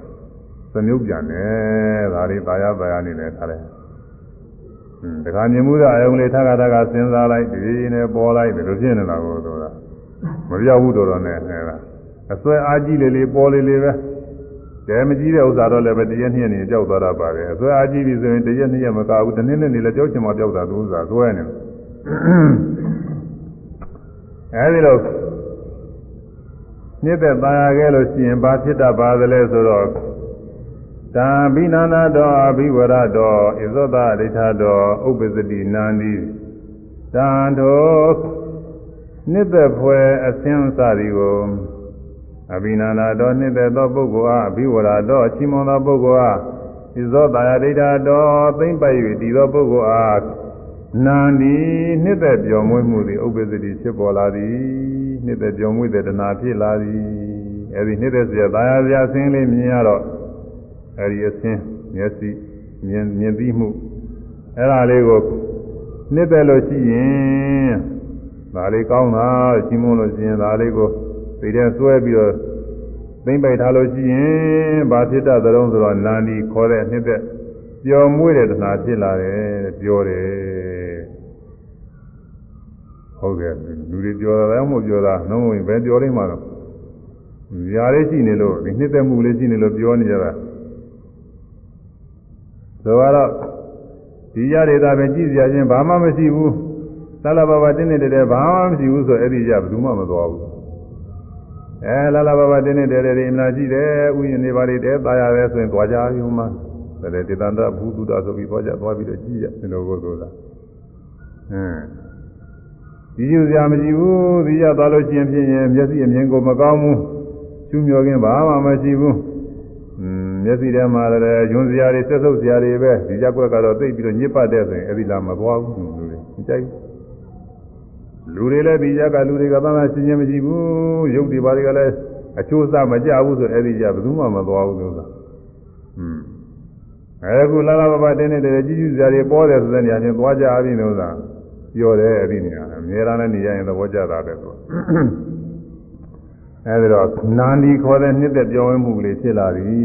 သမြုပ်ပြန်တယ်ဒါလေးသာယာသာယာနေတယ်ခါလဲอืมတခါမြင်မှုတဲ့အယုံလေးထခါထခါစဉ်းစားလိုက်ဒီဒီနဲ့ပေါ်လိုက်တယ်လို့ဖြစ်နေတာကိုဆိုတာမပြောက်ဘူးတော်တော်နဲ့အဲဒါအစွဲအားကြီးလေးလေးပေါ်လေးလေးပဲ ကဲမကြည့်တဲ့ဥစ္စာတော့လည်းပဲတရက်နှစ်ရက်နေကြောက်သွားတာပါပဲအစွဲအကြည့်ပြီဆိုရင်တရက်နှစ်ရက်မကဘူးတနေ့နဲ့နေလည်းကြောက်ချင်မှကြောက်တာသူဥစ္စာစွဲနေတယ်အဲဒီလိုနှစ်သက်ပါရခဲ့လို့ရှိရင်ဘာဖြစ်တတ်ပါသလဲဆိုတော့တံဘိနန္ဒတောအဘိဝရတောဣဇောတဒိဋ္ဌတောဥပ္ပစတိနန္ဒီတံတောနှစ်သက်ဖွယ်အသင်းစသည်ကို အဘိနန္ဒတောနှစ်သက်သောပုဂ္ဂိုလ်အားအဘိဝရတောအချီးမွန်သောပုဂ္ဂိုလ်အားဣဇောတယဒိဋ္ဌတောသိမ့်ပိုက်၍တည်သောပုဂ္ဂိုလ်အားနန္ဒီနှစ်သက်ပြောင်းမွေးမှုသည်ဥပ္ပစတိဖြစ်ပေါ်လာသည်နှစ်သက်ပြောင်းမွေးတဲ့တဏှာဖြစ်လာသည်အဲဒီနှစ်သက်စရာသာယာစရာဆင်းလေးမြင်ရတော့အဲဒီအဆင်းမျက်စိမြင်မြင်ပြီးမှုအဲ့ဒါလေးကိုနှစ်သက်လို့ရှိရင်ဒါလေးကောင်းတာရှင်းမလို့ရှိရင်ဒါလေးကို သိတဲ့ဆွဲပြီးတော့သိမ့်ပိုက်ထားလို့ရှိရင်ဘာဖြစ်တတ်သလုံးဆိုတော့နန္ဒီခေါ်တဲ့နှစ်သက်ပျော်မွေ့တဲ့တဏှာဖြစ်လာတယ်ပြောတယ်ဟုတ်ကဲ့လူတွေပြောတာလည်းမဟုတ်ပြောတာနှုံးဝင်ပဲပြောနေမှာတော့ຢာလေးရှိနေလို့ဒီနှစ်သက်မှုလေးရှိနေလို့ပြောနေကြတာဆိုတော့ဒီရဒေတာပဲကြည့်စရာချင်းဘာမှမရှိဘူးသလဘဘတင်းနေတယ်ဘာမှမရှိဘူးဆိုအဲ့ဒီရဘယ်သူမှမသွားဘူး အဲလာလာဘဘတင်းနေတယ်တယ်အင်လာကြည့်တယ်ဥယျာဉ်နေပါလေတဲ့ตายရတယ်ဆိုရင်သွားကြရုံမှတယ်တေတန္တဘူတုတဆိုပြီးသွားကြသွားပြီးတော့ကြည့်ရဒီလိုကိုဆိုတာဟင်းဒီယူစရာမရှိဘူးဒီရသွားလို့ရှိရင်ဖြစ်ရင်မျက်စိအမြင်ကိုမကောင်းဘူးချူးမြော်ခြင်းဘာမှမရှိဘူးอืมမျက်စိထဲမှာလည်းယွန်းစရာတွေသက်ဆုပ်စရာတွေပဲဒီရက်ွက်ကတော့သိပြီးတော့ညစ်ပတ်တဲ့ဆိုရင်အဲ့ဒီလာမသွားဘူးလူတွေမကြိုက် လူတွေလည်းဒီရက်ကလူတွေကသာသာရှင်းရှင်းမရှိဘူးရုပ်တွေဘာတွေကလည်းအချိုးအစားမကြဘူးဆိုအဲ့ဒီကြဘယ်သူမှမသွားဘူးလို့သာอืมအခုလာလာပပတင်းနေတဲ့ကြီးကြီးစရာတွေပေါ်တယ်ဆိုတဲ့နေရာချင်းသွားကြပြီလို့သာပြောတယ်အဲ့ဒီနေရာအများအားလည်းနေရရင်သဘောကျတာပဲဆိုအဲဒီတော့နာန္ဒီခေါ်တဲ့နှစ်သက်ပြောင်းလဲမှုလေးဖြစ်လာပြီ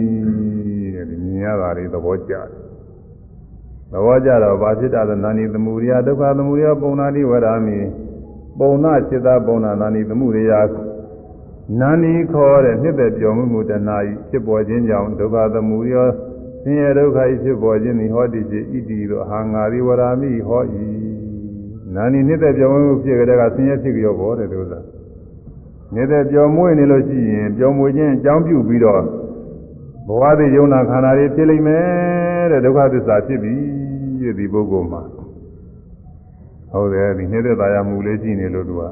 တဲ့ဒီမြင်ရတာလေးသဘောကျတယ်သဘောကျတော့ဘာဖြစ်တာလဲနာန္ဒီသမုဒိယဒုက္ခသမုဒိယပုံနာတိဝရမိ ပုံနာจิตပုံနာနာန္ဒီသမုဒိယနာန္ဒီခေါ်တဲ့နှစ်သက်ပြောင်းမှုတဏှာဤဖြစ်ပေါ်ခြင်းကြောင့်ဒုက္ခသမုဒိယဆင်းရဲဒုက္ခဤဖြစ်ပေါ်ခြင်းသည်ဟောတိရှိဣတိသောအာငါရိဝရမိဟောဤနာန္ဒီနှစ်သက်ပြောင်းမှုဖြစ်ကြတဲ့ကဆင်းရဲဖြစ်ကြောပေါ်တဲ့ဒုက္ခနေတဲ့ပျော်မွေ့နေလို့ရှိရင်ပျော်မွေ့ခြင်းအကြောင်းပြုပြီးတော့ဘဝသိယုံနာခန္ဓာတွေဖြစ်လိမ့်မယ်တဲ့ဒုက္ခသစ္စာဖြစ်ပြီရဲ့ဒီပုဂ္ဂိုလ်မှာ ဟုတ်တယ်ဒီနေတဲ့တရားမူလေးရှိနေလို့သူက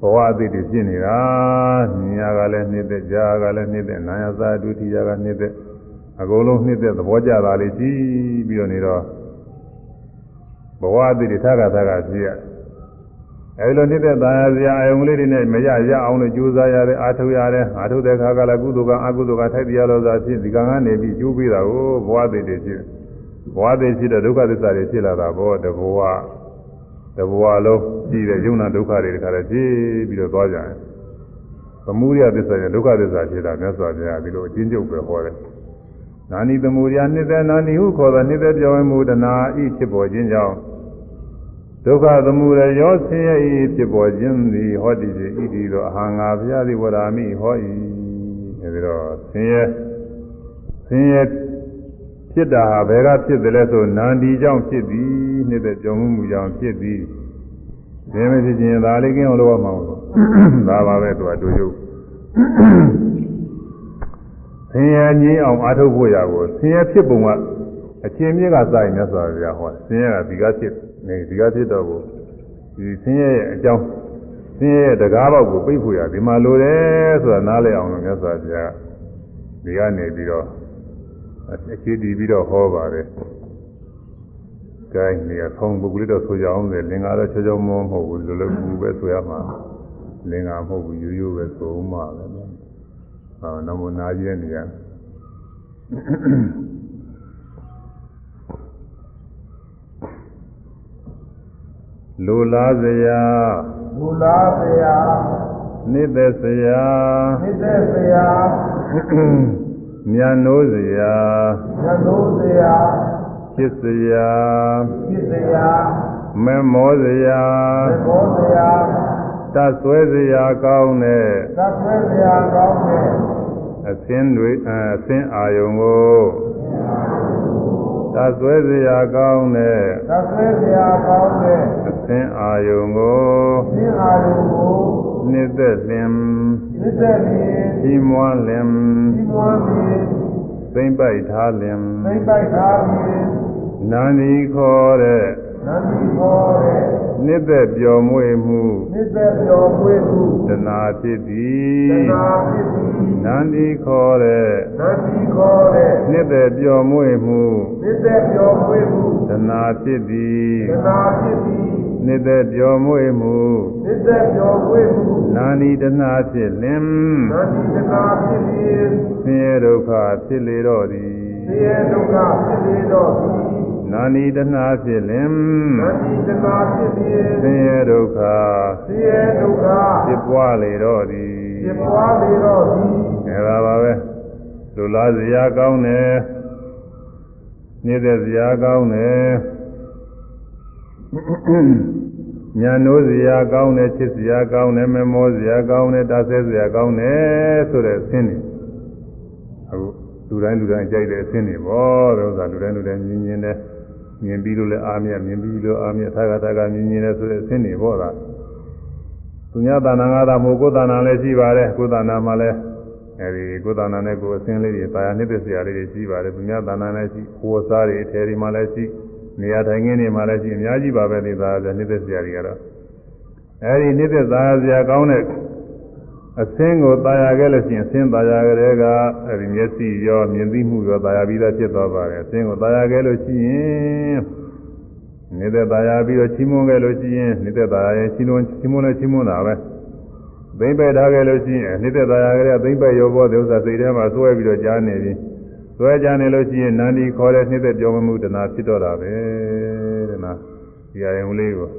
ဘဝအသိတွေဖြစ်နေတာဉာဏ်ကလည်းနေတဲ့ကြားကလည်းနေတဲ့နာယသာဒုတိယကနေတဲ့အကုန်လုံးနေတဲ့သဘောကြတာလေးရှိပြီးတော့နေတော့ဘဝအသိတွေထပ်ခါထပ်ခါဖြစ်ရတယ်အဲဒီလိုနေတဲ့သာယာစရာအယုံလေးတွေနဲ့မရရအောင်လို့ကြိုးစားရတယ်အာထုတ်ရတယ်အာထုတ်တဲ့ခါကလည်းကုသိုလ်ကအကုသိုလ်ကထိုက်တရားလို့သာဖြစ်ဒီကံကနေပြီးကျိုးပေးတာကိုဘဝသိတွေဖြစ် ဘဝသိဖြစ်တဲ့ဒုက္ခသစ္စာတွေဖြစ်လာတာဘောတဘဝတဘဝလုံးရှိတဲ့ယုံနာဒုက္ခတွေတခါတည်းဖြစ်ပြီးတော့သွားကြတယ်သမုဒိယသစ္စာနဲ့ဒုက္ခသစ္စာဖြစ်တာမြတ်စွာဘုရားဒီလိုအချင်းချုပ်ပဲဟောတယ်နာနီသမုဒိယနှစ်သက်နာနီဟုခေါ်သောနှစ်သက်ပြောင်းမှုတဏှာဤဖြစ်ပေါ်ခြင်းကြောင့်ဒုက္ခသမုဒယရောဆင်းရဲဤဖြစ်ပေါ်ခြင်းသည်ဟောတိစေဣတိသောအဟံငါဘုရားသည်ဝရာမိဟော၏အဲဒီတော့ဆင်းရဲဆင်းရဲ ဖြစ်တာဟာဘယ်ကဖြစ်တယ်လဲဆိုနန္ဒီကြောင့်ဖြစ်သည်နှစ်သက်ကြောင့်မှုကြောင့်ဖြစ်သည်ဒီမဖြစ်ခြင်းဒါလေးကင်းအောင်လုပ်ရမှာလို့ဒါပါပဲသူကတို့ရုပ်ဆင်းရဲကြီးအောင်အားထုတ်ဖို့ရကိုဆင်းရဲဖြစ်ပုံကအချင်းမြင့်ကစိုက်မြတ်စွာဘုရားဟောဆင်းရဲကဒီကဖြစ်နေဒီကဖြစ်တော့ကိုဒီဆင်းရဲရဲ့အကြောင်းဆင်းရဲတကားပေါက်ကိုပိတ်ဖို့ရဒီမှာလိုတယ်ဆိုတာနားလည်အောင်လို့မြတ်စွာဘုရားဒီကနေပြီးတော့ အခြေတည်ပြီးတော့ဟောပါတယ်။ကိုင်းနေရာဆောင်းပုဂ္ဂလိတော့ဆိုကြအောင်လေလင်္ကာတော့ချောချောမောမဟုတ်ဘူးလောလောကူပဲဆိုရမှာလင်္ကာမဟုတ်ဘူးရိုးရိုးပဲဆိုမှလည်းဟောနမနာကျင်းနေရလိုလားစရာမူလားဆရာနှစ်သက်စရာနိသက်ဆရာ မြတ်နိုးစရာညနိုးဆရာချစ်စရာဖြစ်ဆရာမမောစရာသဘောဆရာတတ်ဆွဲစရာကောင်းတဲ့သတ်ဆွဲဆရာကောင်းတဲ့အသင်းတွေအသင်းအာယုံကိုတတ်ဆွဲစရာကောင်းတဲ့သတ်ဆွဲဆရာကောင်းတဲ့အသင်းအာယုံကိုသင်အာရုံကိုနှစ်သက်လင် နိသက်ဖြင့်ကြီးမွားလင်ဒီမွန်ဖြင့်သိမ့်ပိုက်ထားလင်သိမ့်ပိုက်ထားဖြင့်နန္ဒီခေါ်တဲ့နန္ဒီခေါ်တဲ့နှစ်သက်ပျော်မွေ့မှုနိသက်ပြော်ပွေမှုတဏှာဖြစ်သီသးနာဖြစ်သည်နန္ဒီခေါ်တဲ့နန္ဒီခေါ်တဲ့နှစ်သက်ပျော်မွေ့မှုနိသက်ပြော်ပွေမှုတဏှာဖြစ်သည်သနာဖြစ်သည် နှစ်သက်ပျော်မွေ့မှုနိသက်ပြော်ပွေမှုနာနီတဏှာဖြစ်လင်နန္ဒီသနာဖြစ်သည်ဆင်းရဲဒုက္ခဖြစ်လေတော့သည်ဆင်းရဲဒုက္ခဖြစ်လေတော့သည်နာနီတဏှာဖြစ်လင်နန္ဒီသနာဖြစ်သည်ဆင်းရဲဒုက္ခဆင်းရဲဒုက္ခဖြစ်ပွားလေတော့သည်ဖြစ်ပွားလေတော့သည်အဲဒါပါပဲလူလားစရာကောင်းတယ်နေတဲ့စရာကောင်းတယ် ညာနိုးစရာကောင်းတယ်ချစ်စရာကောင်းတယ်မမောစရာကောင်းတယ်တဆဲစရာကောင်းတယ်ဆိုတဲ့အဆင်းတွေအခုလူတိုင်းလူတိုင်းကြိုက်တဲ့အဆင်းတွေပေါ့ဒါဥစ္စာလူတိုင်းလူတိုင်းမြင်မြင်တယ်မြင်ပြီးလို့လည်းအာမြတ်မြင်ပြီးလို့အာမြတ်သာကသာကမြင်မြင်တယ်ဆိုတဲ့အဆင်းတွေပေါ့လားသူများတဏ္ဍာငါသာမို့ကိုယ်တဏ္ဍာလည်းရှိပါတယ်ကိုယ်တဏ္ဍာမှာလည်းအဲဒီကိုယ်တဏ္ဍာနဲ့ကိုယ်အဆင်းလေးတွေတာယာနှစ်သက်စရာလေးတွေရှိပါတယ်သူများတဏ္ဍာလည်းရှိကိုယ်စားတွေအထယ်တွေမှာလည်းရှိ နေရာထိုင်ခင်းတွေမှာလည်းရှိအများကြီးပါပဲဒီသားပြနှစ်သက်စရာတွေကတော့အဲဒီနှစ်သက်သာစရာကောင်းတဲ့အဆင်းကိုတာယာခဲ့လို့ရှိရင်အဆင်းတာယာကြတဲ့ကအဲဒီမျက်စိရောမြင်သိမှုရောတာယာပြီးသားဖြစ်သွားပါတယ်အဆင်းကိုတာယာခဲ့လို့ရှိရင်နေတဲ့တာယာပြီးတော့ချီးမွမ်းခဲ့လို့ရှိရင်နေတဲ့တာယာရင်ချီးမွမ်းချီးမွမ်းလည်းချီးမွမ်းတာပဲသိမ့်ပယ်ထားခဲ့လို့ရှိရင်နေတဲ့တာယာကြတဲ့သိမ့်ပယ်ရောဘောတဲ့ဥစ္စာစိတ်ထဲမှာသွဲပြီးတော့ကြားနေပြီ သွဲကြားနေလို့ရှိရင်နန္ဒီခေါ်တဲ့နေတဲ့ပြောမှုတဏှာဖြစ်တော့တာပဲတဲ့နာဒီအရင်လေးကို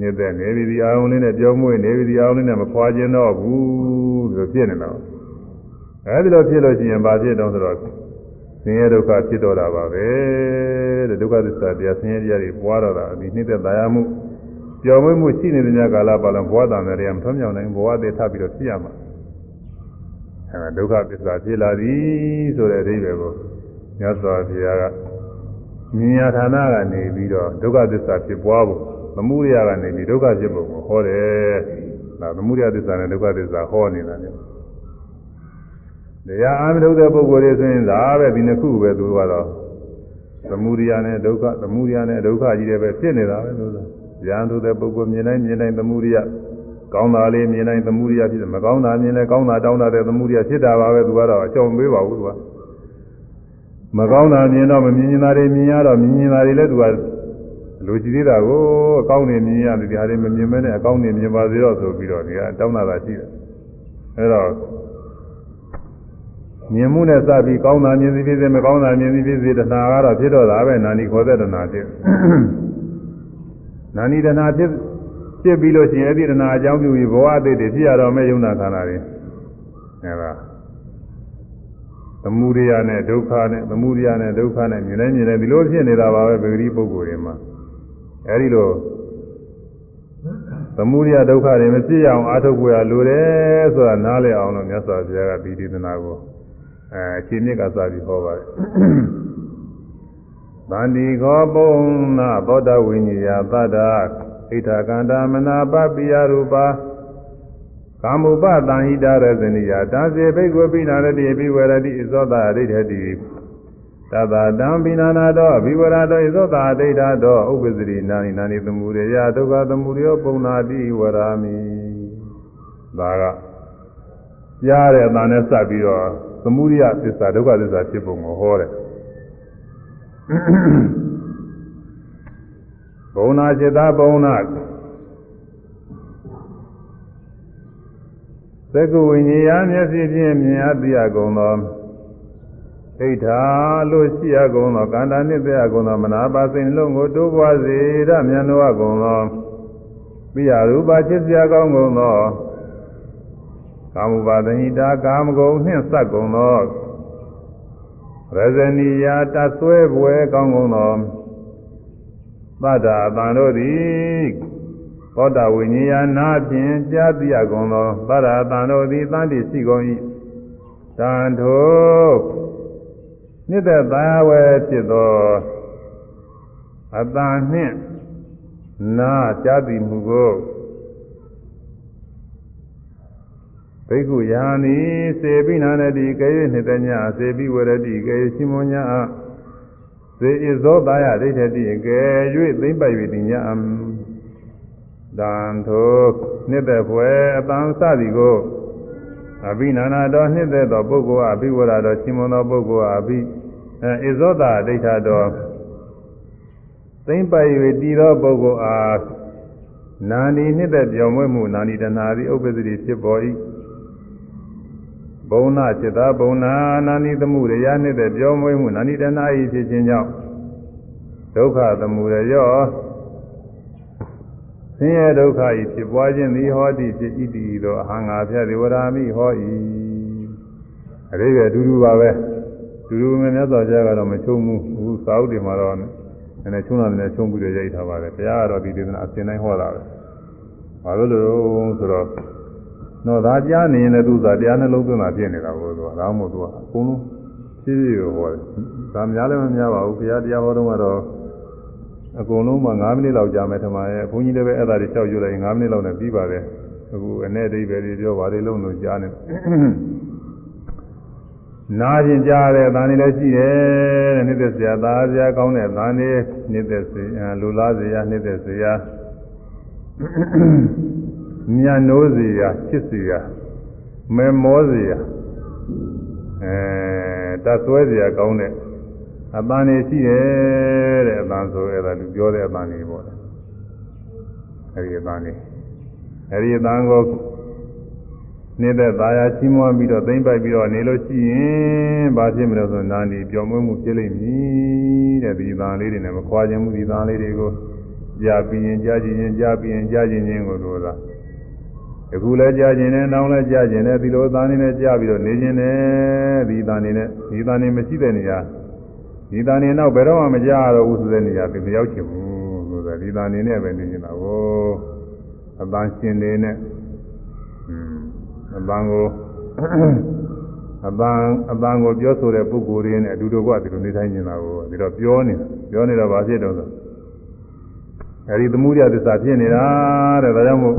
နေတဲ့နေပြီဒီအာယုံလေးနဲ့ပြောမွေးနေပြီဒီအာယုံလေးနဲ့မခွာခြင်းတော့ဘူးလို့ဖြစ်နေတော့အဲဒီလိုဖြစ်လို့ရှိရင်ဘာဖြစ်တော့ဆိုတော့ဆင်းရဲဒုက္ခဖြစ်တော့တာပါပဲတဲ့ဒုက္ခသစ္စာတရားဆင်းရဲတရားတွေပွားတော့တာဒီနှိမ့်သက်တရားမှုပျော်မွေးမှုရှိနေတဲ့ညကာလပါလုံးဘဝတန်တယ်ရမထွံ့မြောက်နိုင်ဘဝတည်ထပ်ပြီးတော့ဖြစ်ရမှာ အဲဒုက္ခသစ္စာဖြစ်လာသည်ဆိုတဲ့အဓိပ္ပာယ်ကိုမြတ်စွာဘုရားကမြညာဌာနကနေပြီးတော့ဒုက္ခသစ္စာဖြစ်ပွားဖို့သမုဒယကနေပြီးဒုက္ခဖြစ်ဖို့ကိုဟောတယ်။ဒါသမုဒယသစ္စာနဲ့ဒုက္ခသစ္စာဟောနေတာလေ။တရားအားမထုတ်တဲ့ပုဂ္ဂိုလ်တွေဆိုရင်ဒါပဲဒီနှစ်ခုပဲသူကတော့သမုဒယနဲ့ဒုက္ခသမုဒယနဲ့ဒုက္ခကြီးတွေပဲဖြစ်နေတာပဲလို့ဆို။ဉာဏ်ထုတ်တဲ့ပုဂ္ဂိုလ်မြင်တိုင်းမြင်တိုင်းသမုဒယ ကောင်းတာလေးမြင်တိုင်းသမုဒယဖြစ်တယ်မကောင်းတာမြင်လဲကောင်းတာတောင်းတာတဲ့သမုဒယဖြစ်တာပါပဲသူကတော့အကြောင်းပေးပါဘူးသူက။မကောင်းတာမြင်တော့မမြင်နေတာတွေမြင်ရတော့မြင်နေတာတွေလည်းသူကလူကြည့်သေးတာကိုအကောင်းနေမြင်ရတယ်ဒီဟာတွေမမြင်မဲနဲ့အကောင်းနေမြင်ပါစေတော့ဆိုပြီးတော့ဒီကတောင်းတာသာရှိတယ်အဲတော့မြင်မှုနဲ့စပြီးကောင်းတာမြင်စီဖြစ်စေမကောင်းတာမြင်စီဖြစ်စေတဏှာကတော့ဖြစ်တော့တာပဲနာနီခေါ်တဲ့တဏှာဖြစ်နာနီတဏှာဖြစ် ဖြစ်ပြီးလို့ရှိရင်အဲ့ဒီတဏှာအကြောင်းပြုပြီးဘဝအသေးတွေဖြစ်ရတော့မဲ့ယုံနာခန္ဓာတွေအဲဒါသမုဒိယနဲ့ဒုက္ခနဲ့သမုဒိယနဲ့ဒုက္ခနဲ့မြင်နေမြင်နေဒီလိုဖြစ်နေတာပါပဲဗေဂတိပုဂ္ဂိုလ်တွေမှာအဲဒီလိုသမုဒိယဒုက္ခတွေမဖြစ်ရအောင်အာထုတ်ကြရလိုတယ်ဆိုတာနားလည်အောင်လို့မြတ်စွာဘုရားကဒီဒီသနာကိုအဲအချိန်မြစ်ကစပြီးဟောပါတယ်ဗန္ဒီခောပုံနာသောတဝိညာယသတ္တ ဣဋ္ဌကန္တာမနာပပိယရူပါကာမုပတံဟိတရဇနိယတာစေဘိက္ခုပိနာရတိပိဝရတိသောတာရိဋ္ဌတိတသာတံပိနာနာတောအဘိဝရတောဣသောတာဒိဋ္ဌတောဥပ္ပဇရိနာနိနာနိသမှုရေယဒုက္ခသမှုရောပုံနာတိဝရာမိဒါကကြားတဲ့အတန်နဲ့စပ်ပြီးတော့သမှုရိယသစ္စာဒုက္ခသစ္စာဖြစ်ပုံကိုဟောတယ် ဘုံနာจิตာဘုံနာသက္ကဝိညာဉ်မျက်စိဖြင့်မြင်အပ်သိရကုန်သောဣဋ္ဌာလို့ရှိရကုန်သောကန္တာနှင့်သိရကုန်သောမနာပါစိန်လုံးကိုတိုးပွားစေရမြတ်တော်ကုန်သောပိယရူပချစ်စရာကောင်းကုန်သောကာမုပါဒဟိတာကာမဂုဏ်နှင့်စပ်ကုန်သောရဇဏီယာတဆွဲပွဲကောင်းကုန်သော သတ္တာအတန်တို့သည်သောတာဝိညာဏနာဖြင့်ကြားသိရကုန်သောသတ္တာအတန်တို့သည်တန်တိရှိကုန်၏တန်ထိုနှစ်သက်သာဝဲဖြစ်သောအတန်နှင့်နာကြားသိမှုကိုဘိက္ခုယာနိစေပိနာနတိကေယနှစ်တညစေပိဝရတိကေယရှိမွန်ညာ စေဣဇောတာယဒိဋ္ဌတိကေ၍သိမ့်ပိုက်၍တိညာတန်ထိုနှစ်သက်ဖွယ်အတန်စသည်ကိုအဘိနာနာတော်နှစ်သက်သောပုဂ္ဂိုလ်အဘိဝရတော်ရှိမွန်သောပုဂ္ဂိုလ်အဘိအဲဣဇောတာဒိဋ္ဌတော်သိမ့်ပိုက်၍တည်သောပုဂ္ဂိုလ်အားနာနီနှစ်သက်ပြောင်းမွေးမှုနာနီတနာသည်ဥပ္ပဒတိဖြစ်ပေါ်၏ ဘုံနာจิตာဘုံနာနာနိသမှုရယနှစ်တဲ့ပြောမွေးမှုနာနိတနာဤဖြစ်ခြင်းကြောင့်ဒုက္ခသမှုရရောဆင်းရဲဒုက္ခဤဖြစ်ပွားခြင်းသည်ဟောတိဖြစ်ဤတည်သောအဟံငါဖြတ်ဒီဝရာမိဟော၏အရိပဲအတူတူပါပဲတူတူမြတ်စွာဘုရားကတော့မချုံဘူးအခုစာအုပ်တွေမှာတော့နည်းနည်းချုံတာလည်းချုံပြီးတော့ရိုက်ထားပါတယ်ဘုရားကတော့ဒီဒေသနာအစဉ်တိုင်းဟောတာပဲဘာလို့လဲဆိုတော့ တော့ဒါကြားနေရင်လည်းသူသာတရားနှလုံးသွင်းတာဖြစ်နေတာကိုသူကဒါမှမဟုတ်သူကအကုန်လုံးဖြည်းဖြည်းဟောတယ်ဒါများလည်းမများပါဘူးဘုရားတရားဟောတော့ကတော့အကုန်လုံးမှ9မိနစ်လောက်ကြာမယ်ထမရဲ့ဘုန်းကြီးလည်းပဲအဲ့ဒါတွေလျှောက်ယူလိုက်9မိနစ်လောက်နဲ့ပြီးပါတယ်အခုအနေအဓိပ္ပာယ်တွေပြောပါတယ်လုံးလို့ကြားနေနာကျင်ကြားတဲ့အတန်တွေလည်းရှိတယ်တဲ့နှစ်သက်စရာသားစရာကောင်းတဲ့အတန်တွေနှစ်သက်စရာလူလားစရာနှစ်သက်စရာ မြတ်နိုးစီရာချစ်စီရာမဲမောစီရာအဲတတ်ဆွဲစီရာကောင်းတဲ့အပန်းနေရှိတယ်တဲ့အပန်းဆိုအဲ့ဒါလူပြောတဲ့အပန်းနေပေါ့လေအဲ့ဒီအပန်းနေအဲ့ဒီအပန်းကိုနေတဲ့သားယာချီးမွမ်းပြီးတော့သိမ့်ပိုက်ပြီးတော့နေလို့ရှိရင်ဘာဖြစ်မလို့ဆိုနာနေပျော်မွေးမှုဖြစ်လိမ့်မည်တဲ့ဒီသားလေးတွေနဲ့မခွာခြင်းမှုဒီသားလေးတွေကိုကြားပြီးရင်ကြားကြည့်ရင်ကြားပြီးရင်ကြားကြည့်ရင်ကိုလို့လား အခုလည်းကြားကျင်တယ်နောင်လည်းကြားကျင်တယ်ဒီလိုသားနေနဲ့ကြားပြီးတော့နေကျင်တယ်ဒီသားနေနဲ့ဒီသားနေမရှိတဲ့နေရာဒီသားနေနောက်ဘယ်တော့မှမကြားရတော့ဘူးဆိုတဲ့နေရာဒီမရောက်ချင်ဘူးဆိုတော့ဒီသားနေနဲ့ပဲနေနေတာကိုအပန်းရှင်နေနဲ့อืมအပန်းကိုအပန်းအပန်းကိုပြောဆိုတဲ့ပုဂ္ဂိုလ်ရင်းနဲ့အတူတူကဒီလိုနေတိုင်းနေတာကိုဒီတော့ပြောနေတာပြောနေတော့ဘာဖြစ်တော့ဆိုအဲဒီသမှုရသစ္စာဖြစ်နေတာတဲ့ဒါကြောင့်မို့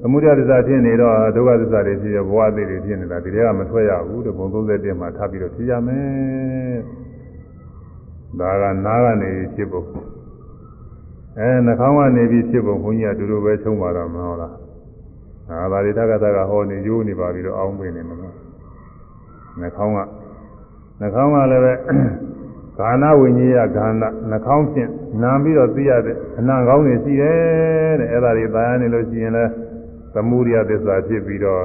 သမုဒယသစ္စာဖြစ်နေတော့ဒုက္ခသစ္စာတွေဖြစ်ရဘဝသေးတွေဖြစ်နေတာဒီထဲကမထွက်ရဘူးတဲ့ဘုံ31မှာထပ်ပြီးတော့ဖြစ်ရမယ်ဒါကနားကနေဖြစ်ဖို့အဲနှာခေါင်းကနေပြီးဖြစ်ဖို့ဘုန်းကြီးကတူတူပဲချုံပါတော့မဟုတ်လားအာဒါတွေတက္ကသကဟောနေရိုးနေပါပြီးတော့အောင်းပေးနေမှာနှာခေါင်းကနှာခေါင်းကလည်းပဲဂာနာဝိညာဉ်ကဂန္ဓနှာခေါင်းဖြင့်နာပြီးတော့သိရတဲ့အနံကောင်းတွေရှိတယ်တဲ့အဲ့ဒါတွေသာယာနေလို့ရှိရင်လည်း သမုဒိယသစ္စာဖြစ်ပြီးတော့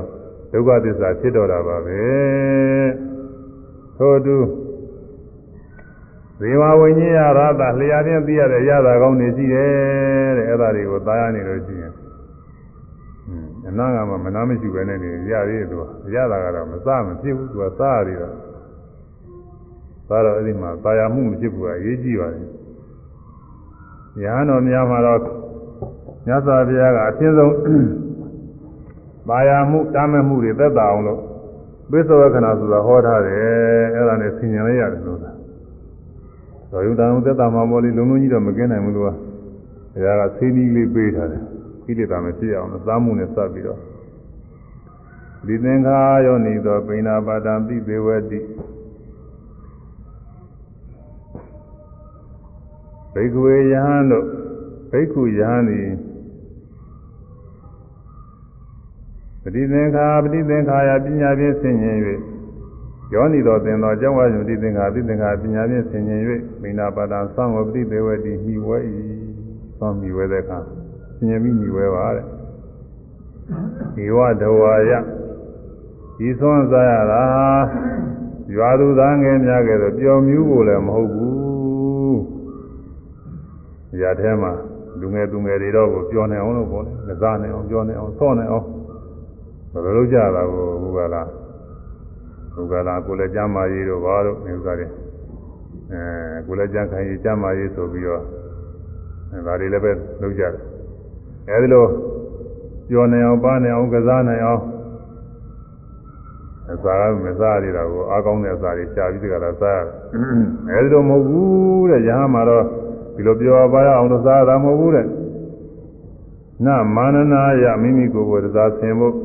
ဒုက္ခသစ္စာဖြစ်တော့တာပါပဲထို့တူဇေဝဝိညာဉ်ရတာလျှာချင်းသိရတဲ့ရတာကောင်းနေရှိတယ်တဲ့အဲ့ဒါတွေကိုသာယာနေလို့ရှိရင်အနာကမှမနာမရှိပဲနဲ့နေရသေးတယ်သူကရတာကတော့မစားမဖြစ်ဘူးသူကစားရသေးတာသာတော့အဲ့ဒီမှာသာယာမှုမဖြစ်ဘူးကအရေးကြီးပါတယ်ရဟန်းတော်များမှာတော့မြတ်စွာဘုရားကအရှင်းဆုံး ပါရမှုတားမဲ့မှုတွေသက်သာအောင်လို့ပိဿဝခဏဆိုတာဟောထားတယ်အဲ့ဒါနဲ့ဆင်ញံလိုက်ရတယ်လို့သာတော်ယုံတောင်သက်သာမှာပေါ့လေလုံးလုံးကြီးတော့မကင်းနိုင်ဘူးလို့ကဘုရားကဆေးနည်းလေးပေးထားတယ်ကိလေသာမဖြစ်အောင်လို့သားမှုနဲ့စပ်ပြီးတော့ဒီသင်္ခါယောနိသောပိဏပါဒံပိသေဝတိဘိက္ခဝေယဟန်တို့ဘိက္ခုယဟန်သည် ပฏิသင်္ခါပฏิသင်္ခါယပညာဖြင့်ဆင်ញင်၍ယောနိတော်သင်တော်ကြောင့်ဝါယပฏิသင်္ခါပฏิသင်္ခါပညာဖြင့်ဆင်ញင်၍မိနာပါဒံသံဝပฏิသေဝတိမိဝဲ၏သံမိဝဲတဲ့အခါဆင်ញင်ပြီးမိဝဲပါတဲ့ဒီဝဒဝါယဒီသွန်းစားရတာရွာသူသားငယ်များကဲတော့ပျော်မြူးဖို့လည်းမဟုတ်ဘူး။ရာထဲမှာလူငယ်သူငယ်တွေတော့ကိုပျော်နေအောင်လို့ပေါ့လေ။ငစားနေအောင်ပျော်နေအောင်ဆော့နေအောင် ဘယ်လိုလုပ်ကြတာကိုဘုရားလားဘုရားလားကိုလည်းကြမ်းမာရေးတို့ဘာလို့နေဥစ္စာတွေအဲကိုလည်းကြမ်းခိုင်ရေးကြမ်းမာရေးဆိုပြီးတော့အဲဒါတွေလည်းပဲလုပ်ကြတယ်။အဲဒီလိုပျော်နေအောင်ပါနေအောင်ကစားနေအောင်အစာကမစားရတာကိုအားကောင်းတဲ့အစာတွေရှားပြီးတကလားစားရတယ်အဲဒီလိုမဟုတ်ဘူးတဲ့ရဟန်းမှာတော့ဒီလိုပြောပါရအောင်လို့စားရတာမဟုတ်ဘူးတဲ့နမာနနာယမိမိကိုယ်ကိုယ်စားဆင်ဖို့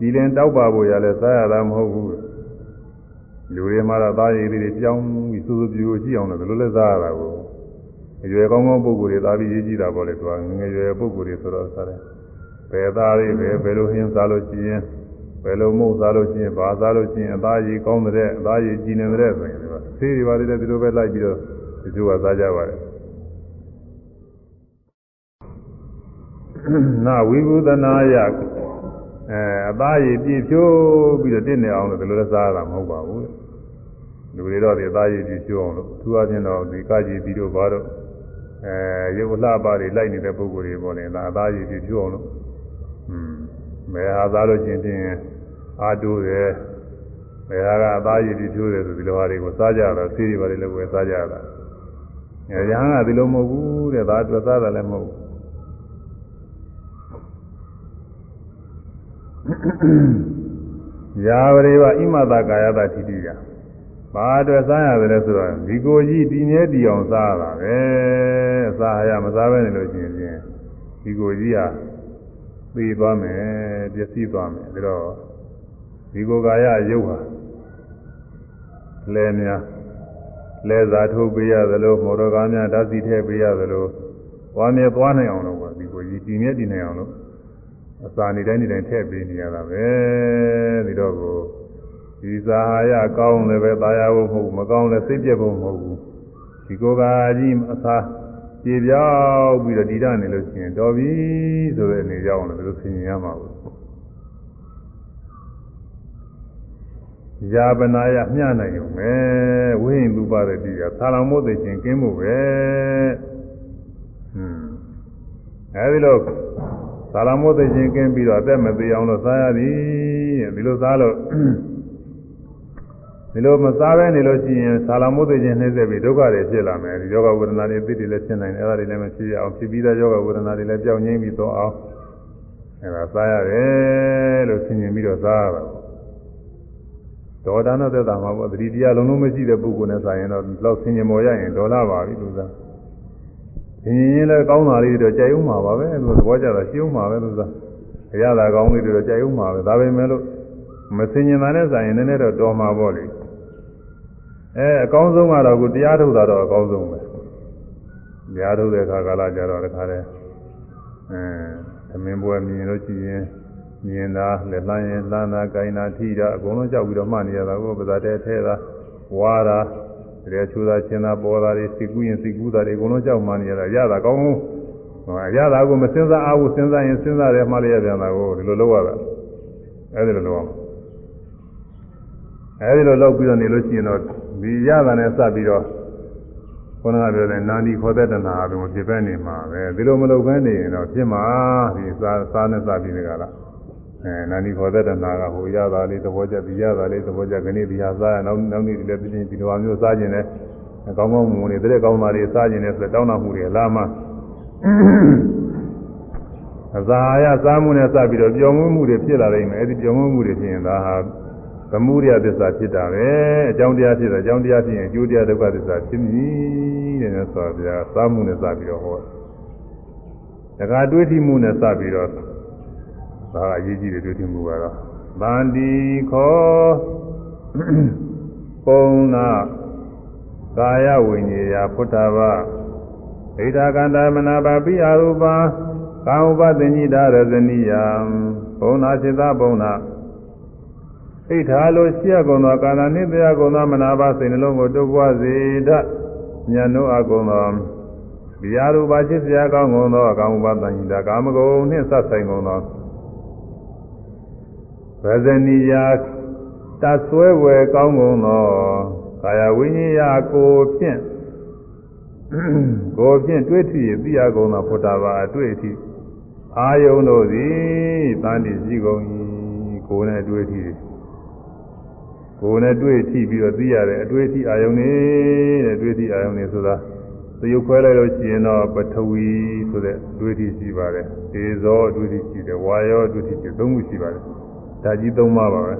ဒီရင်တောက်ပါဖို့ရလဲစားရတာမဟုတ်ဘူးလူတွေမှာတော့သားရည်တွေပြောင်းပြီးစူးစူးပြူကြည့်အောင်လို့ဒီလိုလဲစားရတာကိုအရွယ်ကောင်းကောင်းပုဂ္ဂိုလ်တွေသားပြီးရေးကြည့်တာပေါ့လေသူကငငယ်ရွယ်ပုဂ္ဂိုလ်တွေဆိုတော့စားတယ်ဘယ်သားတွေပဲဘယ်လိုဟင်းစားလို့ရှိရင်ဘယ်လိုမဟုတ်စားလို့ရှိရင်ဘာစားလို့ရှိရင်အသားရည်ကောင်းတဲ့အသားရည်ကြည်နေတဲ့ဆိုရင်ဒီမှာဆေးတွေပါလေဒီလိုပဲလိုက်ပြီးတော့ဒီလိုကစားကြပါတယ်နာဝိဘုဒနာယ အဲအသားရည်ပြည့်ဖြိုးပြီးတော့တင့်နေအောင်လို့ဒီလိုလဲစားရတာမဟုတ်ပါဘူးလူတွေတော့ဒီအသားရည်ပြည့်ဖြိုးအောင်လို့သူအချင်းတော့ဒီကကြီးပြီးတော့ဘာတော့အဲရုပ်လှပါတွေလိုက်နေတဲ့ပုံကိုယ်တွေပေါ်နေဒါအသားရည်ပြည့်ဖြိုးအောင်လို့อืมမဲဟာသားလို့ချင်းချင်းအာတိုးတယ်မဲဟာကအသားရည်ပြည့်ဖြိုးတယ်ဆိုဒီလိုဟာတွေကိုစားကြတော့ဆေးတွေပါလေလည်းဝယ်စားကြတာအဲရဟန်းကဒီလိုမဟုတ်ဘူးတဲ့ဒါအတွက်စားတာလည်းမဟုတ်ဘူး ယာဝရေဝဣမတကာယတတိတိယဘာအတွက်စားရတယ်လဲဆိုတော့ဒီကိုကြီးတည်မြဲတည်အောင်စားရတာပဲအစားရမစားဘဲနေလို့ရှိရင်ဒီကိုကြီးဟာသိသွားမယ်ပျက်စီးသွားမယ်ဒါတော့ဒီကိုကာယရုပ်ဟာလဲများလဲစာထုတ်ပေးရသလိုမော်တော်ကားများဓာတ်စီထည့်ပေးရသလိုဝါမြေသွားနိုင်အောင်လို့ပေါ့ဒီကိုကြီးတည်မြဲတည်နိုင်အောင်လို့ အစာနေတိုင်းနေတိုင်းထည့်ပေးနေရတာပဲဒီတော့ကိုဒီစာဟာရကောင်းလည်းပဲตายဖို့မဟုတ်ဘူးမကောင်းလည်းစိတ်ပြတ်ဖို့မဟုတ်ဘူးဒီကိုကကြီးအစာပြေပြောက်ပြီးတော့တည်ရနေလို့ရှိရင်တော်ပြီဆိုတဲ့အနေကြောင်းလည်းဘယ်လိုဆင်ញင်ရမှာဘူးယာပနာယမျှနိုင်ုံပဲဝိဟိလူပါတဲ့တိကသာလမို့သိချင်းကင်းဖို့ပဲဟွန်းအဲဒီလို သာလမို့သိချင်းကင်းပြီးတော့အသက်မသေးအောင်လို့စားရသည်ဒီလိုစားလို့ဒီလိုမစားဘဲနေလို့ရှိရင်သာလမို့သိချင်းနှိမ့်ဆက်ပြီးဒုက္ခတွေဖြစ်လာမယ်ဒီယောဂဝေဒနာတွေအသိတွေလည်းဖြစ်နိုင်တယ်အဲဒါတွေလည်းမဖြစ်ရအောင်ဖြစ်ပြီးသားယောဂဝေဒနာတွေလည်းကြောက်ငြိမ်းပြီးတော့အောင်အဲဒါစားရတယ်လို့ဆင်ញင်ပြီးတော့စားရတာဒေါ်ဒါနသက်တာမှာပေါ့သတိတရားလုံးလုံးမရှိတဲ့ပုဂ္ဂိုလ်နဲ့ဆိုင်ရင်တော့လောက်ဆင်ញင်မော်ရရင်ဒေါ်လာပါပြီလူသား ဆင်ញင်ရင်လည်းကောင်းတာလေးတွေကြိုက်ဦးမှာပါပဲလို့သဘောကျတာရှင်းဦးမှာပဲလူသားအရသာကောင်းလေးတွေတော့ကြိုက်ဦးမှာပဲဒါပေမဲ့လို့မဆင်ញင်တာနဲ့ဆိုင်ရင်နည်းနည်းတော့တော်မှာပေါ့လေအဲအကောင်းဆုံးကတော့ကိုတရားထုတ်တာတော့အကောင်းဆုံးပဲတရားထုတ်တဲ့အခါကာလကြတော့တခါတည်းအဲသမင်းပွဲမြင်လို့ရှိရင်မြင်တာလက်လန်းရင်လန်းတာကိုင်းတာထိတာအကုန်လုံးကြောက်ပြီးတော့မှတ်နေရတာကိုပဇာတဲထဲတာဝါတာ တည်းချူတာချင်းတာပေါ်တာတွေစိတ်ကူးရင်စိတ်ကူးတာတွေအကုန်လုံးကြောက်မှနေရတာရတာကောင်းဘူးဟောရတာကိုမစင်စားအားဘူးစဉ်းစားရင်စဉ်းစားတယ်မှလည်းရပြန်တာကိုဒီလိုလုပ်ရတာအဲဒီလိုလုပ်အောင်အဲဒီလိုလုပ်ပြီးတော့နေလို့ရှိရင်တော့ဒီရတာနဲ့စပြီးတော့ခေါင်းကပြောတယ်နာနီခေါ်တဲ့တဏှာအကုန်ဖြစ်ပဲနေမှာပဲဒီလိုမလုပ်ဘဲနေရင်တော့ဖြစ်မှာဒီစားစားနဲ့စပြီးနေကြလား အဲနာနီခေါ်တဲ့တဏှာကဟိုရတာလေးသဘောကျဒီရတာလေးသဘောကျခဏဒီဟာစားရနောက်နောက်နေ့ဒီလည်းပြင်းဒီလိုမျိုးစားခြင်းနဲ့ကောင်းကောင်းမွန်နေတဲ့ကောင်းသားတွေစားခြင်းနဲ့ဆိုတောင်းတမှုတွေလာမှအစာရစားမှုနဲ့စပြီးတော့ပျော်မွေးမှုတွေဖြစ်လာနိုင်မယ်အဲဒီပျော်မွေးမှုတွေဖြစ်ရင်ဒါဟာသမုဒယသစ္စာဖြစ်တာပဲအကြောင်းတရားဖြစ်တယ်အကြောင်းတရားဖြစ်ရင်အကျိုးတရားဒုက္ခသစ္စာဖြစ်မည်တဲ့နဲ့ဆိုပြာစားမှုနဲ့စပြီးတော့ဟောတခါတွေးထိမှုနဲ့စပြီးတော့ ဒါအရေးကြီးတဲ့တွေးထိမှုကတော့ဗန္ဒီခောပုံနာကာယဝိညာယဖုတ္တဗဣဒာကန္တမနာပါပိအာရူပကာဥပသင်္ညိတာရဇနိယံဘုံနာစိတဘုံနာဣထာလိုရှိရကုန်သောကာလနှင့်တရားကုန်သောမနာပါစိတ်နှလုံးကိုတုပ်ပွားစေတဉာဏ်တို့အကုန်သောဒီအာရူပချစ်စရာကောင်းကုန်သောကာဥပသင်္ညိတာကာမဂုဏ်နှင့်ဆက်ဆိုင်ကုန်သော ဗဇနိယတဆွဲဝယ်ကောင်းကုန်သောကာယဝိညာဉ်ရာကိုဖြင့်ကိုဖြင့်တွေ့ထီသိရကုန်သောဖုတ္တဘာအတွေ့အထိအာယုံတို့သည်တန်တိရှိကုန်၏ကိုယ်နဲ့တွေ့ထီကိုယ်နဲ့တွေ့ထီပြီးတော့သိရတဲ့အတွေ့အထိအာယုံနေတဲ့တွေ့ထီအာယုံနေဆိုတာသရုပ်ခွဲလိုက်လို့ရှိရင်တော့ပထဝီဆိုတဲ့တွေ့ထီရှိပါတယ်ဒေဇောတွေ့ထီရှိတယ်ဝါယောတွေ့ထီရှိသုံးခုရှိပါတယ် ဒါကြီးသုံးပါပါပဲ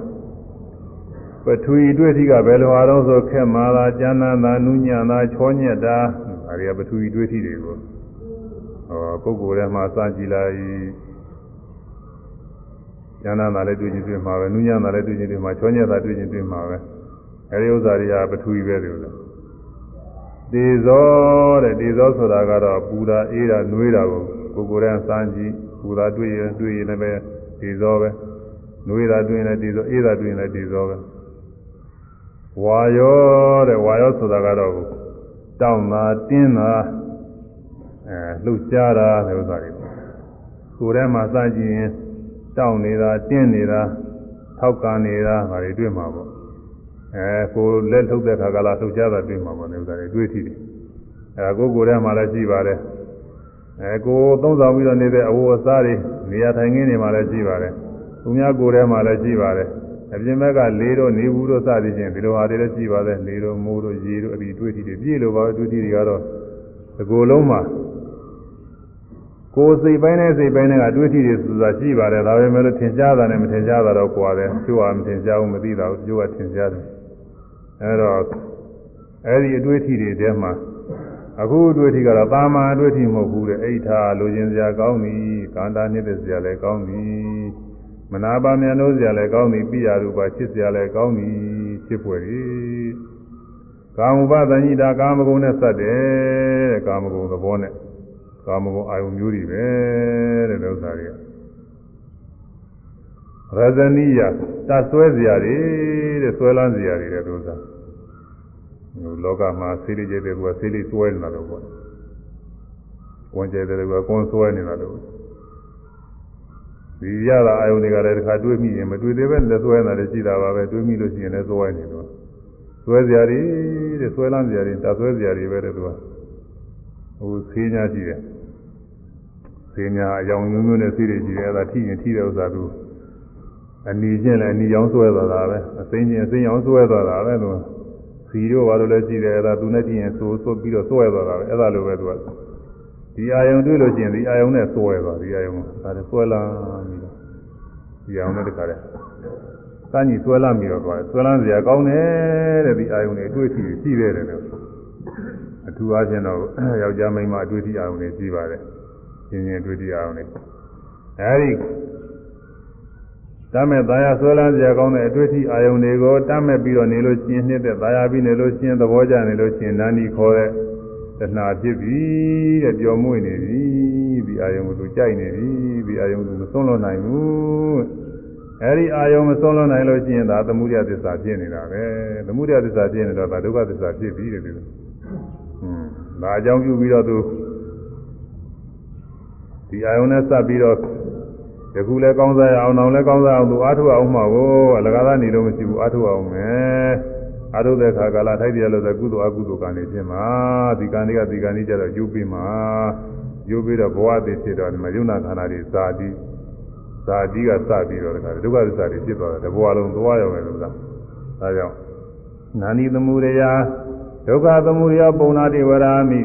ပထဝီတွေ့ထီကဘယ်လိုအားလုံးဆိုခက်မာတာကျမ်းသာတာနုညံ့တာချောညက်တာအဲဒီကပထဝီတွေ့ထီတွေကိုဟောပုဂ္ဂိုလ်ထဲမှာစကြည့်လိုက်ဉာဏ်နာလည်းတွေ့ချင်းတွေ့မှာပဲနုညံ့တာလည်းတွေ့ချင်းတွေ့မှာချောညက်တာတွေ့ချင်းတွေ့မှာပဲအဲဒီဥစ္စာတွေကပထဝီပဲလို့လို့ဒေဇောတဲ့ဒေဇောဆိုတာကတော့ပူတာအေးတာနှွေးတာကိုကိုယ်ကိုယ်ထဲစမ်းကြည့်ပူတာတွေ့ရင်တွေ့ရင်လည်းဒေဇောပဲ နှွေးတာတွေ့ရင်လည်းဒေဇောအေးတာတွေ့ရင်လည်းဒေဇောပဲဝါယောတဲ့ဝါယောဆိုတာကတော့တောင်းတာတင်းတာအဲလှုပ်ရှားတာတဲ့ဥစ္စာတွေကိုယ်ထဲမှာစကြည့်ရင်တောင်းနေတာတင်းနေတာထောက်ကန်နေတာဒါတွေတွေ့မှာပေါ့အဲကိုလက်ထုတ်တဲ့ခါကလာလှုပ်ရှားတာတွေ့မှာပေါ့ဒီဥစ္စာတွေတွေ့ထီတယ်အဲကိုကိုယ်ထဲမှာလည်းရှိပါတယ်အဲကိုသုံးဆောင်ပြီးတော့နေတဲ့အဝတ်အစားတွေနေရာထိုင်ခင်းတွေမှာလည်းရှိပါတယ် သူများကိုယ်ထဲမှာလည်းရှိပါတယ်အပြင်ဘက်ကလေးတို့နေဘူးတို့စသည်ချင်းဒီလိုဟာတွေလည်းရှိပါတယ်လေတို့မိုးတို့ရေတို့အပြီးတွေ့ထီတွေပြည့်လို့ပါတွေ့ထီတွေကတော့ဒီကိုယ်လုံးမှာကိုယ်စိတ်ပိုင်းနဲ့စိတ်ပိုင်းနဲ့ကတွေးထီတွေဆိုတာရှိပါတယ်ဒါပေမဲ့လို့ထင်ရှားတာနဲ့မထင်ရှားတာတော့ကွာတယ်ကျိုးကမထင်ရှားဘူးမသိတာဘူးကျိုးကထင်ရှားတယ်အဲတော့အဲဒီအတွေးထီတွေထဲမှာအခုအတွေးထီကတော့တာမာအတွေးထီမဟုတ်ဘူးတဲ့အိဋ္ဌာလိုချင်စရာကောင်းပြီကာန္တာနှစ်သက်စရာလည်းကောင်းပြီ မနာပါမြန်လို့စရာလည်းကောင်းပြီပိယရူပါချစ်စရာလည်းကောင်းပြီချစ်ဖွယ်ကြီးကာမုပသညိတာကာမဂုဏ်နဲ့စပ်တယ်တဲ့ကာမဂုဏ်သဘောနဲ့ကာမဂုဏ်အာယုမျိုးတွေပဲတဲ့ဥစ္စာတွေကရဇနိယတဆွဲစရာတွေတဲ့ဆွဲလန်းစရာတွေတဲ့ဥစ္စာဟိုလောကမှာဆေးလေးကျတဲ့ကွာဆေးလေးဆွဲနေတာလို့ပေါ့ဝင်ကျတဲ့ကွာကွန်ဆွဲနေတာလို့ ဒီရတာအာယုတွေကလည်းတစ်ခါတွေးမိရင်မတွေးသေးပဲလက်ဆွဲနေတာလည်းရှိတာပါပဲတွေးမိလို့ရှိရင်လည်းဆွဲနေတော့ဆွဲစရာတွေတဲ့ဆွဲလန်းစရာတွေတဆွဲစရာတွေပဲတဲ့သူကဟိုဆေးညာရှိတယ်ဆေးညာအယောင်မျိုးမျိုးနဲ့ဆေးတွေရှိတယ်အဲဒါထိရင်ထိတဲ့ဥစ္စာသူအနီချင်းလည်းအနီရောင်းဆွဲသွားတာပဲအသိချင်းအသိရောင်းဆွဲသွားတာပဲသူစီတို့ဘာလို့လဲရှိတယ်အဲဒါသူနဲ့ထိရင်ဆိုးဆိုးပြီးတော့ဆွဲသွားတာပဲအဲဒါလိုပဲသူက ဒီအာယုံတွေ့လို့ရှိရင်ဒီအာယုံနဲ့ဆွဲသွားဒီအာယုံဒါလည်းဆွဲလာပြီးတော့ဒီအာယုံနဲ့တခါတည်းစမ်းကြီးဆွဲလာပြီးတော့သွားတယ်ဆွဲလန်းစရာကောင်းတယ်တဲ့ဒီအာယုံတွေအတွေ့အထိရှိတယ်တဲ့အထူးအားဖြင့်တော့ယောက်ျားမိန်းမအတွေ့အထိအာရုံတွေရှိပါတယ်။ရှင်ရှင်အတွေ့အထိအာရုံတွေအဲဒီတမ်းမဲ့သားရဆွဲလန်းစရာကောင်းတဲ့အတွေ့အထိအာရုံတွေကိုတမ်းမဲ့ပြီးတော့နေလို့ရှင်းနှစ်တဲ့သားရပြီးနေလို့ရှင်းသဘောကျနေလို့ရှင်းနာနီခေါ်တဲ့ တဏှာဖြစ်ပြီတဲ့ပျော်မွေ့နေပြီဒီအာယုံကိုသူကြိုက်နေပြီဒီအာယုံကိုမဆုံးလွတ်နိုင်ဘူးအဲဒီအာယုံမဆုံးလွတ်နိုင်လို့ရှိရင်ဒါသမုဒယသစ္စာဖြစ်နေတာပဲသမုဒယသစ္စာဖြစ်နေတော့ဒါဒုက္ခသစ္စာဖြစ်ပြီတဲ့ဒီလိုဒါအကြောင်းပြုပြီးတော့သူဒီအာယုန်နဲ့စပ်ပြီးတော့ယခုလည်းကောင်းစားရအောင်အောင်လည်းကောင်းစားအောင်သူအားထုတ်အောင်မှာကိုအလကားသားနေလို့မရှိဘူးအားထုတ်အောင်မယ် အားထုတ်တဲ့အခါကာလထိုက်တယ်လို့ဆိုကုသိုလ်အကုသိုလ်ကံနေဖြစ်မှာဒီကံတွေကဒီကံတွေကြတော့ယူပြီးမှာယူပြီးတော့ဘဝတည်ဖြစ်တော့ဒီမှာယုံနာခန္ဓာတွေဇာတိဇာတိကစပြီးတော့ဒုက္ခသစ္စာတွေဖြစ်သွားတယ်တဘဝလုံးသွားရောက်မယ်လို့လားဒါကြောင့်နာနီသမှုရိယာဒုက္ခသမုဒယပုံနာတိဝရာမိ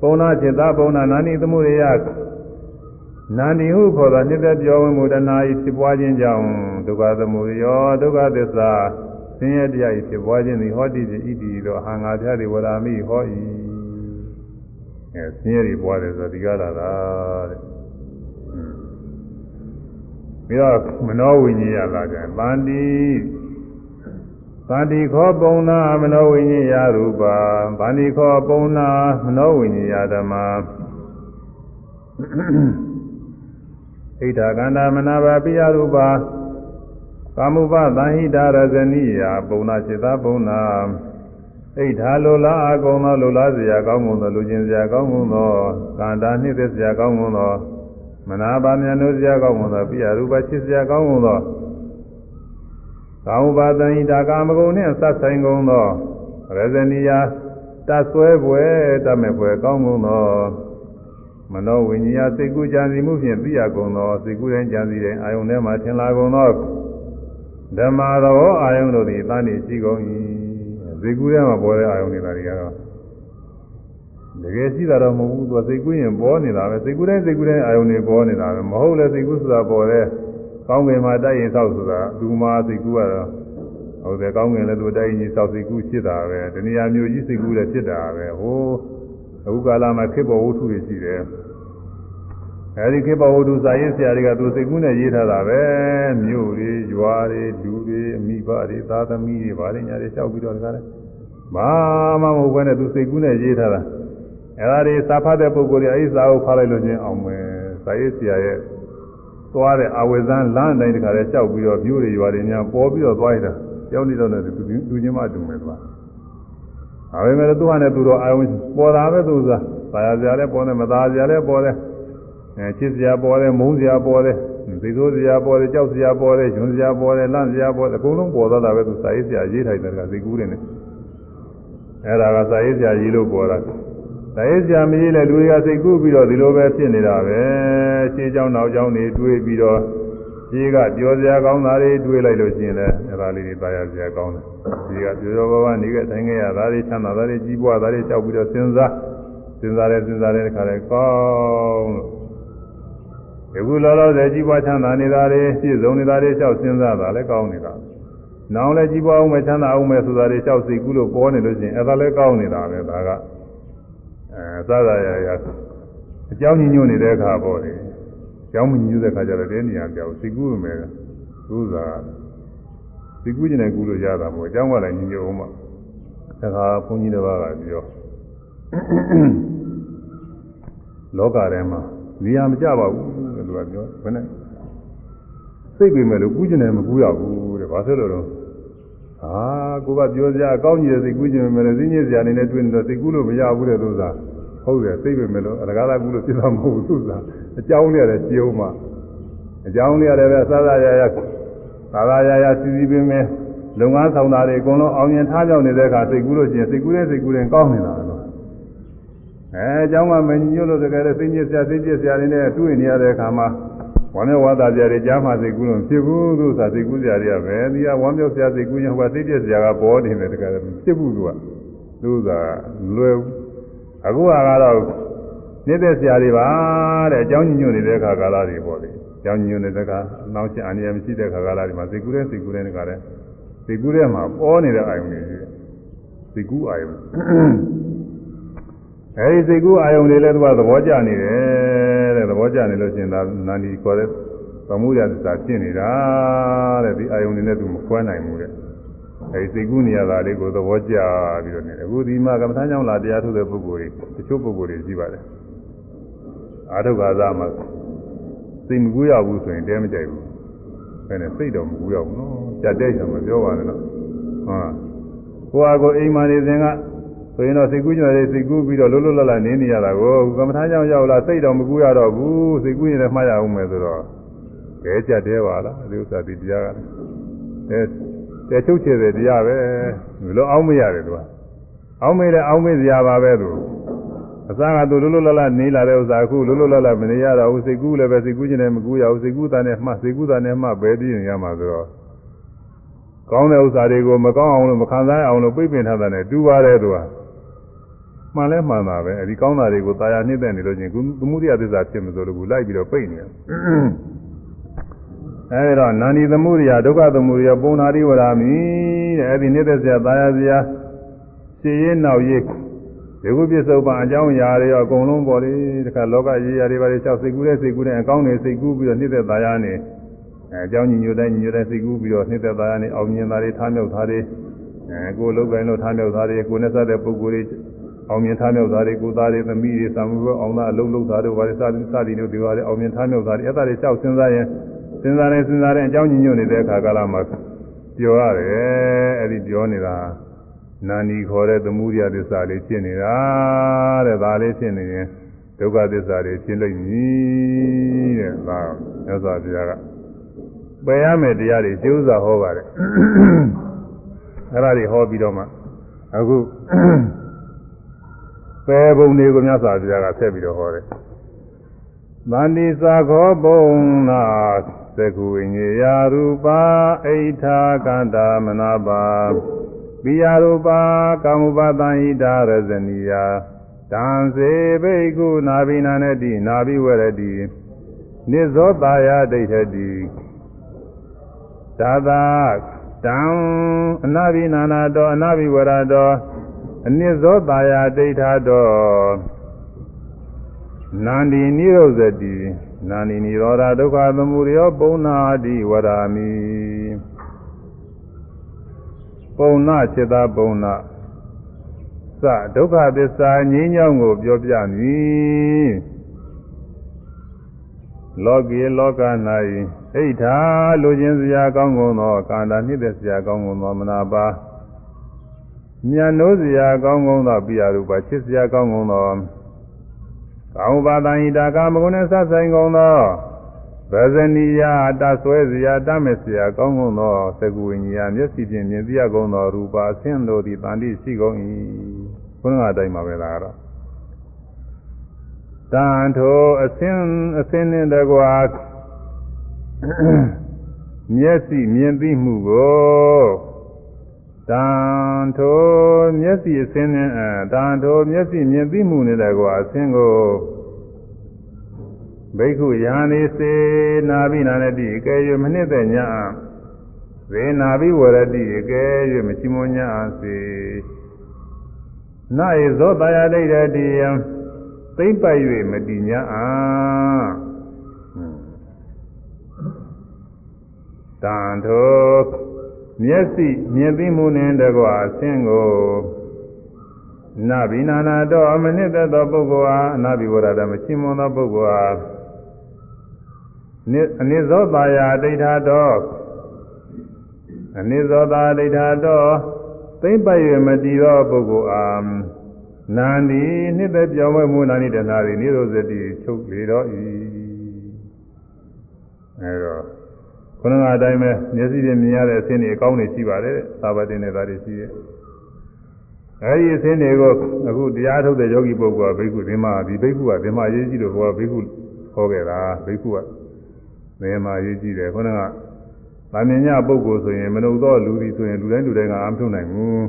ပုံနာจิตပုံနာနာနိသမုဒယနာနိဟုခေါ်သောနှစ်သက်ပြောဝင်မှုတဏှာဤဖြစ်ပွားခြင်းကြောင့်ဒုက္ခသမုဒယောဒုက္ခသစ္စာ ဆင်းရဲတရားဤဖြစ်ပွားခြင်းသည်ဟောတိတိဣတိသောအဟံငါပြတိဝရာမိဟော၏အဲဆင်းရဲတွေပွားတယ်ဆိုဒီကားလာတာတဲ့ပြီးတော့မနောဝိညာဉ်ရလာကြတန်တိဗန္တိခောပုံနာမနောဝိညာယရူပါဗန္တိခောပုံနာမနောဝိညာယဓမ္မာဣဒ္ဓကန္တာမနာဘာပိယရူပါ ကာမုပသံဟိတာရဇနိယပုံနာစေတပုံနာဣဒ္ဓာလိုလားအကုန်သောလိုလားစရာကောင်းမွန်သောလူချင်းစရာကောင်းမွန်သောကန္တာနှိမ့်သက်စရာကောင်းမွန်သောမနာပါမြတ်လို့စရာကောင်းမွန်သောပိယရူပချစ်စရာကောင်းမွန်သောကာမုပသံဟိတာကာမဂုဏ်နှင့်ဆက်ဆိုင်ကုန်သောရဇနိယတဆွဲပွဲတမဲ့ပွဲကောင်းမွန်သောမနောဝိညာဉ်စိတ်ကူးကြံစီမှုဖြင့်သိရကုန်သောစိတ်ကူးတိုင်းကြံစီတိုင်းအာယုန်ထဲမှထင်လာကုန်သော ဓမ္မတော်အာယုန်တို့သည်တန်နေရှိကုန်၏စိတ်ကူးထဲမှာပေါ်တဲ့အာယုန်တွေဒါတွေကတော့တကယ်ရှိတာတော့မဟုတ်ဘူးသူစိတ်ကူးရင်ပေါ်နေတာပဲစိတ်ကူးတိုင်းစိတ်ကူးတိုင်းအာယုန်တွေပေါ်နေတာပဲမဟုတ်လေစိတ်ကူးဆိုတာပေါ်တဲ့ကောင်းကင်မှာတိုက်ရင်ဆောက်ဆိုတာဒူမာစိတ်ကူးကတော့ဟုတ်တယ်ကောင်းကင်လည်းသူတိုက်ရင်ဆောက်စိတ်ကူးဖြစ်တာပဲတဏှာမျိုးကြီးစိတ်ကူးလည်းဖြစ်တာပဲဟိုအခုကာလမှာခေဘောဝုထုတွေရှိတယ် အဲဒီခေဘောဝုထုစာရေးဆရာတွေကသူစိတ်ကူးနဲ့ရေးထားတာပဲမြို့တွေရွာတွေလူတွေအမိဘတွေသားသမီးတွေဗားညာတွေလျှောက်ပြီးတော့တကားလဲဘာမှမဟုတ်ဘဲနဲ့သူစိတ်ကူးနဲ့ရေးထားတာအဲဒါတွေစာဖတ်တဲ့ပုဂ္ဂိုလ်တွေအဲဒီစာအုပ်ဖတ်လိုက်လို့ချင်းအောင်မယ်စာရေးဆရာရဲ့သွားတဲ့အဝေဇန်းလမ်းတိုင်းတခါလဲလျှောက်ပြီးတော့မြို့တွေရွာတွေများပေါ်ပြီးတော့သွားရတာကြောက်နေတော့လည်းသူသူချင်းမတူမယ်သွားဒါပေမဲ့သူကလည်းသူတော့အာယုံပေါ်တာပဲသူကသာယာစရာလည်းပေါ်တယ်မသာစရာလည်းပေါ်တယ် အဲချစ်စရာပေါ်တယ်မုန်းစရာပေါ်တယ်သိသိုးစရာပေါ်တယ်ကြောက်စရာပေါ်တယ်ညွန်စရာပေါ်တယ်လန့်စရာပေါ်တယ်အကုန်လုံးပေါ်သွားတာပဲသူစာရေးစရာရေးထိုင်တယ်ကစိတ်ကူးတယ်နဲ့အဲဒါကစာရေးစရာရေးလို့ပေါ်တာစာရေးစရာမရေးလဲလူတွေကစိတ်ကူးပြီးတော့ဒီလိုပဲဖြစ်နေတာပဲရှင်းကြောင်းနောက်ကြောင်းတွေတွေးပြီးတော့ရှင်းကပြောစရာကောင်းတာတွေတွေးလိုက်လို့ရှင်းလဲအဲဒါလေးတွေပါရစရာကောင်းတယ်ရှင်းကပြောပြောပါပါနေခဲ့တိုင်းခဲ့ရတာတွေချမ်းသာတာတွေကြီးပွားတာတွေကြောက်ပြီးတော့စဉ်းစားစဉ်းစားတယ်စဉ်းစားတယ်တခါလဲကောင်းလို့ ခုလောလောဆယ်ကြီးပွားချမ်းသာနေတာတွေပြည့်စုံနေတာတွေလျှောက်စဉ်းစားတာလည်းကောင်းနေတာနောင်လည်းကြီးပွားအောင်မယ်ချမ်းသာအောင်မယ်ဆိုတာတွေလျှောက်စိတ်ကူးလို့ပေါ်နေလို့ရှိရင်အဲဒါလည်းကောင်းနေတာပဲဒါကအဲသာသာရရအကြောင်းညညွတ်နေတဲ့အခါပေါ့လေကျောင်းမညူးတဲ့ခါကျတော့တဲ့နေရာပြောင်းစိတ်ကူးမယ်သူသာစိတ်ကူးကျင်တဲ့ကူးလို့ရတာမို့အကျောင်းကလည်းညညူးအောင်မှတခါဘုန်းကြီးတစ်ပါးကပြောလောကထဲမှာနေရာမကြပါဘူးတဲ့ သူကပြောဘယ်နဲ့စိတ်ပေမဲ့လို့ကူးကျင်တယ်မကူးရဘူးတဲ့ဘာဖြစ်လို့လဲဟာကိုကပြောစရာအကောင်းကြီးတဲ့စိတ်ကူးကျင်မယ်လို့သိညစ်စရာနေနဲ့တွေ့နေတော့စိတ်ကူးလို့မရဘူးတဲ့သူသာဟုတ်တယ်စိတ်ပေမဲ့လို့အလကားသာကူးလို့ပြသမဟုတ်ဘူးသူသာအကြောင်းလေးရတယ်ကြုံမှအကြောင်းလေးရတယ်ပဲသာသာရရသာသာရရစီစီပင်ပင်လုပ်ငန်းဆောင်တာတွေအကုန်လုံးအောင်မြင်ထားကြောင်နေတဲ့အခါစိတ်ကူးလို့ရှိရင်စိတ်ကူးတဲ့စိတ်ကူးတဲ့ကောင်းနေတာလို့ အဲအကြောင်းကမညညွတ်လို့တကယ်စိတ်ညစ်စရာစိတ်ပြစ်စရာတွေနဲ့တွေ့နေရတဲ့အခါမှာဝမ်းမြောက်ဝမ်းသာစရာတွေကြားမှစိတ်ကူးလို့ဖြစ်ဘူးသူသာစိတ်ကူးစရာတွေကပဲဒီကဝမ်းမြောက်စရာစိတ်ကူးရင်ဟိုကစိတ်ပြစ်စရာကပေါ်နေတယ်တကယ်ဖြစ်ဘူးသူကသူသာလွယ်အခုကတော့နေတဲ့ဆရာတွေပါတဲ့အကြောင်းညညွတ်နေတဲ့အခါကာလတွေပေါ့လေအကြောင်းညညွတ်နေတဲ့အခါနောက်ချင်းအနေရမရှိတဲ့အခါကာလတွေမှာစိတ်ကူးတဲ့စိတ်ကူးတဲ့အခါတဲ့စိတ်ကူးတဲ့မှာပေါ်နေတဲ့အာယုန်တွေစိတ်ကူးအာယုန် အဲဒီစိတ်ကူးအာယုန်တွေလည်းသူကသဘောကျနေတယ်တဲ့သဘောကျနေလို့ရှိရင်ဒါနာနီခေါ်တဲ့သမှုရသစ္စာဖြစ်နေတာတဲ့ဒီအာယုန်တွေနဲ့သူမခွဲနိုင်ဘူးတဲ့အဲဒီစိတ်ကူးနေရတာလေးကိုသဘောကျပြီးတော့နေတယ်အခုဒီမှာကမ္မထမ်းကြောင့်လာတရားထုတ်တဲ့ပုဂ္ဂိုလ်တွေတချို့ပုဂ္ဂိုလ်တွေရှိပါတယ်အာထုခါသာမှာစိတ်မကူးရဘူးဆိုရင်တဲမကြိုက်ဘူးဘယ်နဲ့စိတ်တော့မကူးရဘူးနော်ကြက်တဲ့ဆိုမပြောပါနဲ့တော့ဟုတ်ကိုဟာကိုအိမ်မာနေစဉ်က ဆိုရင်တော့စိတ်ကူးကြတယ်စိတ်ကူးပြီးတော့လွတ်လွတ်လပ်လပ်နေနေရတာကိုကမ္မထမ်းကြောင့်ရောက်လာစိတ်တော့မကူးရတော့ဘူးစိတ်ကူးရင်လည်းမှားရအောင်မယ်ဆိုတော့ကဲကြက်တဲပါလားဒီဥစ္စာဒီတရားကလည်းအဲတဲချုပ်ချယ်တဲ့တရားပဲလောအောင်မရတယ်သူကအောင်မေးတယ်အောင်မေးစရာပါပဲသူအစားကသူလွတ်လွတ်လပ်လပ်နေလာတဲ့ဥစ္စာအခုလွတ်လွတ်လပ်လပ်မနေရတော့ဘူးစိတ်ကူးလည်းပဲစိတ်ကူးခြင်းနဲ့မကူးရဘူးစိတ်ကူးတာနဲ့မှစိတ်ကူးတာနဲ့မှပဲပြီးရင်ရမှာဆိုတော့ကောင်းတဲ့ဥစ္စာတွေကိုမကောင်းအောင်လို့မခံစားအောင်လို့ပြိပင်ထားတာနဲ့တူပါတယ်သူက မှန်လဲမှန်တာပဲအဲဒီကောင်းတာတွေကိုတာယာနှိမ့်တဲ့နေလို့ချင်းသမှုရိယသစ္စာဖြစ်မစိုးလို့လိုက်ပြီးတော့ပြိနေတယ်အဲဒီတော့နာနီသမှုရိယဒုက္ခသမှုရိယပုံနာရိဝရာမိတဲ့အဲဒီနေတဲ့ဆရာတာယာဆရာရှင်းရင်နောက်ရေးဒီခုပြစ္ဆုတ်ပံအကြောင်းအရာတွေရောအကုန်လုံးပေါ်လေတခါလောကရေးရာတွေပါလေလျှောက်စိတ်ကူးတဲ့စိတ်ကူးတဲ့အကောင်းတွေစိတ်ကူးပြီးတော့နှိမ့်သက်သားရနေအဲအကြောင်းညီညွတ်တဲ့ညီညွတ်တဲ့စိတ်ကူးပြီးတော့နှိမ့်သက်သားရနေအောင်မြင်တာတွေထားမြောက်တာတွေအဲကိုယ်လုံးကိုင်းလို့ထားမြောက်သားတွေကိုယ်နဲ့စတဲ့ပုဂ္ဂိုလ်တွေ အောင်မြင်ထားမြောက်သားတွေကိုယ်သားတွေသမီးတွေသံမှုအောင်သားအလုံးလုံးသားတို့ဘာတွေစသည်စသည်တို့ဒီပါလေအောင်မြင်ထားမြောက်သားတွေအဲ့ဒါတွေလျှောက်စဉ်းစားရင်စဉ်းစားရင်စဉ်းစားရင်အကြောင်းညညွတ်နေတဲ့အခါကာလမှာပြောရတယ်အဲ့ဒီပြောနေတာနာနီခေါ်တဲ့သမှုရိယသစ္စာလေးဖြစ်နေတာတဲ့ဒါလေးဖြစ်နေရင်ဒုက္ခသစ္စာတွေဖြစ်လိမ့်မည်တဲ့ဒါမြတ်စွာဘုရားကပယ်ရမယ်တရားတွေကျိုးစွာဟောပါတယ်အဲ့ဒါတွေဟောပြီးတော့မှအခု ပယ်ပုံတွေကိုမြတ်စွာဘုရားကဆက်ပြီးတော့ဟောတယ်သန္တိသာခောဘုံနာသကုဝိညေယာရူပါအိဋ္ဌာကန္တာမနာပါပိယရူပါကာမုပသံဣဒရဇနိယာတံစေဘိက္ခုနာဘိနာနတိနာဘိဝရတိနိဇောတာယဒိဋ္ဌတိသာသာတံအနာဘိနာနာတောအနာဘိဝရတော အနိဇောတာယဒိဋ္ဌတောနန္ဒီနိရောဇတိနာနိနိရောဓဒုက္ခသမုဒယောပုံနာတိဝရာမိပုံနာจิตပုံနာစဒုက္ခသစ္စာငြိမ်းချမ်းကိုပြောပြမည်လောကီလောက၌အိဋ္ဌာလူချင်းစရာကောင်းကုန်သောကာန္တာနှိမ့်သက်စရာကောင်းကုန်သောမနာပါ မြတ်နိုးစရာကောင်းကုန်သောပိယရူပချစ်စရာကောင်းကုန်သောကာမပါတံဣတာကာမဂုဏ်နဲ့ဆက်ဆိုင်ကုန်သောဗဇနိယတဆွဲစရာတမဲ့စရာကောင်းကုန်သောသကုဝိညာဉ်မျက်စိဖြင့်မြင်သိရကုန်သောရူပါအဆင်းတို့သည်တန်တိရှိကုန်၏ခုနကအတိုင်းပါပဲလားတော့တန်ထိုအဆင်းအဆင်းနှင့်တကွာမျက်စိမြင်သိမှုကို တန်ထိုမျက်စိအဆင်းနဲ့အဲတန်ထိုမျက်စိမြင်သိမှုနဲ့တကွာအဆင်းကိုဘိက္ခုယာနေစေနာဘိနာနဲ့တိအကယ်၍မနှစ်သက်ညာဇေနာဘိဝရတိအကယ်၍မချီမွန်ညာစေနာယေဇောတာယဒိဋ္ဌတိယံသိမ့်ပိုက်၍မတည်ညာအာတန်ထို မျက်စိမြင်သိမှုနှင့်တကွာအဆင်းကိုနာဘိနာနာတော့အမနစ်သက်သောပုဂ္ဂိုလ်ဟာအနာဘိဝရဒမချီမွန်သောပုဂ္ဂိုလ်ဟာအနိဇောတာယာဒိဋ္ဌာတော်အနိဇောတာဒိဋ္ဌာတော်သိမ့်ပိုက်၍မတည်သောပုဂ္ဂိုလ်အားနန္ဒီနှစ်သက်ပြောင်းလဲမှုနာနိတနာသည်နိရောဇတိချုပ်လေတော့ဤအဲတော့ ခொနကအတိုင်းပဲမျက်စိနဲ့မြင်ရတဲ့အဆင်းတွေအကောင်းတွေရှိပါတယ်သာဝတင်နေတာတွေရှိတယ်အဲဒီအဆင်းတွေကိုအခုတရားထုတ်တဲ့ယောဂီပုဂ္ဂိုလ်ကဘိက္ခုသင်္မာဒီဘိက္ခုကသင်္မာရေးကြည့်လို့ဟောဘိက္ခုဟောခဲ့တာဘိက္ခုကသင်္မာရေးကြည့်တယ်ခொနကဗာမြင်ညပုဂ္ဂိုလ်ဆိုရင်မနုဿောလူဒီဆိုရင်လူတိုင်းလူတိုင်းကအာမထုတ်နိုင်ဘူး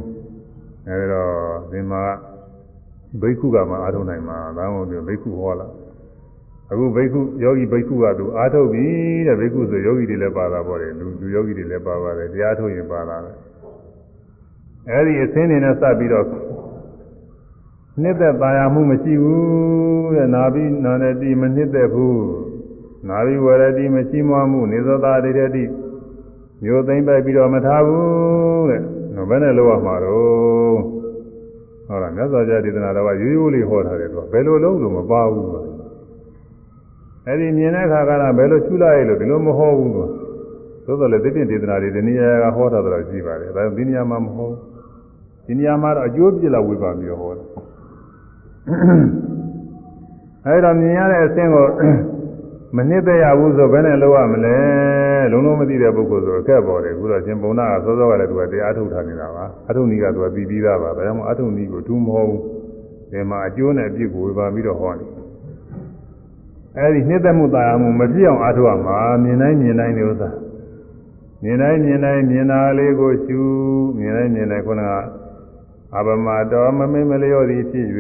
အဲဒါသင်္မာဘိက္ခုကမှအာထုတ်နိုင်မှာဒါမှမဟုတ်ဘိက္ခုဟောလာ အခုဘိက္ခုယောဂီဘိက္ခုကသူအာထုတ်ပြီတဲ့ဘိက္ခုဆိုယောဂီတွေလည်းပါတာပေါ့လေလူလူယောဂီတွေလည်းပါပါတယ်တရားထုတ်ရင်ပါတာပဲအဲဒီအသင်းနေနဲ့စပ်ပြီးတော့နှစ်သက်ပါရမှုမရှိဘူးတဲ့နာပြီးနာနဲ့တိမနှစ်သက်ဘူးနာပြီးဝရတိမရှိမွားမှုနေသောသားတွေတိမျိုးသိမ့်ပိုက်ပြီးတော့မထားဘူးတဲ့ဘယ်နဲ့လောက်ရမှာတော့ဟုတ်လားမြတ်စွာဘုရားဒေသနာတော်ကရိုးရိုးလေးဟောထားတယ်သူကဘယ်လိုလုံးလို့မပါဘူး အဲ့ဒီမြင်တဲ့အခါကလည်းဘယ်လိုချူလိုက်လို့ဒီလိုမဟောဘူးသူသို့တော်လည်းသိပြဒေသနာတွေဒီနေရာကဟောထားတော့ရှိပါတယ်ဒါဒီနေရာမှာမဟောဒီနေရာမှာတော့အကျိုးပြလာဝေပါမျိုးဟောတယ်အဲ့တော့မြင်ရတဲ့အဆင့်ကိုမနှစ်သက်ရဘူးဆိုဘယ်နဲ့လုပ်ရမလဲလုံးလုံးမသိတဲ့ပုဂ္ဂိုလ်ဆိုအခက်ပေါ်တယ်အခုတော့ရှင်ပုံနာကစောစောကလည်းသူကတရားထုတ်ထားနေတာပါအထုံနီးကသူကပြီးပြီးသားပါဒါကြောင့်အထုံနီးကိုထူးမဟုတ်ဘူးဒီမှာအကျိုးနဲ့အပြစ်ကိုဝေပါပြီးတော့ဟောနေ အဲဒီနှစ်သက်မှုတာယာမှုမပြည့်အောင်အားထုတ်ရမှာမြင်တိုင်းမြင်တိုင်းဒီဥစ္စာမြင်တိုင်းမြင်တိုင်းမြင်တာလေးကိုရှုမြင်တိုင်းမြင်တိုင်းခုနကအဘမတော်မမိမလျော့သည်ဖြစ်၍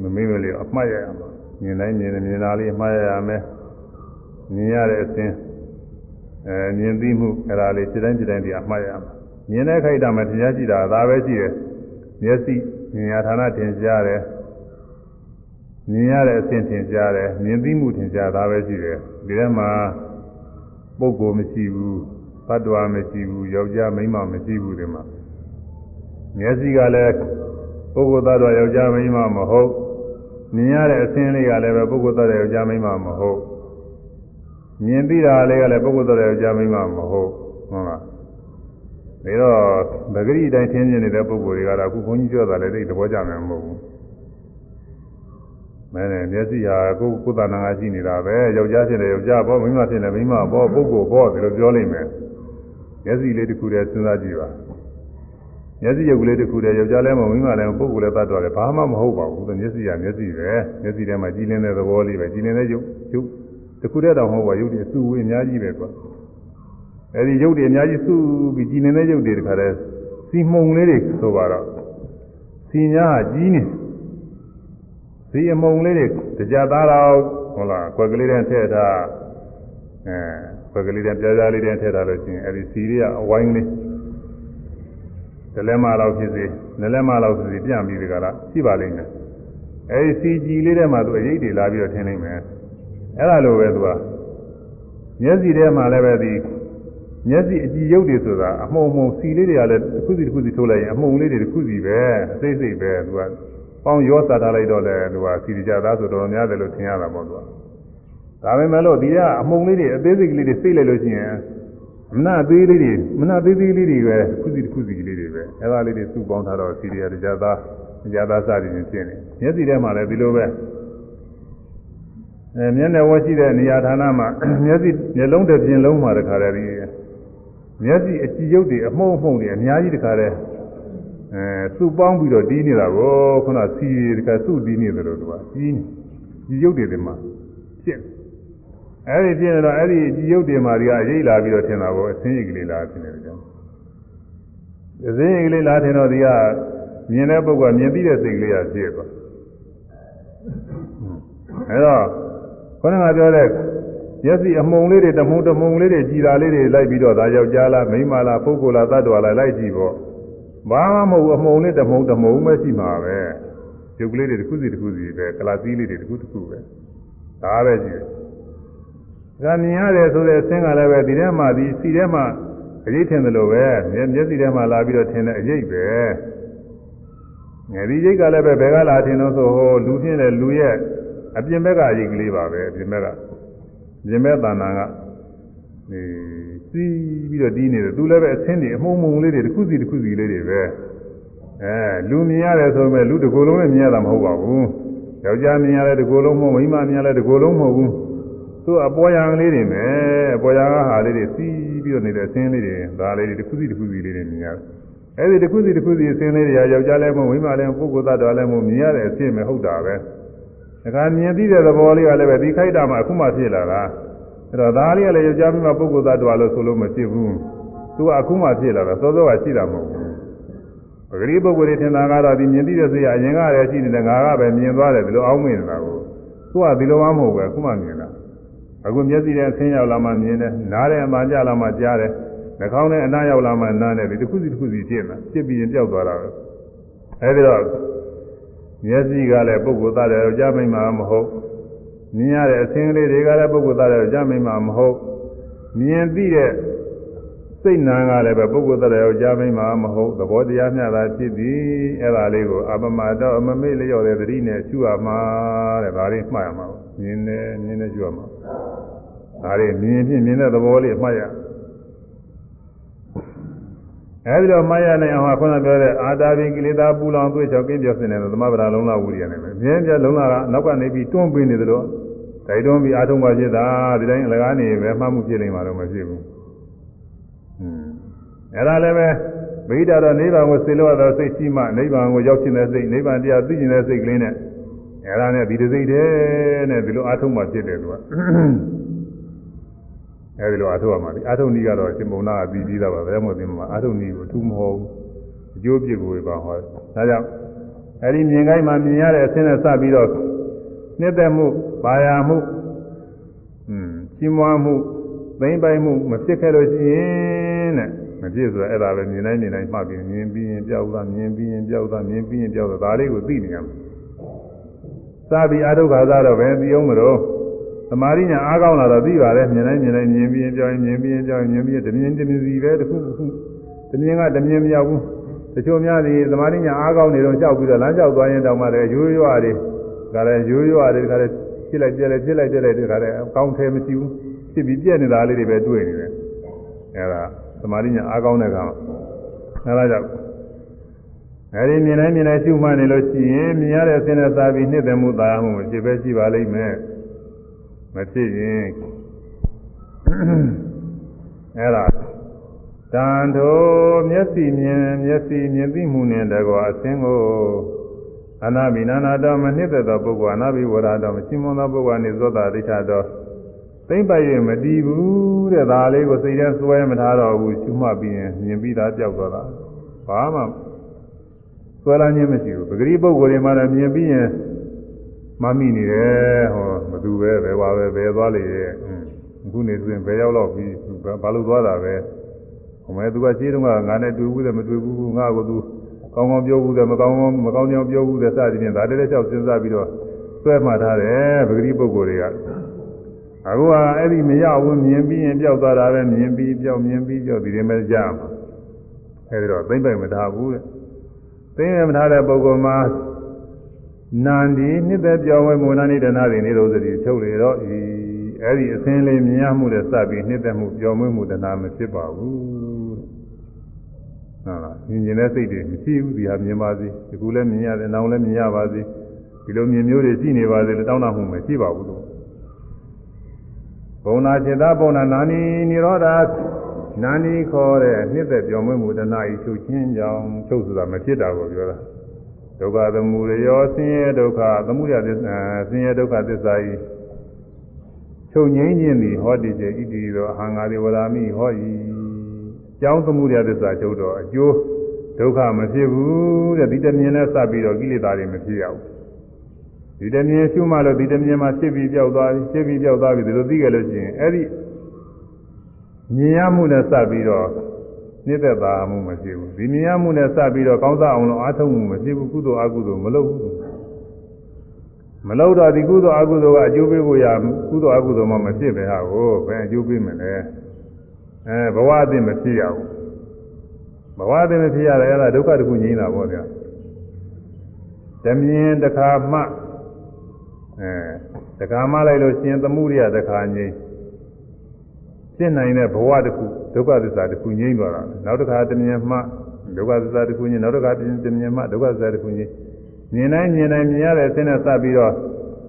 မမိမလျော့အမှတ်ရရမှာမြင်တိုင်းမြင်တယ်မြင်တာလေးမှားရရမယ်မြင်ရတဲ့အစဉ်အဲမြင်သိမှုအဲ့ဒါလေးစိတ်တိုင်းစိတ်တိုင်းဒီအမှားရမှာမြင်တဲ့ခိုက်တာမှတရားကြည့်တာဒါပဲရှိတယ်မျက်စိမြင်ရဌာနထင်ရှားတယ် မြင်ရတဲ့အစဉ်ထင်ရှားတယ်မြင်သိမှုထင်ရှားဒါပဲရှိတယ်ဒီထဲမှာပုဂ္ဂိုလ်မရှိဘူးဘတ်တော်မရှိဘူးယောက်ျားမိန်းမမရှိဘူးဒီမှာမျက်စိကလည်းပုဂ္ဂိုလ်သားတော်ယောက်ျားမိန်းမမဟုတ်မြင်ရတဲ့အဆင်းလေးကလည်းပဲပုဂ္ဂိုလ်သားတော်ယောက်ျားမိန်းမမဟုတ်မြင်သိတာလေးကလည်းပုဂ္ဂိုလ်သားတော်ယောက်ျားမိန်းမမဟုတ်ဟုတ်လားဒါတော့ပဂရိအတိုင်းထင်းမြင်နေတဲ့ပုဂ္ဂိုလ်တွေကတော့အခုဘုန်းကြီးပြောတာလည်းသိသဘောကျမှာမဟုတ်ဘူး မဲနဲ့မျက်စိဟာကိုယ်ကိုယ်တဏ္ဍာငါရှိနေတာပဲယောက်ျားဖြစ်တယ်ယောက်ျားပေါ့မိန်းမဖြစ်တယ်မိန်းမပေါ့ပုဂ္ဂိုလ်ပေါ့ဒီလိုပြောလိမ့်မယ်မျက်စိလေးတစ်ခုတည်းစဉ်းစားကြည့်ပါမျက်စိရုပ်ကလေးတစ်ခုတည်းယောက်ျားလည်းမမိန်းမလည်းပုဂ္ဂိုလ်လည်းတတ်တော်တယ်ဘာမှမဟုတ်ပါဘူးသူမျက်စိကမျက်စိပဲမျက်စိထဲမှာကြည်လင်းတဲ့သဘောလေးပဲကြည်လင်းတဲ့ရုပ်ရုပ်တစ်ခုတည်းတော့မဟုတ်ပါရုပ်တွေစုဝေးအများကြီးပဲကွာအဲဒီရုပ်တွေအများကြီးစုပြီးကြည်လင်းတဲ့ရုပ်တွေတခါတည်းစီမှုန်လေးတွေဆိုပါတော့စီညာကြီးနေ စီအမုံလေးတွေကြသားတော့ဟုတ်လားခွက်ကလေးတည်းထည့်ထားအဲခွက်ကလေးတည်းပြားပြားလေးတည်းထည့်ထားလို့ရှိရင်အဲဒီစီတွေကအဝိုင်းလေးဒလဲမလောက်ဖြစ်စေနလဲမလောက်ဖြစ်စေပြန့်ပြီးဒီကလာရှိပါလိမ့်မယ်အဲဒီစီကြည်လေးထဲမှာသူအရေးတွေလာပြီးတော့ထင်းနိုင်မယ်အဲ့ဒါလိုပဲသူကမျက်စိထဲမှာလည်းပဲဒီမျက်စိအကြည့်ရုပ်တွေဆိုတာအမှုံမှုံစီလေးတွေကလည်းတစ်ခုစီတစ်ခုစီထိုးလိုက်ရင်အမှုံလေးတွေတစ်ခုစီပဲအစိမ့်စိမ့်ပဲသူက ပေါင်းရောစားထားလိုက်တော့လေသူကစီကြသားဆိုတော့များတယ်လို့ထင်ရတာပေါ့သူကဒါပေမဲ့လို့ဒီကအမှုံလေးတွေအသေးစိတ်ကလေးတွေစိတ်လိုက်လို့ရှိရင်မနာသေးလေးတွေမနာသေးသေးလေးတွေပဲတစ်ခုစီတစ်ခုစီလေးတွေပဲအဲ့ဒါလေးတွေစုပေါင်းထားတော့စီရကြသားကြသားစသည်ဖြင့်ဖြစ်နေမျက်စိထဲမှာလည်းဒီလိုပဲအဲမျက်နှာဝရှိတဲ့နေရာဌာနမှာမျက်စိမျက်လုံးတစ်ပြင်လုံးမှာတခါတည်းဒီမျက်စိအကြည့်ရုပ်တွေအမှုံအမှုံတွေအများကြီးတခါတည်း အဲစုပေါင်းပြီးတော့တီးနေတာကိုခုနစီတခါစုတီးနေတယ်လို့သူကကြီးကြည့်ရုပ်တွေဒီမှာဖြစ်အဲ့ဒီဖြစ်နေတော့အဲ့ဒီကြည်ရုပ်တွေမှာဒီကရိတ်လာပြီးတော့ထင်တာကိုအစင်းရိတ်ကလေးလာထင်တယ်ကြောင့်အစင်းရိတ်ကလေးလာထင်တော့ဒီကမြင်တဲ့ပုဂ္ဂိုလ်ကမြင်ပြီးတဲ့စိတ်ကလေးကဖြစ်သွားအဲ့တော့ခေါင်းကပြောတဲ့မျက်စိအမှုံလေးတွေတမှုံတမှုံလေးတွေကြည်တာလေးတွေလိုက်ပြီးတော့ဒါယောက်ျားလားမိန်းမလားပုဂ္ဂိုလ်လားတ attva လားလိုက်ကြည့်ပေါ့ ဘာမှမဟုတ်အမှုံလေးတမှုံတမှုံပဲရှိမှာပဲရုပ်ကလေးတွေတစ်ခုစီတစ်ခုစီပဲကလာသီးလေးတွေတစ်ခုတစ်ခုပဲဒါပဲကြည့်ဒါမြင်ရတယ်ဆိုတဲ့အဆင်းကလည်းပဲဒီထဲမှာဒီစီထဲမှာအရေးထင်တယ်လို့ပဲမျက်မျက်စိထဲမှာလာပြီးတော့ထင်တဲ့အရေးပဲငယ်ဒီရိတ်ကလည်းပဲဘယ်ကလာထင်လို့ဆိုဟိုလူပြင်းတဲ့လူရဲ့အပြင်ဘက်ကအရေးကလေးပါပဲအပြင်ဘက်ကပြင်ဘက်တဏ္ဍာကဒီ စီးပြီးတော့တီးနေတယ်သူလည်းပဲအဆင်းတွေအမှုံမှုံလေးတွေတစ်ခုစီတစ်ခုစီလေးတွေပဲအဲလူမြင်ရတယ်ဆိုပေမဲ့လူတစ်ကိုယ်လုံးနဲ့မြင်ရတာမဟုတ်ပါဘူးယောက်ျားမြင်ရတဲ့တစ်ကိုယ်လုံးမဟုတ်မိန်းမမြင်ရတဲ့တစ်ကိုယ်လုံးမဟုတ်ဘူးသူအပေါ်ရံလေးတွေနဲ့အပေါ်ရံကဟာလေးတွေစီးပြီးတော့နေတဲ့အဆင်းလေးတွေဒါလေးတွေတစ်ခုစီတစ်ခုစီလေးတွေမြင်ရတယ်အဲ့ဒီတစ်ခုစီတစ်ခုစီအဆင်းလေးတွေကယောက်ျားလည်းမဟုတ်မိန်းမလည်းပုဂ္ဂိုလ်သတ္တဝါလည်းမဟုတ်မြင်ရတဲ့အဆင်းပဲဟုတ်တာပဲဒါကမြင်ပြီးတဲ့သဘောလေးကလည်းပဲဒီခိုက်တာမှအခုမှဖြစ်လာတာ အဲ့တော့ဒါလေးကလည်းယောက်ျားမိန်းမပုဂ္ဂိုလ်သတ္တဝါလို့ဆိုလို့မဖြစ်ဘူးသူကအခုမှဖြစ်လာတာစောစောကရှိတာမဟုတ်ဘူးပဂရိပုဂ္ဂိုလ်တွေထင်တာကတော့ဒီမြင်ပြီးတဲ့စိတ်ကအရင်ကလည်းရှိနေတယ်ငါကပဲမြင်သွားတယ်ဒီလိုအောင်းမိနေတာကိုသူကဒီလိုမှမဟုတ်ပဲအခုမှမြင်တာအခုမျက်စိနဲ့ဆင်းရောက်လာမှမြင်တယ်နားတဲ့အမှန်ကြလာမှကြားတယ်နှာခေါင်းနဲ့အနားရောက်လာမှနားတယ်ဒီတစ်ခုစီတစ်ခုစီဖြစ်နေတာဖြစ်ပြီးရင်ပြောက်သွားတာပဲအဲဒီတော့မျက်စိကလည်းပုဂ္ဂိုလ်သားတယ်ကြားမိမှမဟုတ် မြင်ရတဲ့အဆင်းလေးတွေကလည်းပုဂ္ဂိုလ်သားတယ်ကြားမိမှမဟုတ်မြင်သိတဲ့စိတ်နာကလည်းပဲပုဂ္ဂိုလ်တရားကြားမိမှမဟုတ်သဘောတရားမျှတာဖြစ်သည်အဲ့ဒါလေးကိုအပမတော့အမမေ့လျော့တဲ့သတိနဲ့ရှုရမှာတဲ့ဒါလေးမှတ်ရမှာမြင်တယ်မြင်တယ်ရှုရမှာဒါလေးမြင်ဖြင့်မြင်တဲ့သဘောလေးမှတ်ရ အဲဒီတော့မှတ်ရနိုင်အောင်ခုနပြောတဲ့အာတာပင်ကိလေသာပူလောင်သွေးချောက်ကင်းပြောစင်တဲ့သမဗရာလုံးလာဝူရနေမယ်မြင်ပြလုံးလာကနောက်ကနေပြီးတွန်းပေးနေတယ်လို့တိုက်တွန်းပြီးအာထုံးပါဖြစ်တာဒီတိုင်းအလကားနေပဲမှတ်မှုဖြစ်နေမှာတော့မဖြစ်ဘူးအဲ့ဒါလည်းပဲဗိဓာတော့နိဗ္ဗာန်ကိုစေလို့ရတော့စိတ်ရှိမှနိဗ္ဗာန်ကိုရောက်ချင်တဲ့စိတ်နိဗ္ဗာန်တရားသိကျင်တဲ့စိတ်ကလေးနဲ့အဲ့ဒါနဲ့ဒီတစိတ်တည်းနဲ့ဒီလိုအထုံးမှဖြစ်တယ်သူက အဲဒီလိုအထုံးရမှာဒီအထုံးနည်းကတော့ရှင်မုံနာကပြီးပြီးသားပါဘယ်မှမသိမှာအထုံးနည်းကိုအထူးမဟုတ်ဘူးအကျိုးပြစ်ကိုပဲဟောဒါကြောင့်အဲဒီမြင်ကိုင်းမှာမြင်ရတဲ့အဆင်းနဲ့စပြီးတော့နှစ်သက်မှုပါရမှုอืมကြီးမွားမှုသိမ့်ပိုင်မှုမဖြစ်ခဲ့လို့ရှိရင်တဲ့မဖြစ်ဆိုအဲ့ဒါပဲမြင်တိုင်းမြင်တိုင်းမှတ်ပြီးမြင်ပြီးရင်ပြောက်သွားမြင်ပြီးရင်ပြောက်သွားမြင်ပြီးရင်ပြောက်သွားဒါလေးကိုသိနေရမှာစပြီးအာဒုက္ခသာတော့ပဲသိအောင်မလို့ သမာဓိညာအားကောင်းလာတော့သိပါတယ်မြင်တိုင်းမြင်တိုင်းမြင်ပြီးရင်ပြောင်းရင်မြင်ပြီးရင်ပြောင်းရင်မြင်ပြီးရင်တမြင်တမြင်စီပဲတစ်ခုခုတမြင်ကတမြင်မရောက်ဘူးတချို့များဒီသမာဓိညာအားကောင်းနေတော့ကြောက်ပြီးတော့လမ်းကြောက်သွားရင်တောင်မှလည်းရိုးရွားတွေဒါလည်းရိုးရွားတွေဒါလည်းဖြစ်လိုက်ပြက်လိုက်ဖြစ်လိုက်ပြက်လိုက်ဒါလည်းအကောင်းထဲမရှိဘူးဖြစ်ပြီးပြက်နေတာလေးတွေပဲတွေ့နေတယ်အဲဒါသမာဓိညာအားကောင်းတဲ့အခါအဲဒါကြောင့်အဲဒီမြင်တိုင်းမြင်တိုင်းရှုမှတ်နေလို့ရှိရင်မြင်ရတဲ့အစင်းနဲ့စားပြီးနှစ်သက်မှုသာမှုဖြစ်ပဲရှိပါလိမ့်မယ် မဖြစ်ရင်အဲဒါတန်တို့မျက်စိမြင်မျက်စိမြင်သိမှုနဲ့တကောအစင်းကိုအနာဘိနာနာတော်မနှစ်သက်သောပုဂ္ဂိုလ်အနာဘိဝရတော်မရှင်းမွန်သောပုဂ္ဂိုလ်အနေသောတာဒိဋ္ဌတော်သိမ့်ပိုက်ရင်မတည်ဘူးတဲ့ဒါလေးကိုစိတ်ထဲစွဲမထားတော့ဘူးရှုမှတ်ပြီးရင်မြင်ပြီးသားကြောက်သွားတာဘာမှစွဲလာခြင်းမရှိဘူးပဂရိပုဂ္ဂိုလ်တွေမှလည်းမြင်ပြီးရင် မမိနေတယ်ဟောဘသူပဲဘယ်ပါပဲဘယ်သွားလေရဲ့အခုနေဆိုရင်ဘယ်ရောက်တော့ပြီးဘာလို့သွားတာပဲဟိုမဲ့သူကရှင်းတော့ငါနဲ့တွေ့ဘူးတယ်မတွေ့ဘူးငါကသူကောင်းကောင်းပြောဘူးတယ်မကောင်းကောင်းမကောင်းကြောင်ပြောဘူးတယ်စသည်ဖြင့်ဒါတည်းလည်းလျှောက်စဉ်းစားပြီးတော့ဆွဲမှတ်ထားတယ်ပဂရိပုဂ္ဂိုလ်တွေကအခုကအဲ့ဒီမရဘူးမြင်ပြီးရင်ပျောက်သွားတာပဲမြင်ပြီးပျောက်မြင်ပြီးပျောက်ဒီရင်ပဲကြာမှာအဲ့ဒီတော့သိမ့်ပိုင်မထားဘူးတဲ့သိမ့်မထားတဲ့ပုဂ္ဂိုလ်မှာ နန္ဒီနှစ်သက်ပြောင်းဝဲမူနာနိဒနာတွေနေလို့သတိချုပ်လေတော့ဤအဲ့ဒီအစင်းလေးမြင်ရမှုနဲ့စပြီးနှစ်သက်မှုပြောင်းဝဲမှုတဏှာမဖြစ်ပါဘူးဟုတ်လားမြင်ကျင်တဲ့စိတ်တွေမရှိဘူးဒီဟာမြင်ပါစေဒီကူလည်းမြင်ရတယ်နောင်လည်းမြင်ရပါစေဒီလိုမြင်မျိုးတွေရှိနေပါစေလို့တောင်းတမှုမရှိပါဘူးလို့ဘုံနာจิตဘုံနာနာနီនិရောဓနာနီခေါ်တဲ့နှစ်သက်ပြောင်းမွေးမှုတဏှာဤချုပ်ချင်းကြောင့်ချုပ်ဆိုတာမဖြစ်တာကိုပြောတာ ဒုက္ခသမုဒယောဆင်းရဲဒုက္ခသမုဒယသစ္စာဆင်းရဲဒုက္ခသစ္စာဤချုပ်ငြိမ်းခြင်းသည်ဟောတိကျေဣတိရောအဟံငါတိဝရာမိဟောဤကြောင်းသမှုရသစ္စာချုပ်တော့အကျိုးဒုက္ခမဖြစ်ဘူးတဲ့ဒီတမြင်နဲ့စပ်ပြီးတော့ကိလေသာတွေမဖြစ်ရဘူးဒီတမြင်ရှုမှလို့ဒီတမြင်မှာဖြစ်ပြီးပြောက်သွားပြီဖြစ်ပြီးပြောက်သွားပြီဒီလိုသိကြလို့ရှိရင်အဲ့ဒီမြင်ရမှုနဲ့စပ်ပြီးတော့ နှိမ့်သက်သာမှုမဖြစ်ဘူးဒီမြင်ရမှုနဲ့စပ်ပြီးတော့ကောင်းစားအောင်လို့အားထုတ်မှုမဖြစ်ဘူးကုသိုလ်အကုသိုလ်မလုပ်ဘူးမလုပ်တော့ဒီကုသိုလ်အကုသိုလ်ကအကျိုးပေးဖို့ရကုသိုလ်အကုသိုလ်မှမဖြစ်ပဲဟာကိုဘယ်အကျိုးပေးမလဲအဲဘဝအသိမဖြစ်ရဘူးဘဝအသိမဖြစ်ရတယ်အဲ့ဒါဒုက္ခတစ်ခုငြိမ်းတာပေါ့ဗျာတမြင်တစ်ခါမှအဲတစ်ခါမှလိုက်လို့ရှင်သမှုရိယတစ်ခါငြိမ်းဖြစ်နိုင်တဲ့ဘဝတစ်ခု ဒုက္ခသစ္စာတစ်ခုငြိမ်းသွားတာနောက်တစ်ခါတမြင်မှဒုက္ခသစ္စာတစ်ခုငြိမ်းနောက်တစ်ခါတမြင်မှဒုက္ခသစ္စာတစ်ခုငြိမ်းမြင်တိုင်းမြင်တိုင်းမြင်ရတဲ့အစင်းနဲ့စပ်ပြီးတော့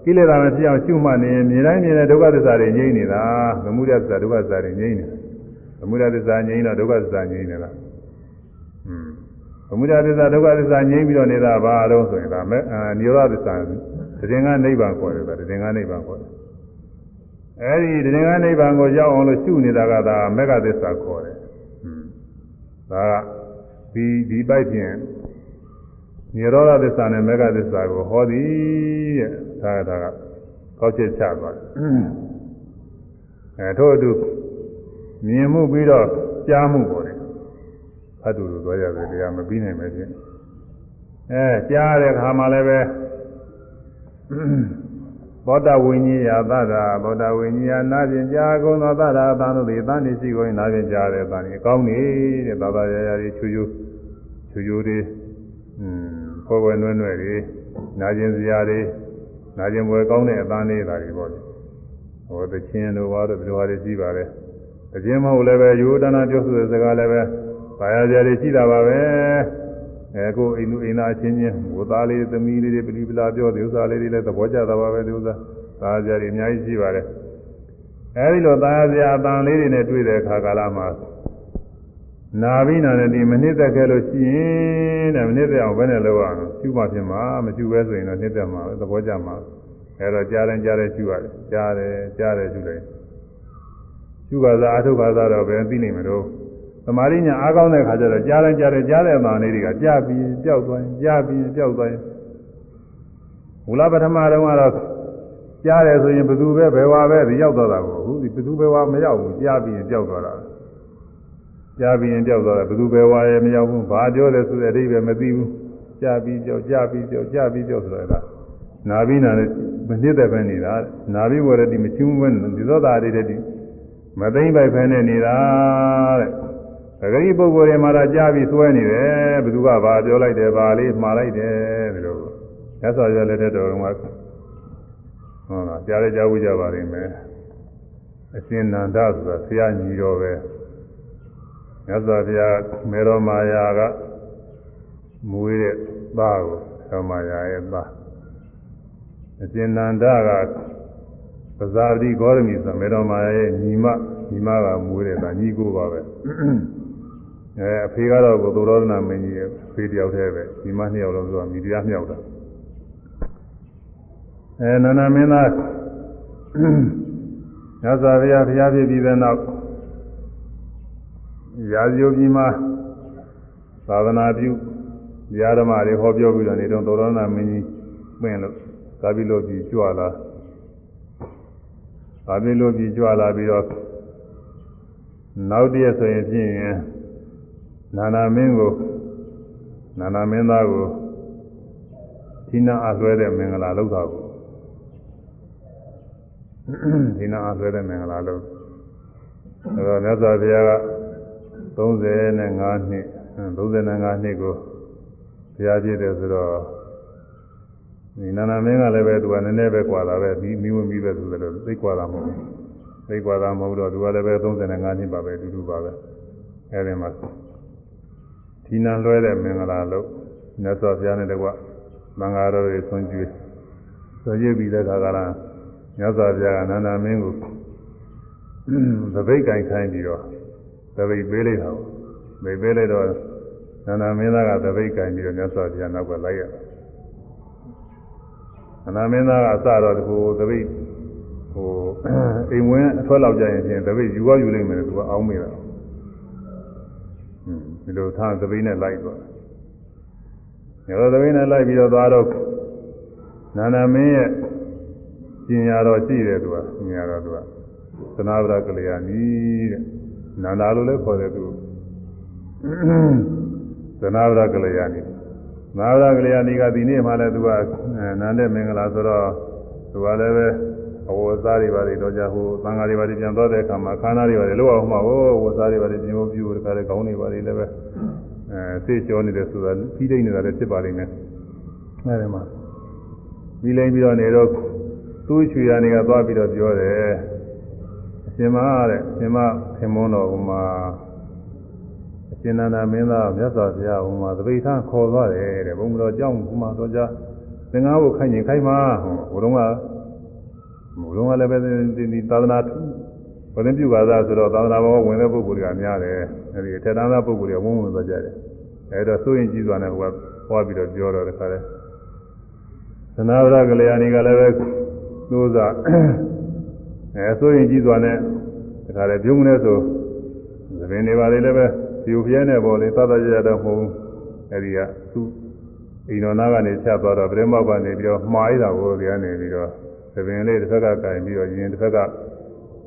ကိလေသာမဖြစ်အောင်ရှုမှတ်နေရင်မြင်တိုင်းမြင်တဲ့ဒုက္ခသစ္စာတွေငြိမ်းနေတာသမုဒယသစ္စာဒုက္ခသစ္စာတွေငြိမ်းနေတာသမုဒယသစ္စာငြိမ်းတော့ဒုက္ခသစ္စာငြိမ်းနေတာอืมသမုဒယသစ္စာဒုက္ခသစ္စာငြိမ်းပြီးတော့နေတာဘာလို့ဆိုရင်ဒါမဲ့နိရောဓသစ္စာတည်ငါနိဗ္ဗာန်ခေါ်တယ်ဗျတည်ငါနိဗ္ဗာန်ခေါ်တယ် အဲဒီတည်ငါနိဗ္ဗာန်ကိုရောက်အောင်လို့ရှုနေတာကဒါမေဃသစ္စာခေါ်တယ်อืมဒါကဒီဒီပိုက်ဖြင့်နိရောဓသစ္စာနဲ့မေဃသစ္စာကိုဟောသည်တဲ့ဒါကဒါကကောက်ချက်ချသွားတယ်အဲထို့အတူမြင်မှုပြီးတော့ကြားမှုပေါ်တယ်ဖတ်သူလိုသွားရတယ်တရားမပြီးနိုင်ပဲချင်းအဲကြားတဲ့ခါမှလည်းပဲ သောတာဝိညာဉ်ယာသတာသောတာဝိညာဉ်နာဖြင့်ကြာကုန်သောသတာသံတို့သည်တန်နေရှိကုန်နာဖြင့်ကြားတယ်တန်နေအကောင်းနေတဲ့သာသာရာရာတွေချူချူချူချူတွေอืมဖွဲဖွဲနွဲ့နွဲ့တွေနာကျင်စရာတွေနာကျင်ပွဲကောင်းတဲ့အသားလေးတာတွေပေါ့လေဟောတချင်းတို့ဘာတို့ဘယ်လိုဟာတွေရှိပါလဲတချင်းမဟုတ်လည်းပဲယူဒနာပြောဆိုတဲ့စကားလည်းပဲဘာယာစရာတွေရှိတာပါပဲ အဲကိုအိမ်သူအိမ်သားချင်းချင်းဝသားလေးသမီးလေးတွေပြိပလာပြောတဲ့ဥစ္စာလေးတွေလည်းသဘောကျတာပါပဲဒီဥစ္စာသာယာစရာတွေအများကြီးရှိပါတယ်အဲဒီလိုသာယာစရာအတန်လေးတွေနဲ့တွေ့တဲ့အခါကာလမှာနာပြီးနာနဲ့ဒီမနစ်သက်ခဲ့လို့ရှိရင်တဲ့မနစ်သက်အောင်ဘယ်နဲ့လုပ်ရအောင်ကျူမှဖြစ်မှာမကျူပဲဆိုရင်တော့နစ်သက်မှာသဘောကျမှာအဲတော့ကြားတိုင်းကြားတိုင်းကျူရတယ်ကြားတယ်ကြားတယ်ကျူတယ်ကျူကစားအထုခါစားတော့ဘယ်သိနိုင်မလို့ သမာဓိညာအားကောင်းတဲ့ခါကျတော့ကြားတိုင်းကြားတယ်ကြားတဲ့အမှန်လေးတွေကကြားပြီးပျောက်သွားရင်ကြားပြီးပျောက်သွားရင်မူလပထမတုန်းကတော့ကြားတယ်ဆိုရင်ဘယ်သူပဲဘယ်ဝါပဲဒီရောက်သွားတာကိုအခုဒီဘယ်သူဘယ်ဝါမရောက်ဘူးကြားပြီးရင်ပျောက်သွားတာကြားပြီးရင်ပျောက်သွားတာဘယ်သူဘယ်ဝါရဲ့မရောက်ဘူးဘာပြောလဲဆိုတဲ့အဓိပ္ပာယ်မသိဘူးကြားပြီးပျောက်ကြားပြီးပျောက်ကြားပြီးပျောက်ဆိုတော့နာပြီးနာနဲ့မနစ်တဲ့ပဲနေတာနာပြီးဝရတိမချူးဘဲဒီသောတာတွေတည်းမသိမ့်ပိုက်ဖဲနဲ့နေတာတဲ့ ပဂရိပုဂ္ဂိုလ်တွေမှာတော့ကြားပြီးသွဲနေတယ်ဘယ်သူကဘာပြောလိုက်တယ်ဘာလေးမှားလိုက်တယ်ဒီလိုမြတ်စွာဘုရားလက်ထက်တော်ကဟုတ်လားကြားရကြဝိကြပါလိမ့်မယ်အရှင်နန္ဒဆိုတာဆရာညီတော်ပဲမြတ်စွာဘုရားမေတော်မာယာကမွေးတဲ့သားကိုသောမာယာရဲ့သားအရှင်နန္ဒကပဇာတိဂေါရမီဆိုမေတော်မာယာရဲ့ညီမညီမကမွေးတဲ့သားညီကိုပါပဲ အဲအဖေကတော့ကိုသောရဏမင်းကြီးရဲ့ဖေးတယောက်တည်းပဲညီမနှစ်ယောက်လုံးဆိုတာမိတရားမြောက်တာအဲနန္ဒမင်းသားညဇာဗျာဘုရားဖြစ်ပြီးတဲ့နောက်ရာဇယုပြည်မှာသာသနာပြုญาဓမ္မတွေဟောပြောပြီးတော့နေတော့သောရဏမင်းကြီးပင့်လို့သာပြီးလို့ပြီးကြွလာသာပြီးလို့ပြီးကြွလာပြီးတော့နောက်တည့်ဆိုရင်ဖြင့် နာနာမင်းကိုနာနာမင်းသားကိုသီနာအလွဲတဲ့မင်္ဂလာလုပ်တာကိုသီနာအလွဲတဲ့မင်္ဂလာလုပ်အဲတော့မြတ်စွာဘုရားက35နှစ်35နှစ်ကိုဘုရားပြည့်တယ်ဆိုတော့ဒီနာနာမင်းကလည်းပဲသူကနည်းနည်းပဲကွာတာပဲမိမိဝင်ပြီးပဲဆိုတယ်လို့သိကွာတာမဟုတ်ဘူးသိကွာတာမဟုတ်တော့သူကလည်းပဲ35နှစ်ပါပဲအတူတူပါပဲအဲဒီမှာ ဒီနံလွဲတဲ့မင်္ဂလာလို့မြတ်စွာဘုရားနဲ့တကွမင်္ဂလာတော်တွေဆွံ့ကျွေးဆွံ့ကျွေးပြီးတဲ့အခါကလည်းမြတ်စွာဘုရားကနန္ဒမင်းကိုသပိတ်ကင်ခိုင်းပြီးတော့သပိတ်ပေးလိုက်တာပေါ့သပိတ်ပေးလိုက်တော့နန္ဒမင်းသားကသပိတ်ကင်ပြီးတော့မြတ်စွာဘုရားနောက်ကလိုက်ရတယ်နန္ဒမင်းသားကအစတော့ဒီကိုသပိတ်ဟိုအိမ်ဝင်အထွက်လောက်ကြရင်ချင်းသပိတ်ယူရယူလိမ့်မယ်သူကအောင်းမိတာ ဒီလိုထားသပိတ်နဲ့လိုက်သွားတယ်။ညောသပိတ်နဲ့လိုက်ပြီးတော့သွားတော့နန္ဒမင်းရဲ့ကျင်ညာတော်ရှိတယ်သူကကျင်ညာတော်သူကသနာဗရကလျာဏီတဲ့နန္ဒာလို့လည်းခေါ်တယ်သူသနာဗရကလျာဏီနာဗရကလျာဏီကဒီနေ့မှလည်းသူကနန္တဲ့မင်္ဂလာဆိုတော့သူကလည်းပဲ အဝစားတွေပါတွေတော့ကြဟိုသံဃာတွေပါတွေပြန်သွားတဲ့အခါမှာခန္ဓာတွေပါတွေလောက်အောင်မှဟိုဝစားတွေပါတွေပြင်ဖို့ပြုတခါလေခေါင်းတွေပါတွေလည်းပဲအဲသိကျော်နေတယ်ဆိုတာပြီးတိတ်နေတာလည်းဖြစ်ပါလိမ့်မယ်အဲဒီမှာပြီးလိမ့်ပြီးတော့နေတော့သူ့ချွေရနေကသွားပြီးတော့ပြောတယ်အရှင်မတဲ့အရှင်မခင်မွန်းတော်ဟိုမှာအရှင်နန္ဒမင်းသားမြတ်စွာဘုရားဟိုမှာသပိဋ္ဌာန်ခေါ်သွားတယ်တဲ့ဘုံတော်ကြောင်းဟိုမှာတော့ကြသင်္ကားကိုခိုင်းရင်ခိုင်းမှာဟိုတုန်းက ဘုလုံးကလည်းပဲဒီသာသနာဘုရင်ပြုပါသားဆိုတော့သာသနာဘောဝင်တဲ့ပုဂ္ဂိုလ်တွေကများတယ်အဲဒီအထက်တန်းသားပုဂ္ဂိုလ်တွေဝုန်းဝင်သွားကြတယ်အဲဒါစိုးရင်ကြီးစွာနဲ့ဟိုကဟောပြီးတော့ပြောတော့တခါလဲသနာဝရကလျာဏီကလည်းပဲသိုးစားအဲစိုးရင်ကြီးစွာနဲ့တခါလဲပြုံးနေဆိုသဘင်တွေပါလေလည်းပဲဒီုဖျဲနဲ့ပေါ်လေသတ္တရရတော့မဟုတ်အဲဒီကသူအိမ်တော်နာကနေဖြတ်သွားတော့ပြိမောက်ကနေပြီးတော့မှားရတာကိုဒီကနေပြီးတော့သ ပင်လေးတစ်ဖက်ကကင်ပြီးတော့ရင်တစ်ဖက်က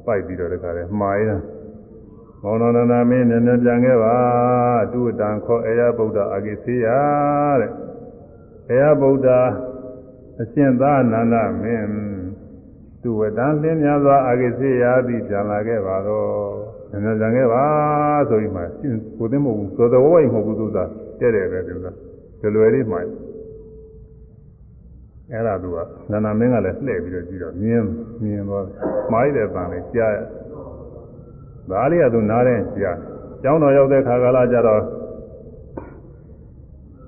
ပိုက်ပြီးတော့တခါလဲမှားရတာမောင်တော်နာမင်းနည်းနည်းပြန်ခဲ့ပါအတုတံခောအေယဗုဒ္ဓအာဂိသေယတဲ့အေယဗုဒ္ဓအရှင်သာနန္ဒမင်းသူဝတံလင်းများစွာအာဂိသေယသည်ပြန်လာခဲ့ပါတော့နည်းနည်းပြန်ခဲ့ပါဆိုပြီးမှကိုသိမဟုတ်ဘူးသောတော်ဝိုင်းမဟုတ်ဘူးသူကတဲ့တယ်ပဲသူကဒီလွယ်လေးမှ အဲ့ဒါသူကနန္ဒမင်းကလည်းလှည့်ပြီးတော့ကြည့်တော့မြင်မြင်သွားတယ်မှားရတဲ့ပံလေးကြားရဒါလေးကသူနားတဲ့ကြားကျောင်းတော်ရောက်တဲ့ခါကာလကျတော့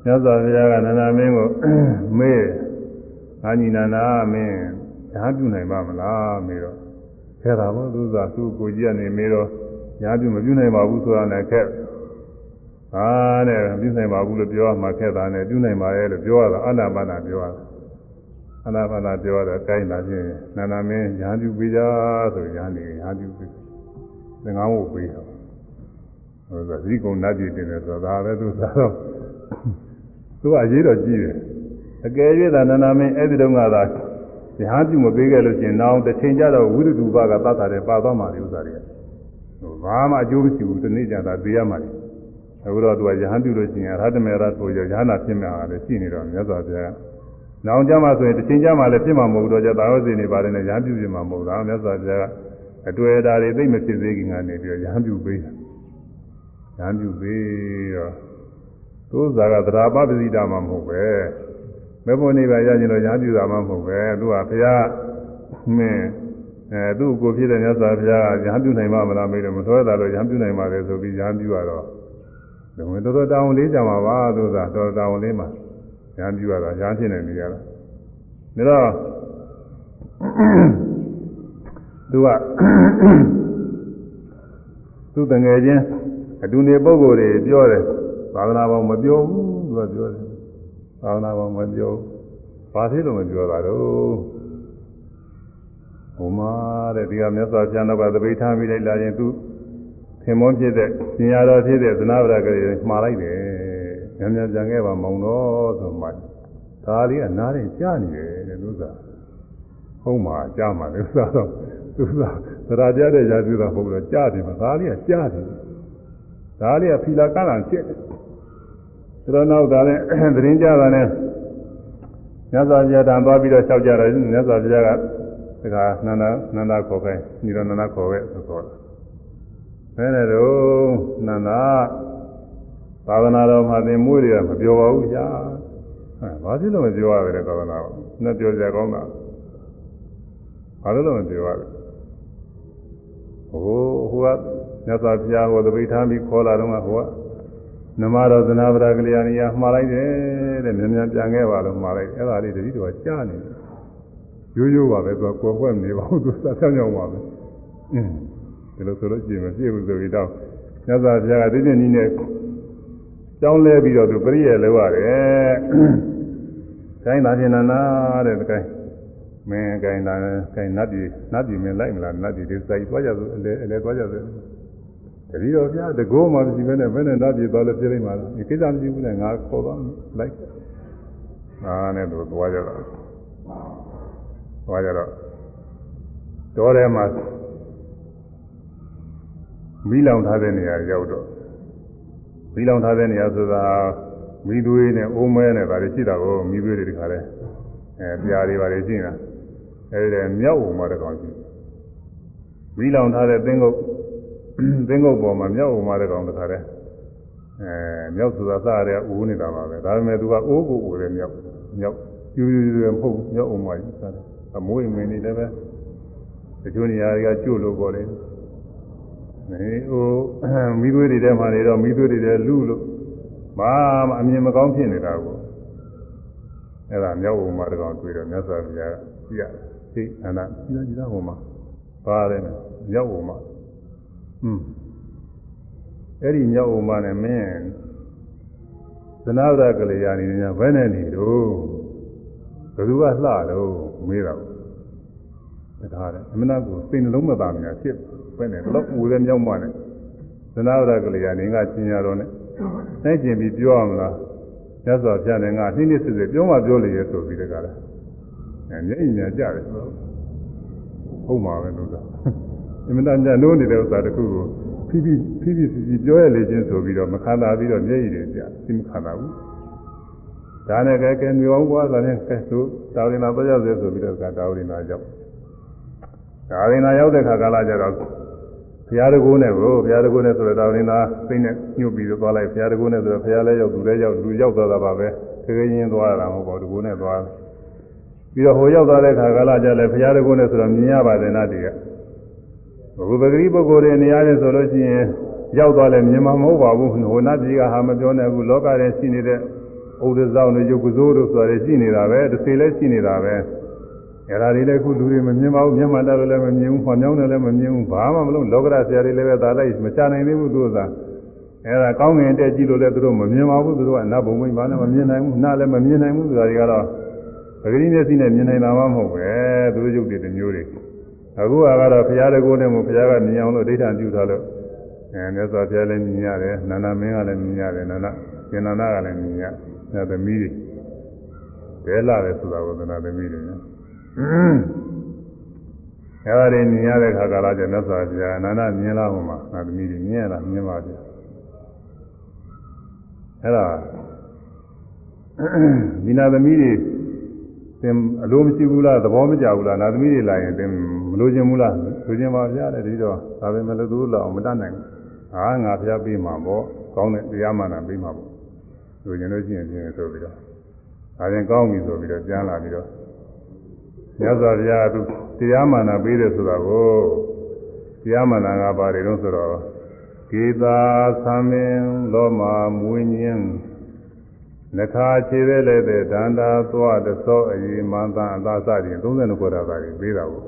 မြတ်စွာဘုရားကနန္ဒမင်းကိုမေးငါညီနန္ဒမင်းညာပြုနိုင်ပါမလားမေးတော့ခဲတာပေါ့သူကသူ့ကိုကြီးကနေမေးတော့ညာပြုမပြုနိုင်ပါဘူးဆိုတာနဲ့ခက်ဟာတဲ့ပြုနိုင်ပါဘူးလို့ပြောမှခက်တာနဲ့ပြုနိုင်ပါရဲ့လို့ပြောရတာအနာပါနာပြောရတာ အနာပါနာပြောရတာတိုင်းတာချင်းနာနာမင်းညာပြုပေးကြဆိုညာနေညာပြုပေးသင်္ကန်းဝုတ်ပေးတော့ဟိုကဇီကုံနတ်ပြည်တင်တယ်ဆိုတော့ဒါပဲသူသာတော့သူကအရေးတော့ကြီးတယ်အကယ်၍သာနာနာမင်းအဲ့ဒီတုန်းကသာညာပြုမပေးခဲ့လို့ရှင်နောက်တစ်ချိန်ကျတော့ဝိရုဒုဘကသတ်တာတယ်ပါသွားမှဒီဥစ္စာတွေကဟိုဘာမှအကျိုးမရှိဘူးတနေ့ကျတာသိရမှတယ်အခုတော့သူကယဟန်ပြုလို့ရှိရင်အရဟတမေရဆိုရယဟနာဖြစ်မှာလည်းရှိနေတော့မြတ်စွာဘုရား နောင်ကြမှာဆိုရင်တစ်ချိန်ကြမှာလည်းဖြစ်မှာမဟုတ်တော့ကြသာဝစီနေပါတယ်နဲ့ယဟန်ပြုပြမှာမဟုတ်တာမြတ်စွာဘုရားကအတွေ့အတာတွေသိမဖြစ်သေးခင်ကနေပြီးတော့ယဟန်ပြုပေးတာဉာဏ်ပြုပြီးတော့သို့သာကသရာပပ္ပစိတာမှမဟုတ်ပဲမေဖို့နိဗ္ဗာန်ရခြင်းလို့ဉာဏ်ပြုတာမှမဟုတ်ပဲသူကဘုရားမင်းအဲသူ့ကိုဖြစ်တဲ့မြတ်စွာဘုရားကဉာဏ်ပြုနိုင်မှမလားမေးတယ်မဆွဲတာလို့ဉာဏ်ပြုနိုင်ပါလေဆိုပြီးဉာဏ်ပြုရတော့ဒီဝင်တော်တော်တောင်းလေးကြမှာပါသို့သာတော်တော်တောင်းလေးမှာ ဉာဏ်ပြုရတော့ဉာဏ်ဖြစ်နေနေရတာဒါတော့သူကသူ့တငယ်ချင်းအတူနေပုံကိုယ်တွေပြောတယ်သာသနာပေါင်းမပြောဘူးသူကပြောတယ်သာသနာပေါင်းမပြောဘူးဘာဖြစ်လို့မပြောတာတော့ဟိုမှာတဲ့ဒီကမြတ်စွာဘုရားနောက်ကသပိထားပြီးလိုက်လာရင်သူသင်္ဘောဖြစ်တဲ့ရှင်ရတော်ဖြစ်တဲ့သနာဝရကလေးမှားလိုက်တယ် ညံ့ညံ့ပြန်ခဲ့ပါမောင်တော်ဆိုမှဒါလေးကနားရင်ကြားနေတယ်တဲ့သူကဟုတ်မှာကြားမှာလေသူကတော့သူကသရာကြတဲ့ရာသူကဟုတ်တော့ကြားတယ်မှာဒါလေးကကြားတယ်ဒါလေးကဖီလာကလာဖြစ်တယ်သူတို့နောက်သားနဲ့သတင်းကြတာနဲ့မြတ်စွာဘုရားတန်သွားပြီးတော့လျှောက်ကြတယ်မြတ်စွာဘုရားကတခါနန္ဒနန္ဒခေါ်ခိုင်းညီတော်နန္ဒခေါ်ခဲ့ဆိုတော့ဘယ်နဲ့တော့နန္ဒ သာသနာတော်မှာသင်မွေးတွေကမပြောပါဘူးကြာဟဲ့ဘာဖြစ်လို့မပြောရပဲသာသနာတော်နဲ့ပြောကြကောင်းတာဘာလို့လဲမပြောရလဲဟိုဟိုကမြတ်စွာဘုရားဟိုသပိထားပြီးခေါ်လာတော့ကဟိုကနမတော်သနာပရာကလျာဏီယာမှားလိုက်တယ်တဲ့မြန်မြန်ပြန်ခဲ့ပါလို့မှားလိုက်အဲ့ဒါလေးတတိတော်ကြားနေတယ်ရိုးရိုးပါပဲသူကကွယ်ကွက်နေပါဘူးသူစသကြောင်ပါပဲအင်းဒီလိုဆိုလို့ရှိရင်မပြည့်ဘူးဆိုပြီးတော့မြတ်စွာဘုရားကသိတဲ့နည်းနဲ့ ကြောင်းလဲပြီးတော့သူပရိယေလောက်ရတယ်ခိုင်းတာပြင်နာနာတဲ့တကိုင်းမင်းခိုင်းတာခိုင်းနတ်ပြည်နတ်ပြည်မင်းလိုက်မလားနတ်ပြည်ဒီစိုက်သွားကြဆိုအလဲအလဲသွားကြဆိုတတိတော်ဗျာတကောမှမရှိဘဲနဲ့ဘယ်နဲ့နတ်ပြည်သွားလို့ပြလိုက်မှာလားဒီကိစ္စမရှိဘူးနဲ့ငါခေါ်သွားလိုက်အာနဲ့သူသွားကြတော့သွားကြတော့တော်ထဲမှာမိလောင်ထားတဲ့နေရာရောက်တော့ မိလောင်ထားတဲ့နေရာဆိုတာမိသွေးနဲ့အိုးမဲနဲ့ဗါတွေရှိတာကိုမိသွေးတွေတခါလဲအဲပြာတွေဗါတွေရှိနေတာအဲဒီမြောက်ဝင်မှာတကောင်ရှိမိလောင်ထားတဲ့သင်းကုတ်သင်းကုတ်ပေါ်မှာမြောက်ဝင်မှာတကောင်တခါလဲအဲမြောက်ဆိုတာစရတဲ့အိုးနေတာပါပဲဒါပေမဲ့သူကအိုးကိုအိုးတယ်မြောက်မြောက်ယူယူယူမဟုတ်မြောက်ဝင်မှာကြီးစားတယ်အမွေးမင်းနေလည်းပဲတချို့နေရာတွေကကျွတ်လို့ပေါ်တယ် နေဟိုမိသွေးတွေထဲမှာနေတော့မိသွေးတွေထဲလူလို့ဘာမှအမြင်မကောင်းဖြစ်နေတာကိုအဲ့ဒါမြောက်ဘုံမှာတကောင်တွေ့တော့မြတ်စွာဘုရားကကြည့်ရတယ်သိအနာကြည့်ကြည့်တော့ဘုံမှာပါတယ်မြောက်ဘုံမှာอืมအဲ့ဒီမြောက်ဘုံမှာနဲ့မင်းသနာရကလေးယာနေနေဘယ်နဲ့နေတော့ဘယ်သူကလှတော့မေးတော့ဒါကြတယ်အမနာကိုစိတ်နှလုံးမသာမြာဖြစ်ပဲ နဲ့တော့ဦးလည်းမြောက်မှနဲ့သနာရကလေးယာနေကချင်းရတော့နဲ့နိုင်ကျင်ပြီးပြောရမလားရသော်ပြတယ်ငါနှိမ့်နှိမ့်စစ်စစ်ပြောမှပြောလေရဆိုပြီးတကလားအဲမျက်အင်ညာကြတယ်ဟုတ်မှာပဲလို့သာအမနာညနိုးနေတဲ့ဥစ္စာတခုကိုဖိဖိဖိဖိစီစီပြောရလေချင်းဆိုပြီးတော့မခံတာပြီးတော့မျက်ရည်တွေပြသိမခံတာဘူးဒါနဲ့ကဲကဲမြေအောင်ကွာဆိုရင်ကဲဆိုတာဝိနာတော့ရောက်စေဆိုပြီးတော့ကတာဝိနာရောက်တာဝိနာရောက်တဲ့ခါကလာကြတော့ ဘုရားတကူနဲ့ကိုဘုရားတကူနဲ့ဆိုတော့တာဝိနာသိနဲ့ညှုပ်ပြီးတော့သွားလိုက်ဘုရားတကူနဲ့ဆိုတော့ဘုရားလည်းရောက်သူလည်းရောက်လူရောက်သွားတာပါပဲခေခေချင်းသွားတာမဟုတ်ပါဘူးတကူနဲ့သွားပြီးတော့ဟိုရောက်သွားတဲ့ခါကလာကြလဲဘုရားတကူနဲ့ဆိုတော့မြင်ရပါတယ်နာတည်းကဘုဂပဂရိပုဂ္ဂိုလ်တွေနေရာချင်းဆိုလို့ရှိရင်ရောက်သွားလဲမြင်မှာမဟုတ်ပါဘူးဟိုနတ်ပြည်ကဟာမပြောနိုင်ဘူးလောကထဲရှိနေတဲ့ဥဒ္ဒဇောင်းတို့ယုတ်ကစိုးတို့ဆိုရရှိနေတာပဲတစ်စေလည်းရှိနေတာပဲ အဲ့ဒါတွေလည်းခုလူတွေမမြင်ပါဘူးမျက်မှန်တက်လို့လည်းမမြင်ဘူးခွန်မြောင်းတယ်လည်းမမြင်ဘူးဘာမှမလုပ်လောကရဆရာတွေလည်းပဲဒါလိုက်မချနိုင်သေးဘူးသူကအဲ့ဒါကောင်းငင်တက်ကြည့်လို့လည်းသူတို့မမြင်ပါဘူးသူတို့ကနတ်ဘုံမိန်ဘာနဲ့မမြင်နိုင်ဘူးနားလည်းမမြင်နိုင်ဘူးသူတွေကတော့ပဂရိမျက်စိနဲ့မြင်နိုင်တာမှမဟုတ်ပဲသူတို့ယုတ်တွေတမျိုးတွေအခုကတော့ဘုရားတကူနဲ့မို့ဘုရားကမြင်အောင်လို့ဒိဋ္ဌံပြုထားလို့အဲမြတ်စွာဘုရားလည်းမြင်ရတယ်နန္ဒမင်းကလည်းမြင်ရတယ်နန္ဒရှင်နန္ဒကလည်းမြင်ရအဲသမီးတွေဒဲလာတယ်ဆိုတာကိုသနာသမီးတွေနော် အဲဒါတွေမြင်ရတဲ့ခါကလာကျမြတ်စွာဘုရားအနန္ဒမြင်လာဟိုမှာငါသမီးတွေမြင်ရလားမြင်ပါဗျာအဲဒါဒီနာသမီးတွေသင်အလိုမရှိဘူးလားသဘောမကျဘူးလားနာသမီးတွေလာရင်သင်မလိုချင်ဘူးလားလိုချင်ပါဗျာတဲ့ဒီတော့ဒါပဲမလို့သူတို့လောက်မတတ်နိုင်ဘူးဟာငါဖျားပေးမှာပေါ့ကောင်းတဲ့တရားမှန်တာပေးမှာပေါ့လူကျင်လို့ရှိရင်ပြင်ဆိုပြီးတော့ဒါရင်ကောင်းပြီဆိုပြီးတော့ပြန်လာပြီးတော့ မြတ်စွာဘုရားသူတရားမှန်တာပေးတယ်ဆိုတာကိုတရားမှန်တာကပါတယ်လို့ဆိုတော့ကေသာသမင်လောမမွေးညင်းနှခါခြေပဲလဲတဲ့ဒန္တာသွားတသောအယီမန္တအသာစသည်32ခုတာပါပြီးပေးတာကို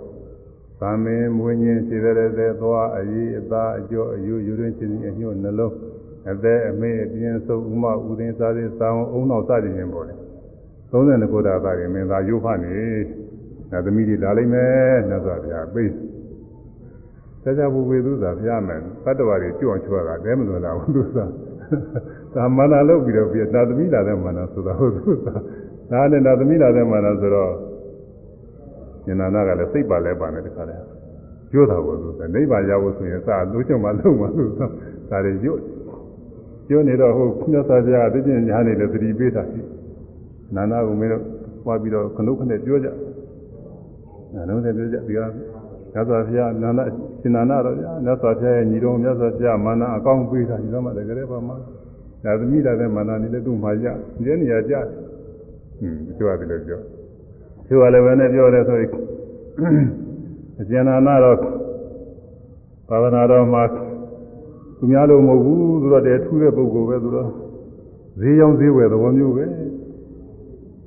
သမင်မွေးညင်းခြေပဲလဲတဲ့သွားအယီအသာအကျော်အယူယူရင်းချင်းအညွတ်နှလုံးအသက်အမေအပြင်းဆုံးဥမဥဒင်းစားသည်စောင်းအုံနောက်စသည်ချင်းပေါ်တယ်32ခုတာပါပြီးမင်းသာရုပ်ဖတ်နေ ဒါသမီးတွေလာလိမ့်မယ်မြတ်စွာဘုရားပေးဆက်ကြဘူဝေသူသာဘုရားမယ်တတ္တဝါတွေကြွန့်ချွာတာတဲမလို့လားသူသာသာမနာလုပ်ပြီးတော့ပြတာသမီးလာတဲ့မာနဆိုတာဟုတ်သူသာဒါနဲ့ဒါသမီးလာတဲ့မာနဆိုတော့ဉာဏနာကလည်းစိတ်ပါလဲပါနေတခါလဲကျွတ်တာကိုသူနိဗ္ဗာန်ရောက်ဖို့ဆိုရင်စာလို့ချုံမှလုံးမှသူသာဒါတွေကျွတ်ကျွတ်နေတော့ဟုတ်မြတ်စွာဘုရားတပြင်းညာနေလည်းသတိပေးတာရှိနာနာကမင်းတို့ပွားပြီးတော့ခဏခဏပြောကြ နာလုံးနဲ့ပြောကြဒီကမြတ်စွာဘုရားနာနာရှင်နာနာတော့ဗျာမြတ်စွာဘုရားရဲ့ညီတော်မြတ်စွာဘုရားမာနအကောင်းပေးတာဒီတော့မှတကယ်ပါမှာဒါသမီးလာတဲ့မာနနေလည်းသူ့မှာရဒီနေရာကြဟွန်းပြောရတယ်လို့ပြောပြောရလည်းပဲနဲ့ပြောတယ်ဆိုရင်အရှင်နာနာတော့ဘာဝနာတော်မှာသူများလို့မဟုတ်ဘူးသူတော့တည်းထူးတဲ့ပုဂ္ဂိုလ်ပဲသူတော့ဈေးရောင်းဈေးဝယ်သဘောမျိုးပဲ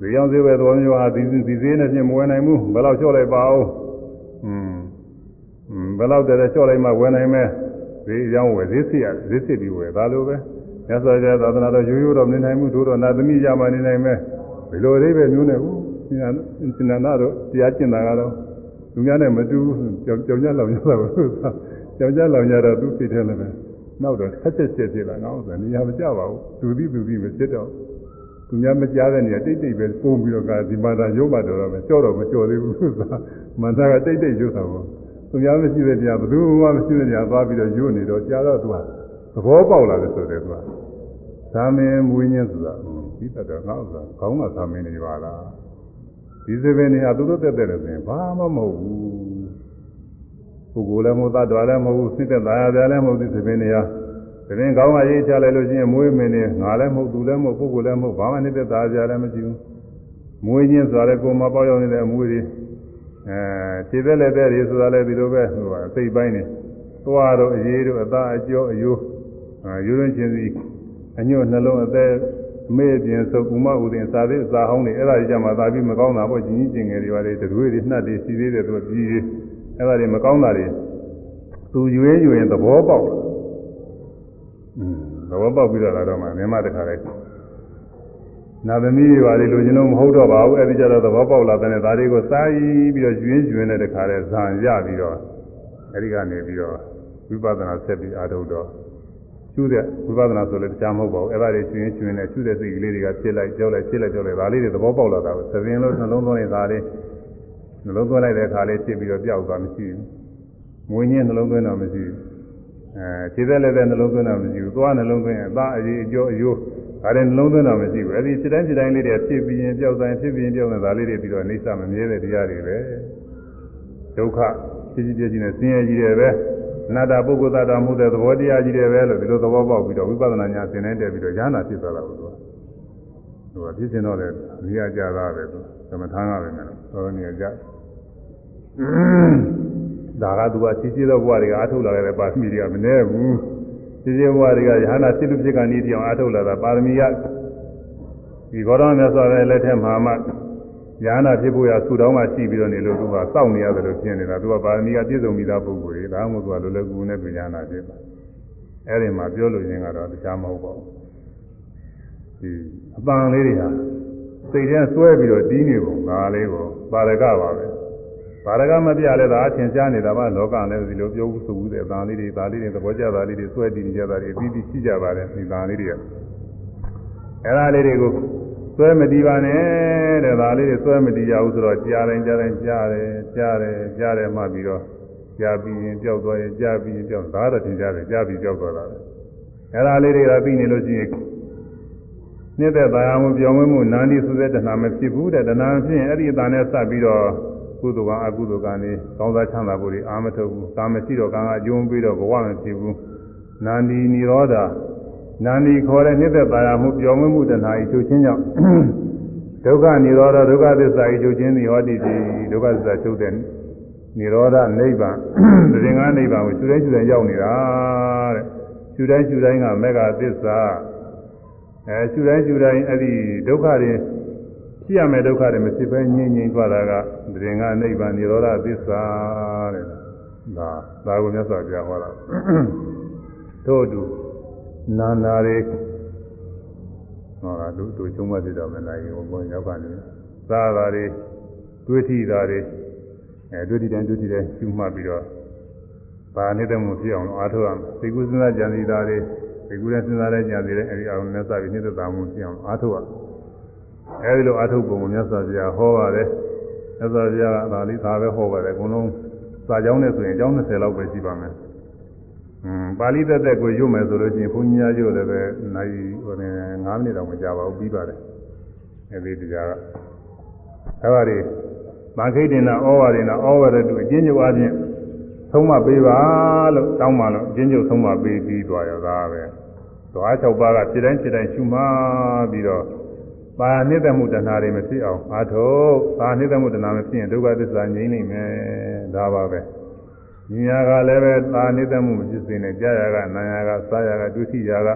ဈေးရောင်းဈေးဝယ်သဘောမျိုးဟာဒီဒီဈေးနဲ့ပြင်မဝယ်နိုင်ဘူးဘယ်တော့လျှော့လိုက်ပါအောင်อืมဘယ်တော့တည်းလျှော့လိုက်မှဝယ်နိုင်မယ်ဈေးရောင်းဝယ်ဈေးစစ်ရဈေးစစ်ပြီးဝယ်ဒါလိုပဲမြတ်စွာဘုရားသာသနာတော်ရိုးရိုးတော့နေနိုင်မှုတို့တော့နာသမီးရမှနေနိုင်မယ်ဘယ်လိုအိဗယ်မျိုးနဲ့ဟုတ်ရှင်နာနာတို့တရားကျင့်တာကတော့လူများနဲ့မတူဘူးကြောင်ကြောင်ကြလောင်ကြတာပဲကြောင်ကြလောင်ကြတော့သူ့စိတ်ထဲလည်းပဲနောက်တော့ဆက်ချက်ချက်ဖြစ်လာငေါ့ဆိုနေရာမကြပါဘူးသူသည်သူသည်မဖြစ်တော့ သူများမကြားတဲ့နေရာတိတ်တိတ်ပဲပုံပြီးတော့ကဒီမာတာရုပ်မှတော့တော့မကြော့တော့မကြော့သေးဘူးဆိုတာမန္တာကတိတ်တိတ်ရုပ်တာပေါ့သူများမရှိတဲ့နေရာဘယ်သူမှမရှိတဲ့နေရာသွားပြီးတော့ရုပ်နေတော့ကြားတော့သူကသဘောပေါက်လာတယ်ဆိုတဲ့သူကသာမင်းမွေးညင်းဆိုတာဒီတတ်တော့ငါ့ဥစ္စာခေါင်းကသာမင်းနေပါလားဒီစပင်းနေရာသူတို့တက်တဲ့တယ်ဆိုရင်ဘာမှမဟုတ်ဘူးပုဂ္ဂိုလ်လည်းမဟုတ်သတ္တဝါလည်းမဟုတ်ဘူးစိတ်သက်သာရလည်းမဟုတ်ဒီစပင်းနေရာစ ပင်းကောင်းကရေးချလိုက်လို့ရှိရင်မွေးမင်းနေငါလည်းမဟုတ်သူလည်းမဟုတ်ပုဂ္ဂိုလ်လည်းမဟုတ်ဘာမှနေသက်သာရလည်းမရှိဘူးမွေးညင်းဆိုတာလည်းကိုယ်မှာပေါက်ရောက်နေတဲ့အမွေးတွေအဲခြေသက်လက်သက်တွေဆိုတာလည်းဒီလိုပဲဟိုအသိပိုင်းနေသွားတော့အေးတို့အသားအကျော်အယိုးယူရင်းချင်းစီအညွတ်နှလုံးအသက်အမေအပြင်ဆိုဥမဥဒင်စာသေးစာဟောင်းတွေအဲ့ဒါကြီးကြမှာသာပြီးမကောင်းတာပေါ့ကြီးကြီးကျင်ငယ်တွေပါလေတတွေးတွေနှက်တွေစီသေးတယ်သူကြီးကြီးအဲ့ဒါတွေမကောင်းတာတွေသူယူရင်ယူရင်သဘောပေါက်လာอืม သဘောပေါက်ပြီးတော့လာတော့မှမြမတခါလိုက်နာသမီးတွေပါလေလူချင်းလုံးမဟုတ်တော့ပါဘူးအဲ့ဒီကြတော့သဘောပေါက်လာတဲ့ဒါတွေကိုစားပြီးတော့ယူရင်းယူရင်းနဲ့တခါလဲဇံရပြီးတော့အဲ့ဒီကနေပြီးတော့ဝိပဿနာဆက်ပြီးအားထုတ်တော့ကျူးတဲ့ဝိပဿနာဆိုလည်းတရားမဟုတ်ပါဘူးအဲ့ဒါတွေကျွင်းကျွင်းနဲ့ကျူးတဲ့စိတ်ကလေးတွေကဖြစ်လိုက်ကြောက်လိုက်ဖြစ်လိုက်ကြောက်လိုက်ဒါလေးတွေသဘောပေါက်လာတာကိုသပင်လို့နှလုံးသွင်းနေတာလေးနှလုံးသွင်းလိုက်တဲ့အခါလေးဖြစ်ပြီးတော့ပျောက်သွားမရှိဘူးငွေညင်းနှလုံးသွင်းတော့မရှိဘူး အဲခြေသက်လက်သက်နှလုံးသွင်းတော့မရှိဘူးသွားနှလုံးသွင်းအသားအရေးအကျော်အယိုးဒါတွေနှလုံးသွင်းတော့မရှိဘူးအဲ့ဒီဖြစ်တိုင်းဖြစ်တိုင်းလေးတွေဖြစ်ပြီးရင်ပျောက်တိုင်းဖြစ်ပြီးရင်ပျောက်နေတာလေးတွေပြီးတော့အိဋ္ဌမမြဲတဲ့တရားတွေပဲဒုက္ခဖြစ်ဖြစ်ပြည့်ကြီးနဲ့ဆင်းရဲကြီးတယ်ပဲအနာတ္တပုဂ္ဂိုလ်သတ္တမှုတဲ့သဘောတရားကြီးတယ်ပဲလို့ဒီလိုသဘောပေါက်ပြီးတော့ဝိပဿနာဉာဏ်သင်တဲ့တက်ပြီးတော့ဉာဏ်နာဖြစ်သွားတာကိုသူကသူကဖြစ်ခြင်းတော့လေနေရာကြတာပဲသူသမထမ်းရပဲမယ်တော့နေရာကြ ဒါကသူကရှိရှိသောဘဝတွေကအာထုတ်လာတဲ့ပါရမီတွေကမနည်းဘူးရှိရှိဘဝတွေကယဟနာဖြစ်လို့ဖြစ်ကနေတိအောင်အာထုတ်လာတာပါရမီကဒီဘောတော်မြတ်စွာဘုရားလက်ထက်မှာမှဉာဏ်နာဖြစ်ဖို့ရဆူတောင်းမှရှိပြီးတော့နေလို့သူကစောင့်နေရတယ်လို့ဖြစ်နေတာသူကပါရမီကပြည့်စုံပြီးသားပုဂ္ဂိုလ်တွေဒါမှမဟုတ်သူကလောလောကူနဲ့ပြညာနာဖြစ်တာအဲ့ဒီမှာပြောလို့ရင်ကတော့တရားမဟုတ်ပါဘူးဒီအပန်လေးတွေဟာစိတ်ထဲဆွဲပြီးတော့တီးနေပုံဒါလေးကိုပါရကပါပဲ ပါရကမပြလဲဒါအထင်ရှားနေတာပါလောကလည်းဒီလိုပြောဘူးဆိုဘူးတဲ့အပန်လေးတွေဒါလေးတွေသဘောကျတာလေးတွေဆွဲတီးနေကြတာတွေပြီးပြီးရှိကြပါတယ်ဒီပန်လေးတွေကအဲ့ဒါလေးတွေကိုဆွဲမတီးပါနဲ့တဲ့ဒါလေးတွေဆွဲမတီးကြဘူးဆိုတော့ကြားတိုင်းကြားတိုင်းကြားတယ်ကြားတယ်ကြားတယ်မှပြီးတော့ကြားပြီးရင်ကြောက်သွားရင်ကြားပြီးရင်ကြောက်ဒါတော့သင်ကြားတယ်ကြားပြီးကြောက်သွားတာပဲအဲ့ဒါလေးတွေကပြီးနေလို့ရှိရင်နှစ်သက်သာယာမှုပြောင်းလဲမှုနာန္ဒီသုသက်တဏှာမဖြစ်ဘူးတဲ့တဏှာဖြစ်ရင်အဲ့ဒီအတန်နဲ့စပ်ပြီးတော့ ကုသိုလ်ကအကုသိုလ်ကနေကောင်းစားချမ်းသာဖို့တွေအာမထုတ်ဘူးကာမရှိတော့ကံကအကျိုးပေးတော့ဘဝမဖြစ်ဘူးနာန္ဒီနိရောဓနာန္ဒီခေါ်တဲ့နှစ်သက်ပါရမှုပျော်မွေ့မှုတဏှာဤချုပ်ခြင်းကြောင့်ဒုက္ခနိရောဓဒုက္ခသစ္စာဤချုပ်ခြင်းနိရောဓတိဒုက္ခသစ္စာချုပ်တဲ့နိရောဓနိဗ္ဗာန်သင်္ကန်းနိဗ္ဗာန်ကိုခြူတိုင်းခြူတိုင်းရောက်နေတာတဲ့ခြူတိုင်းခြူတိုင်းကမေဃသစ္စာအဲခြူတိုင်းခြူတိုင်းအဲ့ဒီဒုက္ခတွေ ဖြစ်ရမယ်ဒုက္ခတွေမဖြစ်ဘဲငြိမ့်ငြိမ့်သွားတာကသင်္ဃာနိဗ္ဗာန်និရောဓသစ္စာတဲ့ဒါသာကိုမြတ်စွာဘုရားဟောတာတို့တူနာနာတွေဟောတာသူသူချုံမသိတော့မနိုင်ဘူးဘုံရောက်ကနေသာသာတွေတွေးထီတာတွေအဲတွေးထီတိုင်းတွေးထီတိုင်းရှုမှတ်ပြီးတော့ပါနေတဲ့မှုဖြစ်အောင်အားထုတ်ရမယ်သိကုစဉ်းစားကြံစီတာတွေသိကုနဲ့စဉ်းစားတဲ့ကြံစီတဲ့အဲဒီအောင်နဲ့စပြီးနေတဲ့တာမှုဖြစ်အောင်အားထုတ်ရ အဲဒီလိုအားထုတ်ပုံကိုမြတ်စွာဘုရားဟောပါတယ်မြတ်စွာဘုရားကဒါလေးဒါပဲဟောပါတယ်အကုန်လုံးစာကြောင်းနဲ့ဆိုရင်အကြောင်း20လောက်ပဲရှိပါမယ်။อืมပါဠိသက်သက်ကိုရွတ်မယ်ဆိုလို့ရှိရင်ဘုန်းကြီးများရွတ်လည်းပဲနိုင်ဟိုနေ9မိနစ်တောင်မကြာပါဘူးပြီးပါတယ်။အဲဒီတရားကအဲပါဒီမခိတ်တင်နာဩဝါဒင်နာဩဝါဒတုအကျဉ်းချုပ်အချင်းသုံးမပေးပါလို့တောင်းပါလို့အကျဉ်းချုပ်သုံးမပေးပြီးသွားရောသားပဲ။သွား၆ပါးကဖြစ်တိုင်းဖြစ်တိုင်းရှုမှပြီးတော့ ပါဏိတမှုတဏှာတွေမဖြစ်အောင်အားထုတ်ပါဏိတမှုတဏှာမဖြစ်ရင်ဒုက္ခသစ္စာငြိမ့်နိုင်မယ်ဒါပါပဲဉာဏ်ကလည်းပဲပါဏိတမှုမဖြစ်စေနဲ့ကြာရကနာရကစားရကဒုတိယက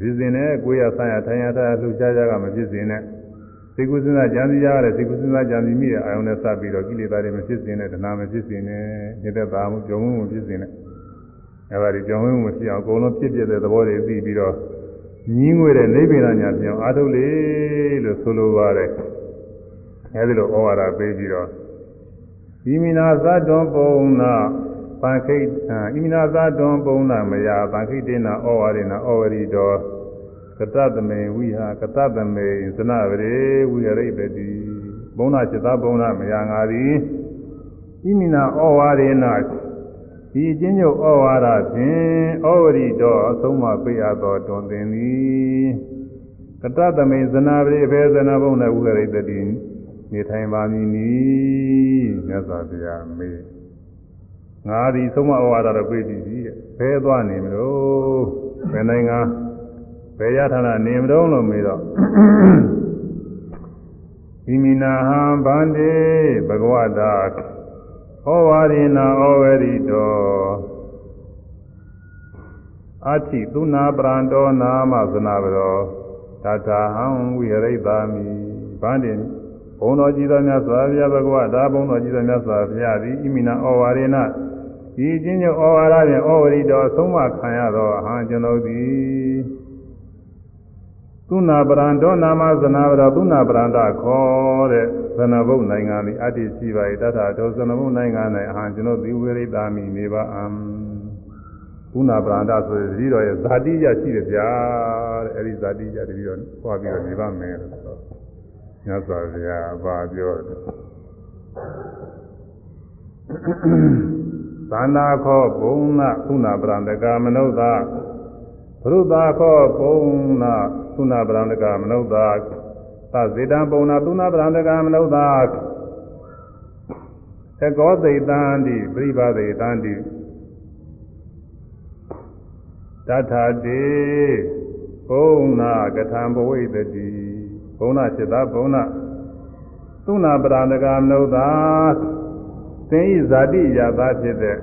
ဖြစ်စေနဲ့ကိုယ်ရဆန်းရထိုင်ရတာလှူရှားရကမဖြစ်စေနဲ့သိကုသနာကြံစီရကလည်းသိကုသနာကြံစီမိတဲ့အာယုန်နဲ့စပ်ပြီးတော့ကိလေသာတွေမဖြစ်စေနဲ့တဏှာမဖြစ်စေနဲ့နေတဲ့ပါမှုကြောင့်မှုမဖြစ်စေနဲ့အဲဒါဒီကြောင့်မှုမဖြစ်အောင်အကုန်လုံးဖြစ်ပြတဲ့သဘောတွေသိပြီးတော့ ညီးငွေတဲ့နိဗ္ဗာန်ညာပြောင်းအာထုတ်လေလို့ဆိုလိုပါတယ်အဲဒီလိုဩဝါဒပေးပြီးတော့ဣမိနာသတ္တောပုံနာပန်ခိတ်ဣမိနာသတ္တောပုံနာမယာပန်ခိတေနာဩဝါရေနာဩဝရီတော်ကတသမေဝိဟာကတသမေသနဝရေဝိရိပတိဘုံနာจิตဘုံနာမယာငါသည်ဣမိနာဩဝါရေနာ ဒီအချင်းချုပ်ဩဝါဒဖြင့်ဩဝရိတော်အဆုံးမပေးအပ်တော်တွင်သင်သည်ကတသမိဇနာပရိဖေဇနာဘုံနဲ့ဥရိတတိနေထိုင်ပါမည်နီမြတ်စွာဘုရားမေးငါဒီဆုံးမဩဝါဒတော်ပေးပြီးပြီဘယ်သွားနေမလို့ဘယ်နိုင်ငံဘယ်ရထာနာနေမလို့လို့မေးတော့ဣမိနာဟံဗန္တိဘဂဝတာ ဩဝါရိနာဩဝရိတောအတိသုနာပရံတောနာမသနာဘရောတထာဟံဝိရိတာမိဗန္တိဘုံတော်ကြီးတော်မြတ်စွာဘုရားဘဂဝတာဘုံတော်ကြီးတော်မြတ်စွာဘုရားသည်ဣမိနာဩဝါရိနာဒီချင်းညဩဝါဒဖြင့်ဩဝရိတောအဆုံးမခံရသောအဟံကျွန်ုပ်သည် သုနာပရံတောနာမသနာဘရောသုနာပရံတခေါ်တဲ့ဇနဘုတ်နိုင်ငံသည်အတ္တိရှိပါ၏တထာတောဇနဘုတ်နိုင်ငံ၌အဟံကျွန်ုပ်သည်ဝိရိတာမိနေပါအံဘုနာပရန္တဆိုရင်တတိတော်ရဲ့ဇာတိရရှိတယ်ဗျာတဲ့အဲဒီဇာတိရတတိတော်ဟောပြီးတော့နေပါမယ်လို့ဆိုညစွာဗျာဘာပြောတယ်သန္နာခောဘုံနာဘုနာပရန္တကမနုဿ ဘရုသာခောဘုံနာဘုနာပရန္တကမနုဿသဇေတံပုံနာသုနာပရန္တကမနုဿာသကောသိတံတိပရိပါသိတံတိတထာတိဘုံနာကထံဘဝိတတိဘုံနာจิตဘုံနာသုနာပရန္တကမနုဿာသင်ဤဇာတိယသာဖြစ်တဲ့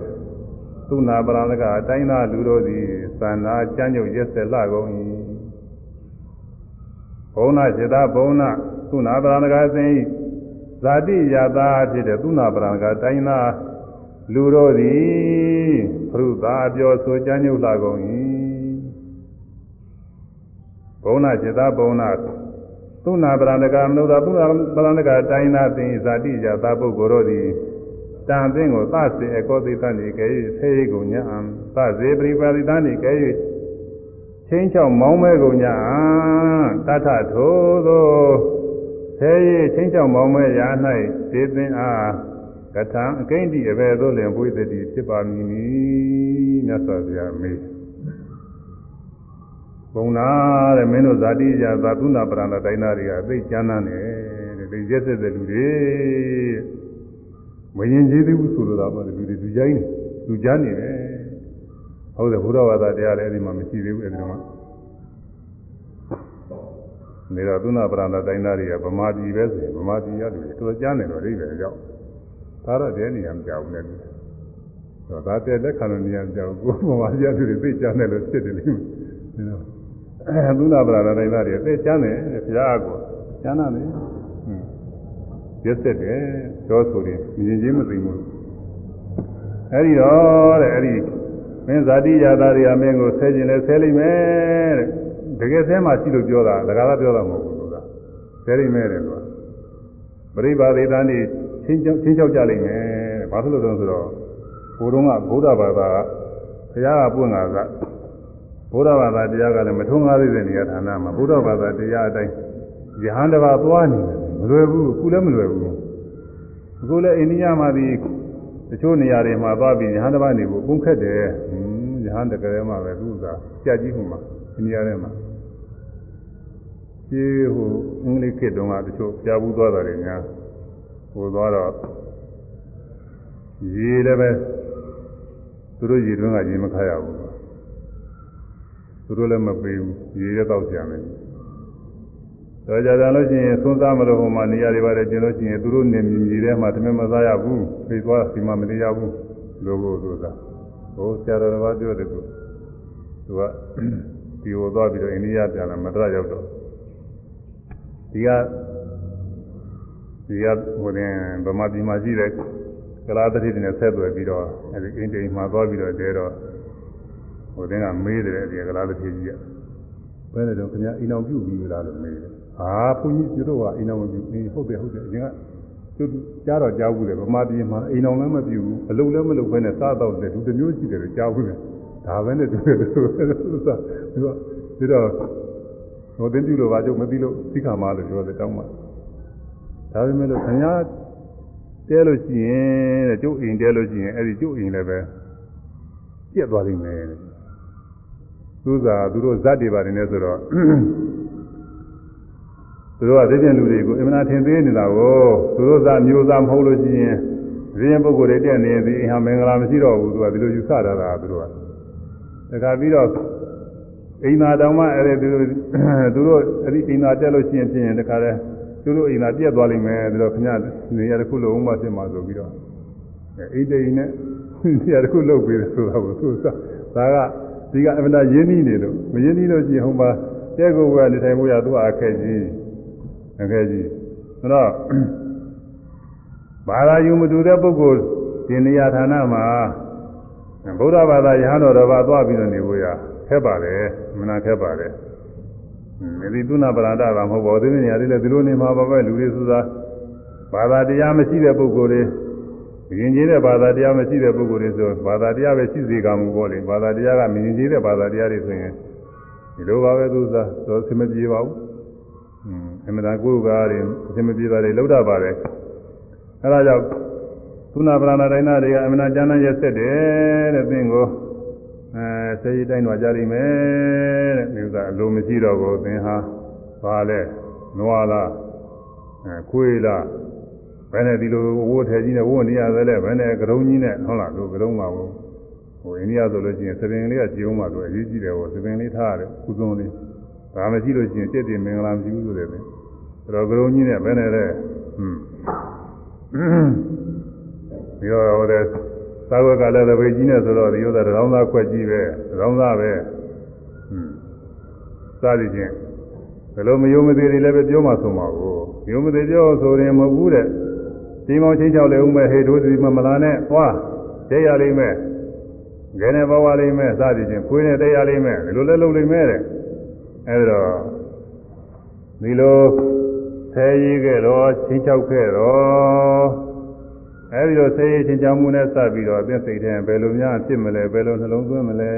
သုနာပရန္တကအတိုင်းသားလူတို့သည် သန္တာကျမ်းကျုပ်ရက်ဆက်လာကုန်၏ဘုံနာစေတာဘုံနာသုနာပရဏဂါစင်၏ဇာတိယတာဖြစ်တဲ့သုနာပရဏဂါတိုင်းသားလူတို့သည်ဘုသာပြောဆိုကြံ့ညုတ်လာကုန်၏ဘုံနာจิตာဘုံနာသုနာပရဏကမနုဿသုနာပရဏကတိုင်းသာသင်ဇာတိယသာပုဂ္ဂိုလ်တို့သည် တန်သင်ကိုသစေအကောသိတန်ဤကဲ၍ဆေးကုန်ညာသစေပရိပါတိတန်ဤကဲ၍ချင်းချောက်မောင်းမဲကုန်ညာတထထိုသောဆဲရချင်းချောက်မောင်းမဲရာ၌သေသင်အားကထံအကိမ့်တိအဘယ်သို့လင်ပွေးသည်ဖြစ်ပါမည်နီမြတ်စွာဘုရားမေးဘုံနာတဲ့မင်းတို့ဇာတိရာသာသုနာပရဏတိုင်းသားတွေကသိကျမ်းမ်းတယ်တဲ့သိရက်ဆက်တဲ့လူတွေ မရင်ကျေးသေးဘူးဆိုလိုတာပါလူတွေလူကြိုင်းလူကြားနေတယ်ဟုတ်တယ်ဘုရားဘာသာတရားလည်းအဲ့ဒီမှာမရှိသေးဘူးအဲ့ဒီတော့နေတော့သုနာပရဏတိုင်းသားတွေကဗမာပြည်ပဲဆိုရင်ဗမာပြည်ရလူတွေတော်ကြားနေတော့အိဗယ်ရောက်ဒါတော့တဲ့နေရာမကြောက်ဘူးလေတော့ဒါတဲ့လက်ခံလို့နေရာမကြောက်ဘူးဗမာပြည်ရလူတွေသိကြားနေလို့ဖြစ်တယ်လေနေတော့အဲသုနာပရဏတိုင်းသားတွေသိကြားနေဘုရားကောကြားနာတယ်ဟွန်း ရက်ဆက်တယ်ကျောဆိုရင်မြင်ချင်းမသိဘူးအဲ့ဒီတော့တဲ့အဲ့ဒီမင်းဇာတိယာသားတွေကမင်းကိုဆဲခြင်းလဲဆဲလိမ့်မယ်တဲ့တကယ်ဆဲမှရှိလို့ပြောတာဒါကလည်းပြောတာမဟုတ်ဘူးလို့ကဆဲလိမ့်မယ်တဲ့ကွာပရိပါဒေသန်นี่ချင်းချင်းချင်းချောက်ကြလိမ့်မယ်တဲ့ဘာဖြစ်လို့လဲဆိုတော့ဘုရုံးကဗုဒ္ဓဘာသာဘုရားကပွင့်လာကဗုဒ္ဓဘာသာတရားကလည်းမထုံးကားသေးတဲ့နေရာဌာနမှာဗုဒ္ဓဘာသာတရားအတိုင်းယဟန်တပါသွားနေတယ် မလွယ်ဘူးအခုလည်းမလွယ်ဘူးအခုလည်းအိန္ဒိယမှာဒီတချို့နေရာတွေမှာသွားပြီးယဟန်တပါနေဖို့ပုံခက်တယ်ဟင်းယဟန်တကယ်မှပဲသူကကြက်ကြီးဟိုမှာအိန္ဒိယထဲမှာရှင်းဟိုအင်္ဂလိပ်ခေတ်တုန်းကတချို့ကြားဘူးသွားတာတွေများဟိုသွားတော့ရေလည်းပဲသူတို့ရေတွင်းကရေမခါရဘူးသူတို့လည်းမပေးဘူးရေလည်းတောက်ကြမယ် တော့ကြတယ်လို့ရှိရင်သုံးစားမလို့ဟိုမှာနေရာတွေပါတယ်ကျင်လို့ရှိရင်သူတို့နေမြည်ထဲမှာတမင်မစားရဘူးပြေးသွားဒီမှာမနေရဘူးလို့လို့ဆိုတာဟိုဆရာတော်ကပြောတယ်သူသူကဒီဟိုသွားပြီးတော့အိန္ဒိယပြန်လာမတရရောက်တော့ဒီကဒီကဟိုတင်ဗမာပြည်မှာရှိတဲ့ကလာတတိတွေနဲ့ဆက်သွယ်ပြီးတော့အဲဒီအိန္ဒိယမှာသွားပြီးတော့တဲတော့ဟိုတင်ကမေးတယ်ဒီကလာတတိကြီးကဘယ်နဲ့တော့ခင်ဗျာအိမ်အောင်ပြုတ်ပြီးလားလို့မေးတယ် ဟာဘုန်းကြီးသူတို့ကအိမ်အောင်မပြုတ်အေးဟုတ်တယ်ဟုတ်တယ်အရင်ကသူကြားတော့ကြားဘူးတယ်ဗမာပြည်မှာအိမ်အောင်လည်းမပြုတ်ဘူးအလုပ်လည်းမလုပ်ဘဲနဲ့စားတော့တယ်သူတစ်မျိုးရှိတယ်လို့ကြားဘူးတယ်ဒါပဲနဲ့တူတယ်လို့ဆိုသူကသူကဒီတော့ဟိုတင်းပြုလို့ပါကြုံမသိလို့သိခါမလို့ပြောတယ်တောင်းပါဒါပေမဲ့လို့ခင်ဗျားတဲလို့ရှိရင်တဲ့ကျုပ်အိမ်တဲလို့ရှိရင်အဲ့ဒီကျုပ်အိမ်လည်းပဲပြက်သွားလိမ့်မယ်တဲ့သူကသူတို့ဇတ်တွေပါတယ်နဲ့ဆိုတော့ သူတို့ကသိတဲ့လူတွေကိုအမှန်တရားထင်သေးနေတာကိုသူတို့သားမျိုးသားမဟုတ်လို့ရှိရင်ဇင်းပုဂ္ဂိုလ်တွေတက်နေသည်အင်ဟာမင်္ဂလာမရှိတော့ဘူးသူကဒီလိုယူဆတာကသူတို့ကတခါပြီးတော့အိမ်သာတောင်မှအဲ့ဒီသူတို့သူတို့အဲ့ဒီအိမ်သာတက်လို့ရှိရင်ဖြစ်ရင်တခါလဲသူတို့အိမ်သာပြက်သွားလိမ့်မယ်ပြီးတော့ခင်ဗျနေရာတစ်ခုလုံးမှဖြစ်မှာဆိုပြီးတော့အိမ်တိန်နဲ့နေရာတစ်ခုလုတ်ပြီးဆိုတာကိုသူကဒါကဒီကအမှန်တရားရင်းနှီးနေလို့မရင်းနှီးလို့ရှိရင်ဟိုမှာတဲကိုကနေထိုင်မှုရသူ့အခက်ကြီး အခက်ကြီးဆိုတော့ဘာသာယူမတူတဲ့ပုဂ္ဂိုလ်ဒီနေရာဌာနမှာဗုဒ္ဓဘာသာယဟန်တော်တော်ဘာသွားပြီးတော့နေဖို့ရခက်ပါတယ်မနာခက်ပါတယ်မဒီသုနာပရဒတာမဟုတ်ပါဘူးဒီနေရာလေးလည်းဒီလိုနေမှာပါပဲလူတွေဆိုတာဘာသာတရားမရှိတဲ့ပုဂ္ဂိုလ်တွေမြင်ကြီးတဲ့ဘာသာတရားမရှိတဲ့ပုဂ္ဂိုလ်တွေဆိုဘာသာတရားပဲရှိစေကမှုပေါ့လေဘာသာတရားကမြင်ကြီးတဲ့ဘာသာတရားတွေဆိုရင်ဒီလိုပါပဲသူစားသောစမပြေပါဘူးอืม အမှန်တကိုယ်ကားတွေအစမပြေတာတွေလောက်တာပါတယ်အဲဒါကြောင့်သုနာပရဏတိုင်းသားတွေကအမှန်တကျမ်းမ်းရက်ဆက်တယ်တဲ့သင်ကိုအဲဆေးရည်တိုင်းတော့ကြားလိမ့်မယ်တဲ့ဒီဥစ္စာအလိုမရှိတော့ဘူးသင်ဟာဘာလဲနွားလားအဲခွေးလားဘယ်နဲ့ဒီလိုဝိုးထဲကြီးနဲ့ဝိုးနေရတယ်လဲဘယ်နဲ့ကရုံကြီးနဲ့ဟုတ်လားသူကရုံပါဘူးဟိုအိန္ဒိယဆိုလို့ရှိရင်သပင်လေးကကြည်အောင်ပါသူအရေးကြီးတယ်ဟိုသပင်လေးထားရတယ်ကုသွန်းလေး ဒါမရှိလို့ရှိရင်တက်တင်မင်္ဂလာမရှိဘူးဆိုတယ်ပဲအဲ့တော့ကရုံကြီးနဲ့ဘယ်နဲ့လဲဟွန်းပြီးတော့ဟိုတဲ့သာဝကလည်းတပိတ်ကြီးနဲ့ဆိုတော့ဒီဥစ္စာတောင်းသားခွက်ကြီးပဲတောင်းသားပဲဟွန်းစသည်ဖြင့်ဘယ်လိုမယုံမသေးတွေလည်းပဲပြောမှဆုံးပါဘူးယုံမသေးပြောဆိုရင်မဟုတ်ဘူးတဲ့ဒီမောင်ချင်းချောက်လေဦးမဲ့ဟေတို့ဒီမမလာနဲ့သွားတဲရလိမ့်မယ်ငယ်နဲ့ဘဝလိမ့်မယ်စသည်ဖြင့်ခွေးနဲ့တဲရလိမ့်မယ်ဒီလိုလဲလုပ်လိမ့်မယ်တဲ့ အဲဒါတော့ဒီလိုဆဲရည်ခဲ့တော့ချင်းချောက်ခဲ့တော့အဲဒီလိုဆဲရည်ချင်းချောက်မှုနဲ့စပြီးတော့အသိစိတ်ထဲဘယ်လိုများဖြစ်မလဲဘယ်လိုနှလုံးသွင်းမလဲ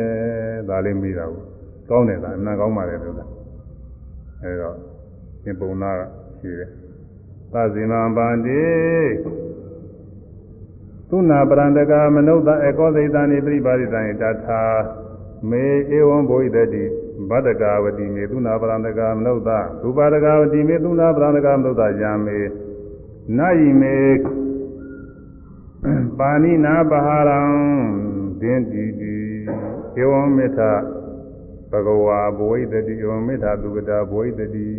ဒါလေးမိတာကိုကောင်းတယ်လားအမှန်ကောင်းပါလေလို့လားအဲတော့သင်ပုံနာကရှိတယ်သဇိမံပန္တိသုနာပရန္တကမနုဿအကောသိတံနိပြိပါရိတံတထာမေဧဝံဘုိတတိ ဗတ္တကာဝတိမေသုနာပရန္တကမနုဿရူပါဒကာဝတိမေသုနာပရန္တကမနုဿယာမေနာယိမေပါဏိနာပဟာရံဒင်းတိတိဧဝံမေထဘဂဝါဘဝိတတိဧဝံမေထသုကတာဘဝိတတိ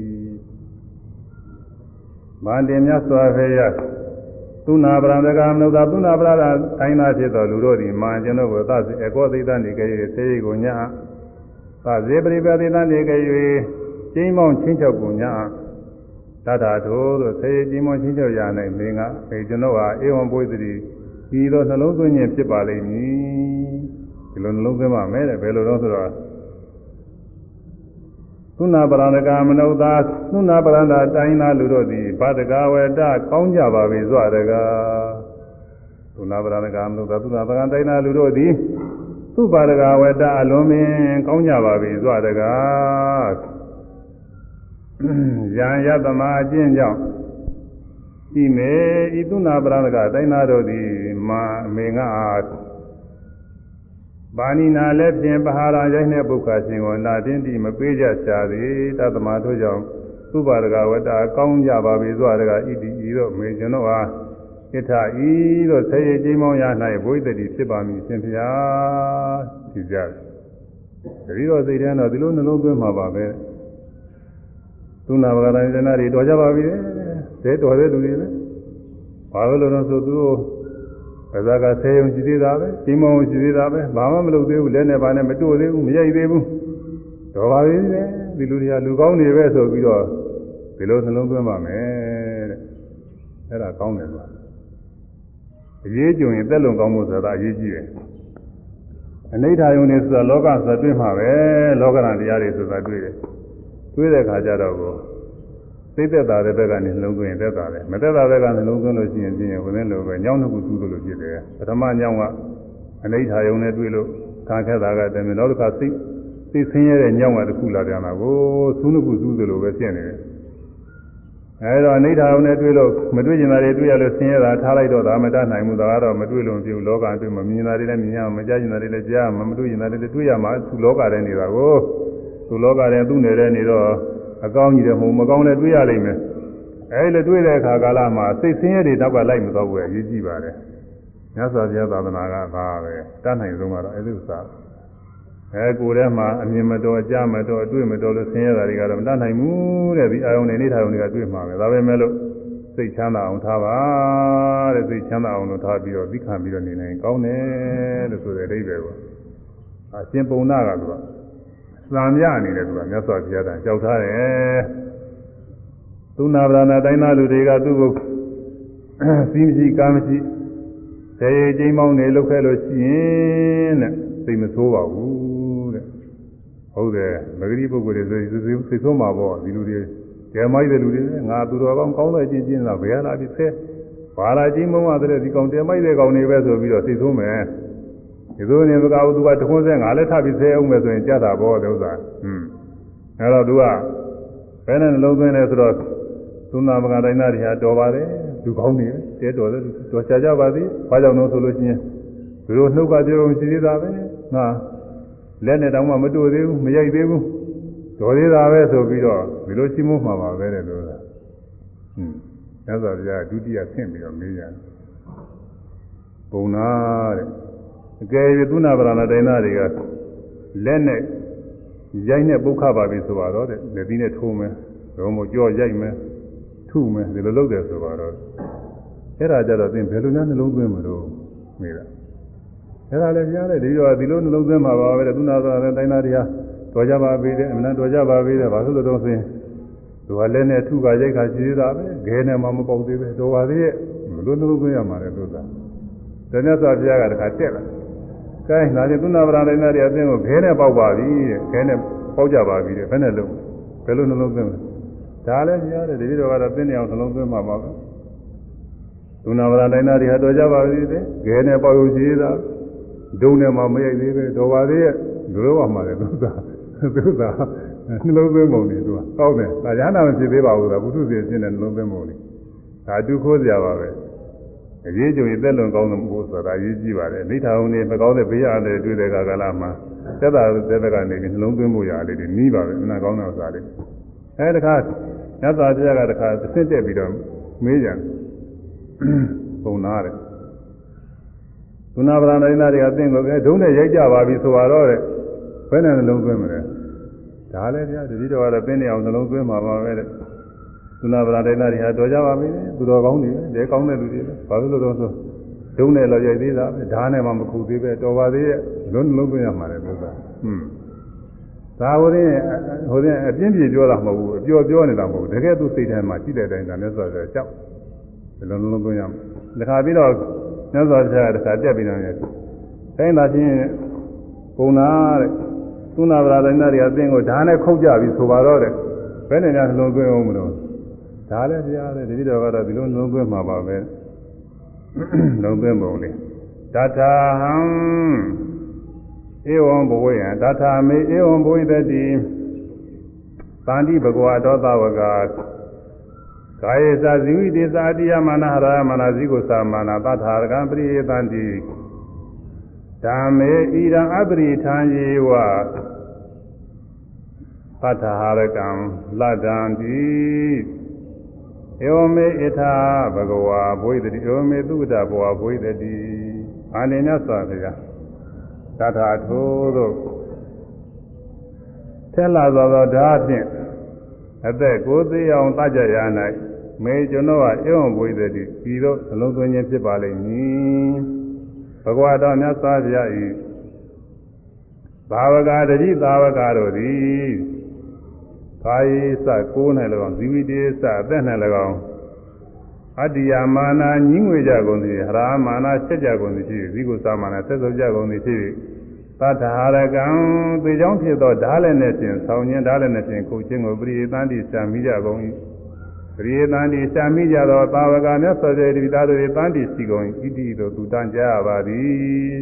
မန္တင်မြတ်စွာဘုရားသုနာပရံတကမနုဿသုနာပရဒတိုင်းသားဖြစ်တော်လူတို့သည်မာကျွန်ုပ်ကိုသစေအကောသိတနေကြ၍သေရိကိုညာ သဇေပရိပတိတနေကြ၍ကျင်းမောင်းချင်းချောက်ကိုညာတထာထိုသို့သေရိကျင်းမောင်းချင်းချောက်ရ၌မင်းကအဲကျွန်ုပ်ဟာဧဝံဘဝိတတိဒီလိုနှလုံးသွင်းခြင်းဖြစ်ပါလိမ့်မည်ဒီလိုနှလုံးသွင်းပါမယ်တဲ့ဘယ်လိုတော့ဆိုတော့သုနာပရဏကမနုဿာသုနာပရဏတိုင်းသားလူတို့သည်ဘာတကဝေတကောင်းကြပါပြီစွာတကားသုနာပရဏကမနုဿာသုနာပရဏတိုင်းသားလူတို့သည် သုပါဒကဝေတအလုံးမင်းကောင်းကြပါပြီစွာတကားယံယတမအကျင့်ကြောင့်ဤမေဤသုနာပရဏကတိုင်းသားတို့သည်မာအမေငါအားပါဏိနာလည်းဖြင့်ပဟာရရိုက်နှင့်ပုခါရှင်ကိုနာတင်းတိမပေးကြရှာသည်တသမတို့ကြောင့်သုပါဒကဝတ္တကောင်းကြပါပြီစွာတကဣတိဤတို့မေကျွန်တော်အား ဣထဤတို့ဆေရကြီးမောင်းရ၌ဘုရားတိဖြစ်ပါမည်ရှင်ဖျားကြည့်ကြတယ်တတိတော်စိတ်ထဲတော့ဒီလိုနှလုံးသွင်းမှာပါပဲသုနာဘဂရဏိတနာတွေတော်ကြပါပြီတဲ့တော်တဲ့လူတွေလည်းဘာလို့လဲဆိုသူတို့ပဇာကဆေးရုံရှိသေးတာပဲကြီးမောင်ရှိသေးတာပဲဘာမှမလုပ်သေးဘူးလက်နဲ့ဘာနဲ့မတို့သေးဘူးမရိုက်သေးဘူးတော်ပါပြီလေဒီလူတွေကလူကောင်းနေပဲဆိုပြီးတော့ဒီလိုနှလုံးသွင်းပါမယ်တဲ့အဲ့ဒါကောင်းတယ်ဆိုတာ အရေးကြုံရင်သက်လုံကောင်းမှုဆိုတာအရေးကြီးတယ်အနိဋ္ဌာယုန်နေဆိုတာလောကဆိုတာတွေ့မှာပဲလောကရန်တရားတွေဆိုတာတွေ့တယ်တွေ့တဲ့ခါကျတော့ကိုသိသက်တာတဲ့ဘက်ကနေနှလုံးသွင်းရင်သက်တာတယ်မသက်တာဘက်ကနှလုံးသွင်းလို့ရှိရင်ပြင်းရင်ဝင်နေလို့ပဲညောင်းတစ်ခုသူ့လိုဖြစ်တယ်ပထမညောင်းကအနိဋ္ဌာယုံနဲ့တွေ့လို့ခံခဲ့တာကတည်းကနောက်တစ်ခါသိသိဆင်းရဲတဲ့ညောင်းကတစ်ခုလာပြန်တာကိုသူ့နှစ်ခုသူ့လိုပဲဖြစ်နေတယ် အဲဒါအနိဋ္ဌာယုံနဲ့တွေ့လို့မတွေ့ကျင်တာတွေတွေ့ရလို့ဆင်းရဲတာထားလိုက်တော့ဒါမတတ်နိုင်ဘူးဒါကတော့မတွေ့လို့ပြုလောကအတွင်းမမြင်တာတွေလည်းမြင်ရမှာမကြားကျင်တာတွေလည်းကြားမှာမတွေ့ကျင်တာတွေလည်းတွေ့ရမှာသူလောကထဲနေတာကိုသူလောကထဲသူ့နေတဲ့နေတော့အကောင်းကြီးတယ်မဟုတ်မကောင်းလည်းတွေးရလိမ့်မယ်အဲဒီလိုတွေးတဲ့အခါကာလမှာစိတ်ဆင်းရဲတွေတောက်ကလိုက်မတော့ဘူးအရေးကြီးပါတယ်မြတ်စွာဘုရားသာသနာကဘာပဲတတ်နိုင်ဆုံးကတော့အဲဒီဥစ္စာ အဲကိုယ်ထဲမှာအမြင်မတော်အကြမတော်အတွေ့မတော်လို့ဆင်းရဲတာတွေကတော့မတတ်နိုင်ဘူးတဲ့ဒီအာယုန်တွေနေထိုင်ုံတွေကတွေ့မှာပဲဒါပဲမဲ့လို့စိတ်ချမ်းသာအောင်ထားပါတဲ့စိတ်ချမ်းသာအောင်လို့ထားပြီးတော့သိခံပြီးတော့နေနိုင်ကောင်းတယ်လို့ဆိုတဲ့အဓိပ္ပာယ်ကိုအရှင်ပုံနာကသူကသံမြအနေနဲ့သူကမြတ်စွာဘုရားတန်ကြောက်ထားတယ်သူနာဗရဏတိုင်းသားလူတွေကသူ့ကိုစီးမရှိကားမရှိဆယ်ရည်ကျိမ်းမောင်းနေလောက်ခဲ့လို့ရှိရင်တဲ့စိတ်မဆိုးပါဘူးတဲ့ ဟုတ်တယ်မဂရိပုဂ္ဂိုလ်တွေဆိုစိတ်ဆိုးမှာပေါ့ဒီလူတွေကျဲမိုက်တဲ့လူတွေငါသူတော်ကောင်းကောင်းတဲ့ချင်းချင်းတော့ဘယ်လာပြီးဆဲဘာလာကျိမ်းမောင်းရတဲ့ဒီကောင်တဲမိုက်တဲ့ကောင်တွေပဲဆိုပြီးတော့စိတ်ဆိုးမယ်ဒီလိုနေမကဘူးသူကတခွန်းစဲငါလည်းထပြီးဆဲအောင်မယ်ဆိုရင်ကြတာပေါ့တဲ့ဥစ္စာဟွန်းအဲတော့သူကဘယ်နဲ့နှလုံးသွင်းလဲဆိုတော့သုနာမကတိုင်းသားတွေဟာတော်ပါတယ်လူကောင်းနေတယ်တဲတော်တယ်တော်ချကြပါသည်ဘာကြောင့်လို့ဆိုလို့ချင်းသူတို့နှုတ်ကပြောရှိသေးတာပဲငါ လက်နဲ့တောင်မှမတွေ့သေးဘူးမရိုက်သေးဘူးတော်သေးတာပဲဆိုပြီးတော့ဒီလိုရှိမှုမှာပါပဲတဲ့လို့လားဟွန်းမြတ်စွာဘုရားဒုတိယဆင့်ပြီးတော့မေးရတယ်ပုံနာတဲ့အကယ်၍သုနာဗရဏတိုင်းသားတွေကလက်နဲ့ရိုက်နဲ့ပုတ်ခပါပြီဆိုတော့တဲ့လက်သီးနဲ့ထိုးမယ်တော့မို့ကြောရိုက်မယ်ထုမယ်ဒီလိုလုပ်တယ်ဆိုတော့အဲ့ဒါကြတော့သင်ဘယ်လိုများနှလုံးသွင်းမလို့မေးတာ အဲ့ဒါလည်းကြားတယ်ဒီတော့ဒီလိုနှလုံးသွင်းမှာပါပဲတဲ့သုနာဗရဏတိုင်းသားတွေကတော်ကြပါပြီတဲ့အမှန်တော်ကြပါပြီတဲ့ဘာလို့လဲတော့ဆိုရင်သူကလည်းနဲ့ထုကရိုက်ခါရှိသေးတာပဲခဲနဲ့မှမပေါက်သေးပဲတော်ပါသေးရဲ့ဘယ်လိုနှလုံးသွင်းရမှာလဲလို့သာတဏှာစွာဘုရားကတခါတက်လာကဲဒါချင်းသုနာဗရာတိုင်းသားတွေအသိကိုခဲနဲ့ပေါက်ပါပြီတဲ့ခဲနဲ့ပေါက်ကြပါပြီတဲ့ဘယ်နဲ့လုံးဘယ်လိုနှလုံးသွင်းလဲဒါလည်းကြားတယ်တတိတော်ကတော့သိနေအောင်နှလုံးသွင်းမှာပါပဲသုနာဗရာတိုင်းသားတွေဟာတော်ကြပါပြီတဲ့ခဲနဲ့ပေါက်ရုံရှိသေးတာ ဒုံနဲ့မှမရိုက်သေးပဲတော်ပါသေးရဲ့ဘယ်လိုမှမလဲသူသာသူသာနှလုံးသွင်းပုံနေသူကကောင်းတယ်ဒါရဟနာမဖြစ်သေးပါဘူးကဘုသူစီဖြစ်တဲ့နှလုံးသွင်းပုံနေဒါအတူခိုးစရာပါပဲအရေးကြုံရင်သက်လွန်ကောင်းလို့ဆိုတာအရေးကြီးပါတယ်မိထားအောင်နေမကောင်းတဲ့ဘေးရတယ်တွေ့တဲ့ကာလမှာသက်သာသက်သက်ကနေနှလုံးသွင်းမှုရလေးတွေနီးပါပဲအနာကောင်းတဲ့ဥစ္စာလေးအဲတခါညသာပြကတခါသစ်တက်ပြီးတော့မေးကြပုံနာတယ် သုနာပရဏိနာတွေကသင်ကိုအဲဒုံးနဲ့ရိုက်ကြပါပြီဆိုတော့တဲ့ဘယ်နဲ့နှလုံးသွင်းမလဲဒါလည်းဗျာတတိတော်ကတော့သင်နေအောင်နှလုံးသွင်းမှာပါပဲတဲ့သုနာပရဏိနာတွေဟာတော်ကြပါပြီသူတော်ကောင်းတွေပဲကောင်းတဲ့လူတွေပဲဘာလို့လဲတော့ဆိုဒုံးနဲ့လောက်ရိုက်သေးတာပဲဓာတ်နဲ့မှမခုသေးပဲတော်ပါသေးရဲ့လုံးနှလုံးသွင်းရမှာလေလို့သာဟွန်းဒါဟိုရင်ဟိုရင်အပြင်းပြေပြောတာမဟုတ်ဘူးအပျော်ပြောနေတာမဟုတ်ဘူးတကယ်သူစိတ်ထဲမှာရှိတဲ့အတိုင်းဒါနဲ့ဆိုတော့ကြောက်ဒီလိုလုံးသွင်းရမှာဒါခါပြီးတော့ မြတ်စွာဘုရားတခါတက်ပြီးတော့ရဲ့တိုင်းသာချင်းပုံနာတဲ့သုနာဗရာဒိနာတွေအသင်ကိုဓာတ်နဲ့ခုတ်ကြပြီဆိုပါတော့တဲ့ဘယ်နဲ့များနှလုံးသွင်းအောင်မလို့ဒါလည်းတရားတဲ့ဒီလိုတော့ကတော့ဒီလိုနှလုံးသွင်းမှာပါပဲနှလုံးသွင်းပုံလေးတထာဟံဧဝံဘဝေယတထာမေဧဝံဘဝိတတိသန္တိဘဂဝါတောသဝက ကာယေသဇိဝိတေသအတိယမာနဟရမနာဇိကိုသာမာနာသထာရကံပရိယေတန္တိဓမ္မေဣရံအပရိထံယေဝသထာရကံလတ္တံတိဧဝမေဣထာဘဂဝါဘဝိတတိဧဝမေသုဒ္ဓဘဝဘဝိတတိအာနိညသဗျာတထာထိုသို့ထဲလာသောသောဓာဖြင့်အသက်ကိုသေးအောင်တကြရ၌ မေကျွန်တော်ကဧဝံဘဝိတတိဒီတော့နှလုံးသွင်းခြင်းဖြစ်ပါလိမ့်မည်ဘဂဝါတော်မြတ်စွာဘုရား၏ဘာဝကတတိသာဝကတို့သည်ဘာယိစကိုး၌၎င်းဇီဝိတေစအသက်၌၎င်းအတ္တိယမာနာညင်းငွေကြကုန်သည်ဟရာမာနာချက်ကြကုန်သည်ဖြစ်ဇီကုသမာနာဆက်စုပ်ကြကုန်သည်ဖြစ်သတ္တဟာရကံသေချောင်းဖြစ်သောဓာတ်လည်းနဲ့ဖြင့်ဆောင်းခြင်းဓာတ်လည်းနဲ့ဖြင့်ခုချင်းကိုပရိယေတန်တိရှာမိကြကုန်၏ ပရိယေတန်တိရှာမိကြသောသာဝကမြတ်စွာဘုရားတိသားတို့၏တန်တိစီကုန်၏ဣတိတို့သူတန်ကြပါသည်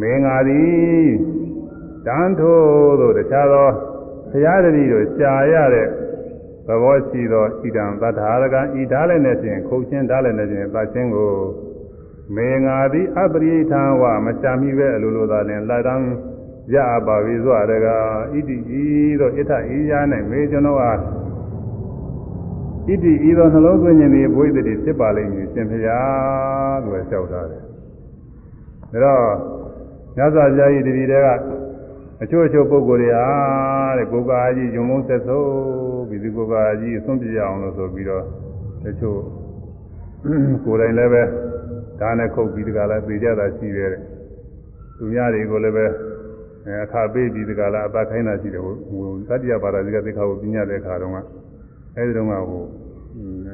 မင်္ဂါသည်တန်ထိုးတို့တခြားသောဘုရားတတိတို့ရှာရတဲ့သဘောရှိသောဣဒံသတ္ထာရကံဤဓာတ်လည်းနဲ့ဖြင့်ခုချင်းဓာတ်လည်းနဲ့ဖြင့်သတ်ခြင်းကိုမေငါသည်အပရိထံဝမချမိပဲအလိုလိုသာလင်လက်တံ ရပါပြီဆိုရကဣတိဤသို့ဣထဤရ၌မေကျွန်တော်အားဣတိဤသောနှလုံးသွင်းခြင်းသည်ဘုရားတည်းဖြစ်ပါလိမ့်မည်ရှင်ဖျားလို့လျှောက်ထားတယ်ဒါတော့ညဇာကြာကြီးတတိတဲ့အချို့အချို့ပုဂ္ဂိုလ်တွေဟာတဲ့ကိုယ်ကာကြီးယုံမုန်းသက်ဆိုးပြီးဒီကိုယ်ကာကြီးအဆုံးပြရအောင်လို့ဆိုပြီးတော့တချို့ကိုယ်တိုင်လည်းပဲဒါနဲ့ခုတ်ပြီးတကလားပြေကြတာရှိတယ်တဲ့သူများတွေကိုလည်းပဲ အခါပေးပြီးတကလားအပါခိုင်းတာရှိတယ်ဟိုသတ္တယပါဒဇိကသိက္ခာကိုပြညတဲ့အခါတုန်းကအဲဒီတုန်းကဟို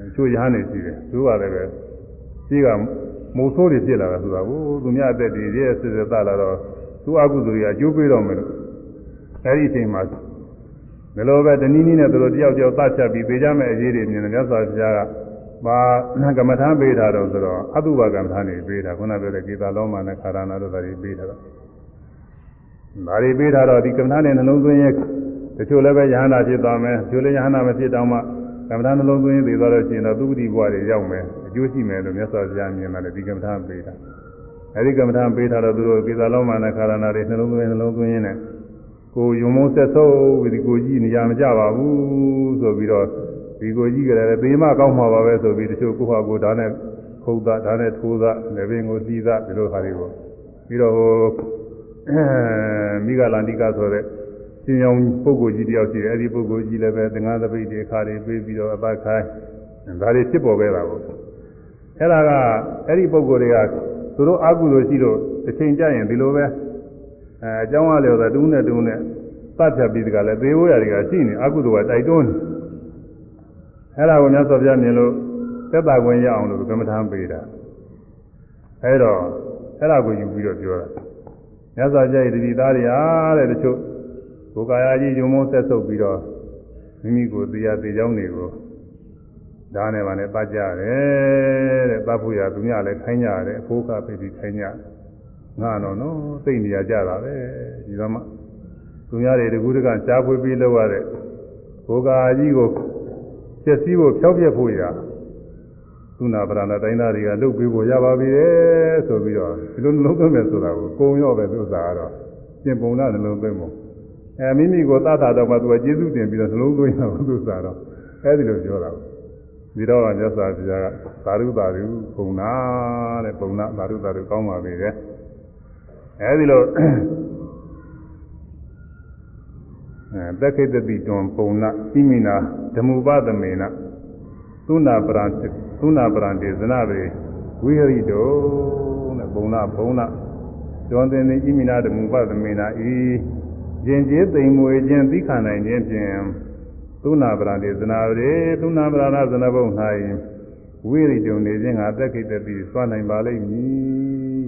အချို့ရဟန်းနေရှိတယ်သူကလည်းပဲကြီးကမိုးဆိုးတွေဖြစ်လာတာဆိုတာဟိုသူများအသက်တွေရဲစစ်စစ်သလာတော့သူအကုသိုလ်တွေအကျိုးပေးတော့မယ်လို့အဲဒီအချိန်မှာဒီလိုပဲတနည်းနည်းနဲ့သူတို့တယောက်တယောက်သတ်ချက်ပြီးပေးကြမဲ့အရေးတွေမြင်တယ်မြတ်စွာဘုရားကပါကမ္မထာပေးတာတော့ဆိုတော့အတုဘကမ္မထာနေပေးတာခုနပြောတဲ့ကေသာလောမနဲ့ခါရဏတို့ဒါတွေပေးတာတော့ ဒါတွေပေးတာတော့ဒီကမ္မထာနဲ့နှလုံးသွင်းရဲ့တချို့လည်းပဲယဟန္တာဖြစ်သွားမယ်တချို့လည်းယဟန္တာမဖြစ်တော့မှကမ္မထာနှလုံးသွင်းရင်သိသွားလို့ရှိရင်တော့သုတိဘဝတွေရောက်မယ်အကျိုးရှိမယ်လို့မြတ်စွာဘုရားမြင်တယ်ဒီကမ္မထာပေးတာအဲဒီကမ္မထာပေးထားတော့သူတို့ကေသာလောမနဲ့ခါရဏတွေနှလုံးသွင်းနှလုံးသွင်းရင်းနဲ့ကိုယုံမုံဆက်ဆုပ်ပြီးဒီကိုကြည့်နေရမကြပါဘူးဆိုပြီးတော့ဒီကိုကြည့်ကြတယ်သေမကောင်းမှာပါပဲဆိုပြီးတချို့ကိုဟာကိုဒါနဲ့ခုတ်သားဒါနဲ့ထိုးသားလည်းပင်ကိုစီးသားဒီလိုဟာတွေကိုပြီးတော့ဟို မိဂလန္တိကဆိုတဲ့ရှင်ရောင်ပုဂ္ဂိုလ်ကြီးတယောက်ရှိတယ်အဲဒီပုဂ္ဂိုလ်ကြီးလည်းပဲသင်္ဃာသပိတ်တွေခါတွေပေးပြီးတော့အပတ်ခိုင်းဒါတွေဖြစ်ပေါ်ခဲ့တာပေါ့အဲ့ဒါကအဲ့ဒီပုဂ္ဂိုလ်တွေကသူတို့အကုသိုလ်ရှိလို့တစ်ချိန်ကြရင်ဒီလိုပဲအဲအကြောင်းအလျော်သာတူးနဲ့တူးနဲ့သတ်ဖြတ်ပြီးတကလည်းသေဝရတွေကရှိနေအကုသိုလ်ကတိုက်တွန်းနေအဲ့ဒါကိုမြတ်စွာဘုရားမြင်လို့သက်သာခွင့်ရအောင်လို့ကမ္မထာပေးတာအဲ့တော့အဲ့ဒါကိုယူပြီးတော့ပြောတာ မြတ်စွာဘုရားရဲ့တတိသားတွေအားတဲ့တချို့ကိုယ်ကာယကြီးယုံမိုးဆက်ဆုပ်ပြီးတော့မိမိကိုတရားသေးကြောင်းတွေကိုဒါနဲ့ပါနဲ့ပတ်ကြရတယ်တဲ့ပတ်ဖို့ရသူများလည်းခိုင်းကြရတယ်အဖိုးကဖိပြီးခိုင်းကြငါတော့နော်သိနေရကြတာပဲဒီတော့မှသူများတွေတကူတကရှားဖွေးပြီးလောက်ရတဲ့ကိုယ်ကာကြီးကိုကျက်စီးဖို့ဖြောက်ပြက်ဖို့ရ သုနာပရဏတိုင်းသားတွေကလုတ်ပေးဖို့ရပါပြီဆိုပြီးတော့ဒီလိုနှလုံးသွင်းမယ်ဆိုတာကိုကုံရော့ပဲသူစားတော့ပြင်ပုံနာနှလုံးသွင်းဖို့အဲမိမိကိုသတ်တာတော့မှသူကကျေးဇူးတင်ပြီးတော့နှလုံးသွင်းတော့သူစားတော့အဲဒီလိုပြောတာဟဒီတော့မြတ်စွာဘုရားကသာရုသာရုပုံနာတဲ့ပုံနာသာရုသာရုကောင်းပါပြီတဲ့အဲဒီလိုအဲသက်ခိတတိတွန်ပုံနာဣမိနာဓမ္မုပသမေနသုနာပရံ သုနာပရံဒေသနာပေဝိဟရိတောတဲ့ပုံနာပုံနာတွန်တင်သည်ဣမိနာဓမ္မုပသမေနဤယင်ကျေးသိမ်မွေခြင်းသိခနိုင်ခြင်းဖြင့်သုနာပရံဒေသနာရေသုနာပရဏဇနဘုံ၌ဝိရိတုံနေခြင်းငါသက်ခိတတိစွမ်းနိုင်ပါလိမ့်မည်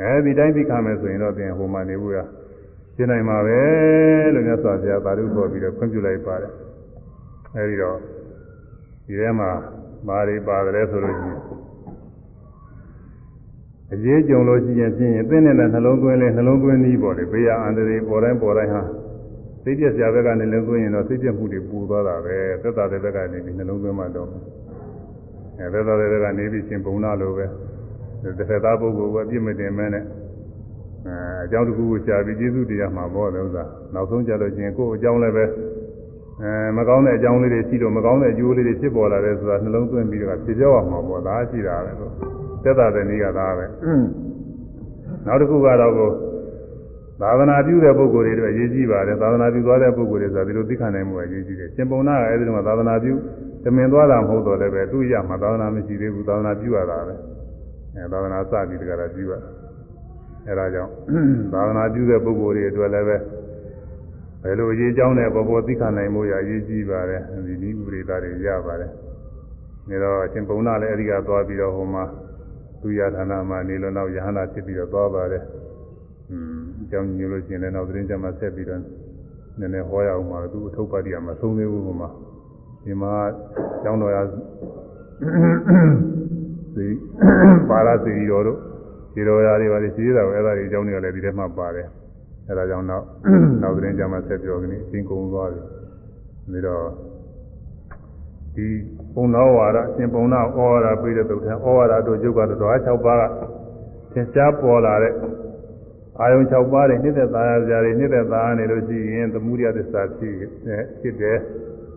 အဲဒီတိုင်းသိခမယ်ဆိုရင်တော့ပြင်ဟိုမှာနေဘူးရရှင်းနိုင်မှာပဲလို့မြတ်စွာဘုရားသာဓုခေါ်ပြီးတော့ခွင့်ပြုလိုက်ပါတယ်အဲဒီတော့ဒီထဲမှာ မာရီပါတယ်ဆိုလို့ရှိရင်အရေးကြုံလို့ရှိရင်ဖြင့်သင်တဲ့နှလုံးသွင်းလဲနှလုံးသွင်းနည်းပေါ့လေဘေးရအန္တရာယ်ပေါ်တိုင်းပေါ်တိုင်းဟာစိတ်ပြက်စရာဘက်ကနေလည်းသွင်းရင်တော့စိတ်ပြက်မှုတွေပူသွားတာပဲသက်သာတဲ့ဘက်ကနေပြီးနှလုံးသွင်းမှတော့အဲသက်သာတဲ့ဘက်ကနေပြီးရှင်ပုံနာလိုပဲတစ်ဖက်သားပုဂ္ဂိုလ်ကအပြစ်မတင်မဲနဲ့အဲအကြောင်းတစ်ခုကိုရှားပြီးကျေးဇူးတရားမှာပေါ့လေဥစ္စာနောက်ဆုံးကြလို့ချင်းကိုယ်အကြောင်းလည်းပဲ အဲမကောင်းတဲ့အကြောင်းလေးတွေရှိတော့မကောင်းတဲ့အကျိုးလေးတွေဖြစ်ပေါ်လာတယ်ဆိုတာနှလုံးသွင်းပြီးတော့ဖြေပြောရမှာပေါ့ဒါရှိတာပဲလို့သက်သာတဲ့နည်းကဒါပဲနောက်တစ်ခုကတော့ကိုသာသနာပြုတဲ့ပုဂ္ဂိုလ်တွေတော့အရေးကြီးပါတယ်သာသနာပြုသွားတဲ့ပုဂ္ဂိုလ်တွေဆိုတာဒီလိုသိခံနိုင်မှုအရေးကြီးတယ်ရှင်ပုံနာကအဲဒီတော့သာသနာပြုတမင်သွားတာမဟုတ်တော့လည်းပဲသူ့ရမှာသာသနာမရှိသေးဘူးသာသနာပြုရတာပဲအဲသာသနာစပြီးတကယ်တော့ပြုရအဲဒါကြောင့်သာသနာပြုတဲ့ပုဂ္ဂိုလ်တွေအတွက်လည်းပဲ ဘယ်လိုအရေးကြောင်းနဲ့ပေါ်ပေါ်သိခံနိုင်မှုရအရေးကြီးပါတယ်ဒီနည်းဥပဒေသားတွေရပါတယ်နေတော့အရှင်ပုံနာလည်းအဲဒီကသွားပြီးတော့ဟိုမှာသူရဌာနမှာနေလို့နောက်ယဟနာဖြစ်ပြီးတော့သွားပါတယ်อืมအကြောင်းညို့လို့ရှိရင်လည်းနောက်သတင်းကြမှာဆက်ပြီးတော့နည်းနည်းဟောရအောင်ပါသူအထုပ်ပါတိကမဆုံးသေးဘူးဟိုမှာဒီမှာကျောင်းတော်ရစီပါရစီတော်တို့ဒီတော်ရာတွေပါလေရှိသေးတာပဲအဲ့ဒါတွေအကြောင်းတွေကလည်းဒီထဲမှာပါတယ် အဲ့ဒါကြောင့်နောက်နောက်သတင်းကြမှာဆက်ပြောကနေအချင်းကုန်သွားပြီပြီးတော့ဒီပုံတော်ဝါဒအရှင်ပုံနာဩဝါဒပြီးတဲ့သုတ်ထဲဩဝါဒတို့ယုတ်ကတော့ဓဝါ6ပါးကသင်ရှားပေါ်လာတဲ့အာယုံ6ပါးတွေနှိမ့်သက်သားရကြတွေနှိမ့်သက်သားနေလို့ရှိရင်သမုဒိယသစ္စာဖြစ်ဖြစ်တယ်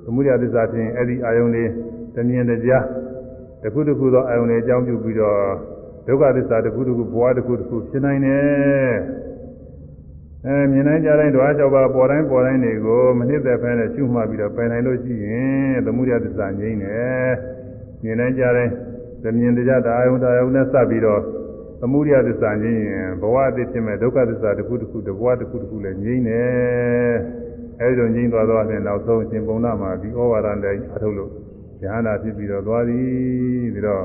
သမုဒိယသစ္စာဖြစ်ရင်အဲ့ဒီအာယုံတွေတမြင်တကြားတစ်ခုတစ်ခုသောအာယုံတွေအကြောင်းပြုပြီးတော့ဒုက္ခသစ္စာတစ်ခုတစ်ခုဘဝတစ်ခုတစ်ခုဖြစ်နိုင်တယ် အဲမြင်နိုင်ကြတိုင်းဓဝါ၆ပါးပေါ်တိုင်းပေါ်တိုင်းတွေကိုမနစ်သက်ဖဲနဲ့ရှုမှတ်ပြီးတော့ပယ်နိုင်လို့ရှိရင်သမုဒိယသစ္စာငြိမ့်တယ်မြင်နိုင်ကြတိုင်းသမင်တရားတာယုံတာယုံနဲ့စပ်ပြီးတော့သမုဒိယသစ္စာငြိမ့်ရင်ဘဝအသစ်ဖြစ်မဲ့ဒုက္ခသစ္စာတစ်ခုတစ်ခုတစ်ဘဝတစ်ခုတစ်ခုလည်းငြိမ့်တယ်အဲဒီလိုငြိမ့်သွားတော့တဲ့နောက်ဆုံးရှင်ပုံနာမှာဒီဩဝါဒနဲ့အထုတ်လို့ဉာဏ်နာဖြစ်ပြီးတော့သွားသည်ပြီးတော့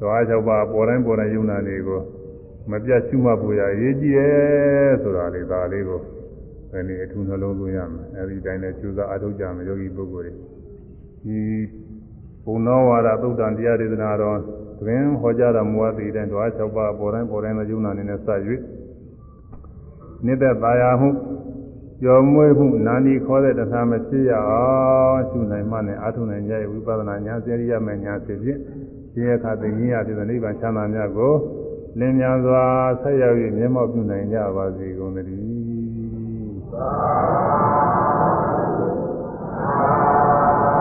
ဓဝါ၆ပါးပေါ်တိုင်းပေါ်တိုင်းယုံနာတွေကို မပြတ်ရှုမှတ်ဖို့ရအရေးကြီးတယ်ဆိုတာလေးဒါလေးကိုဒီနေ့အထူးနှလုံးသွင်းရမယ်အဲဒီတိုင်းနဲ့ကျူးစာအထုတ်ကြမယ်ယောဂီပုဂ္ဂိုလ်တွေဒီဘုံတော်ဝါဒသုတ်တန်တရားဒေသနာတော်တွင်ဟောကြားတော်မူအပ်သည့်တိုင်ဓဝါ၆ပါးပေါ်တိုင်းပေါ်တိုင်းသောယုံနာနေနဲ့စ၍နိတ္တသာယာမှုကျော်မွေးမှုနာနီခေါ်တဲ့တဏှာမဖြစ်ရအောင်ရှုနိုင်မှနဲ့အာထုနိုင်ကြရဲ့ဝိပဿနာဉာဏ်စေရိယမဲ့ဉာဏ်ဖြစ်ဖြင့်ဒီအခါသိဉာဏ်ဖြစ်တဲ့နိဗ္ဗာန်ချမ်းသာများကို လင်းမြန်စွာဆက်ရောက်၍မျက်မှောက်ပြုနိုင်ကြပါစေကုန်သတည်းသာသာ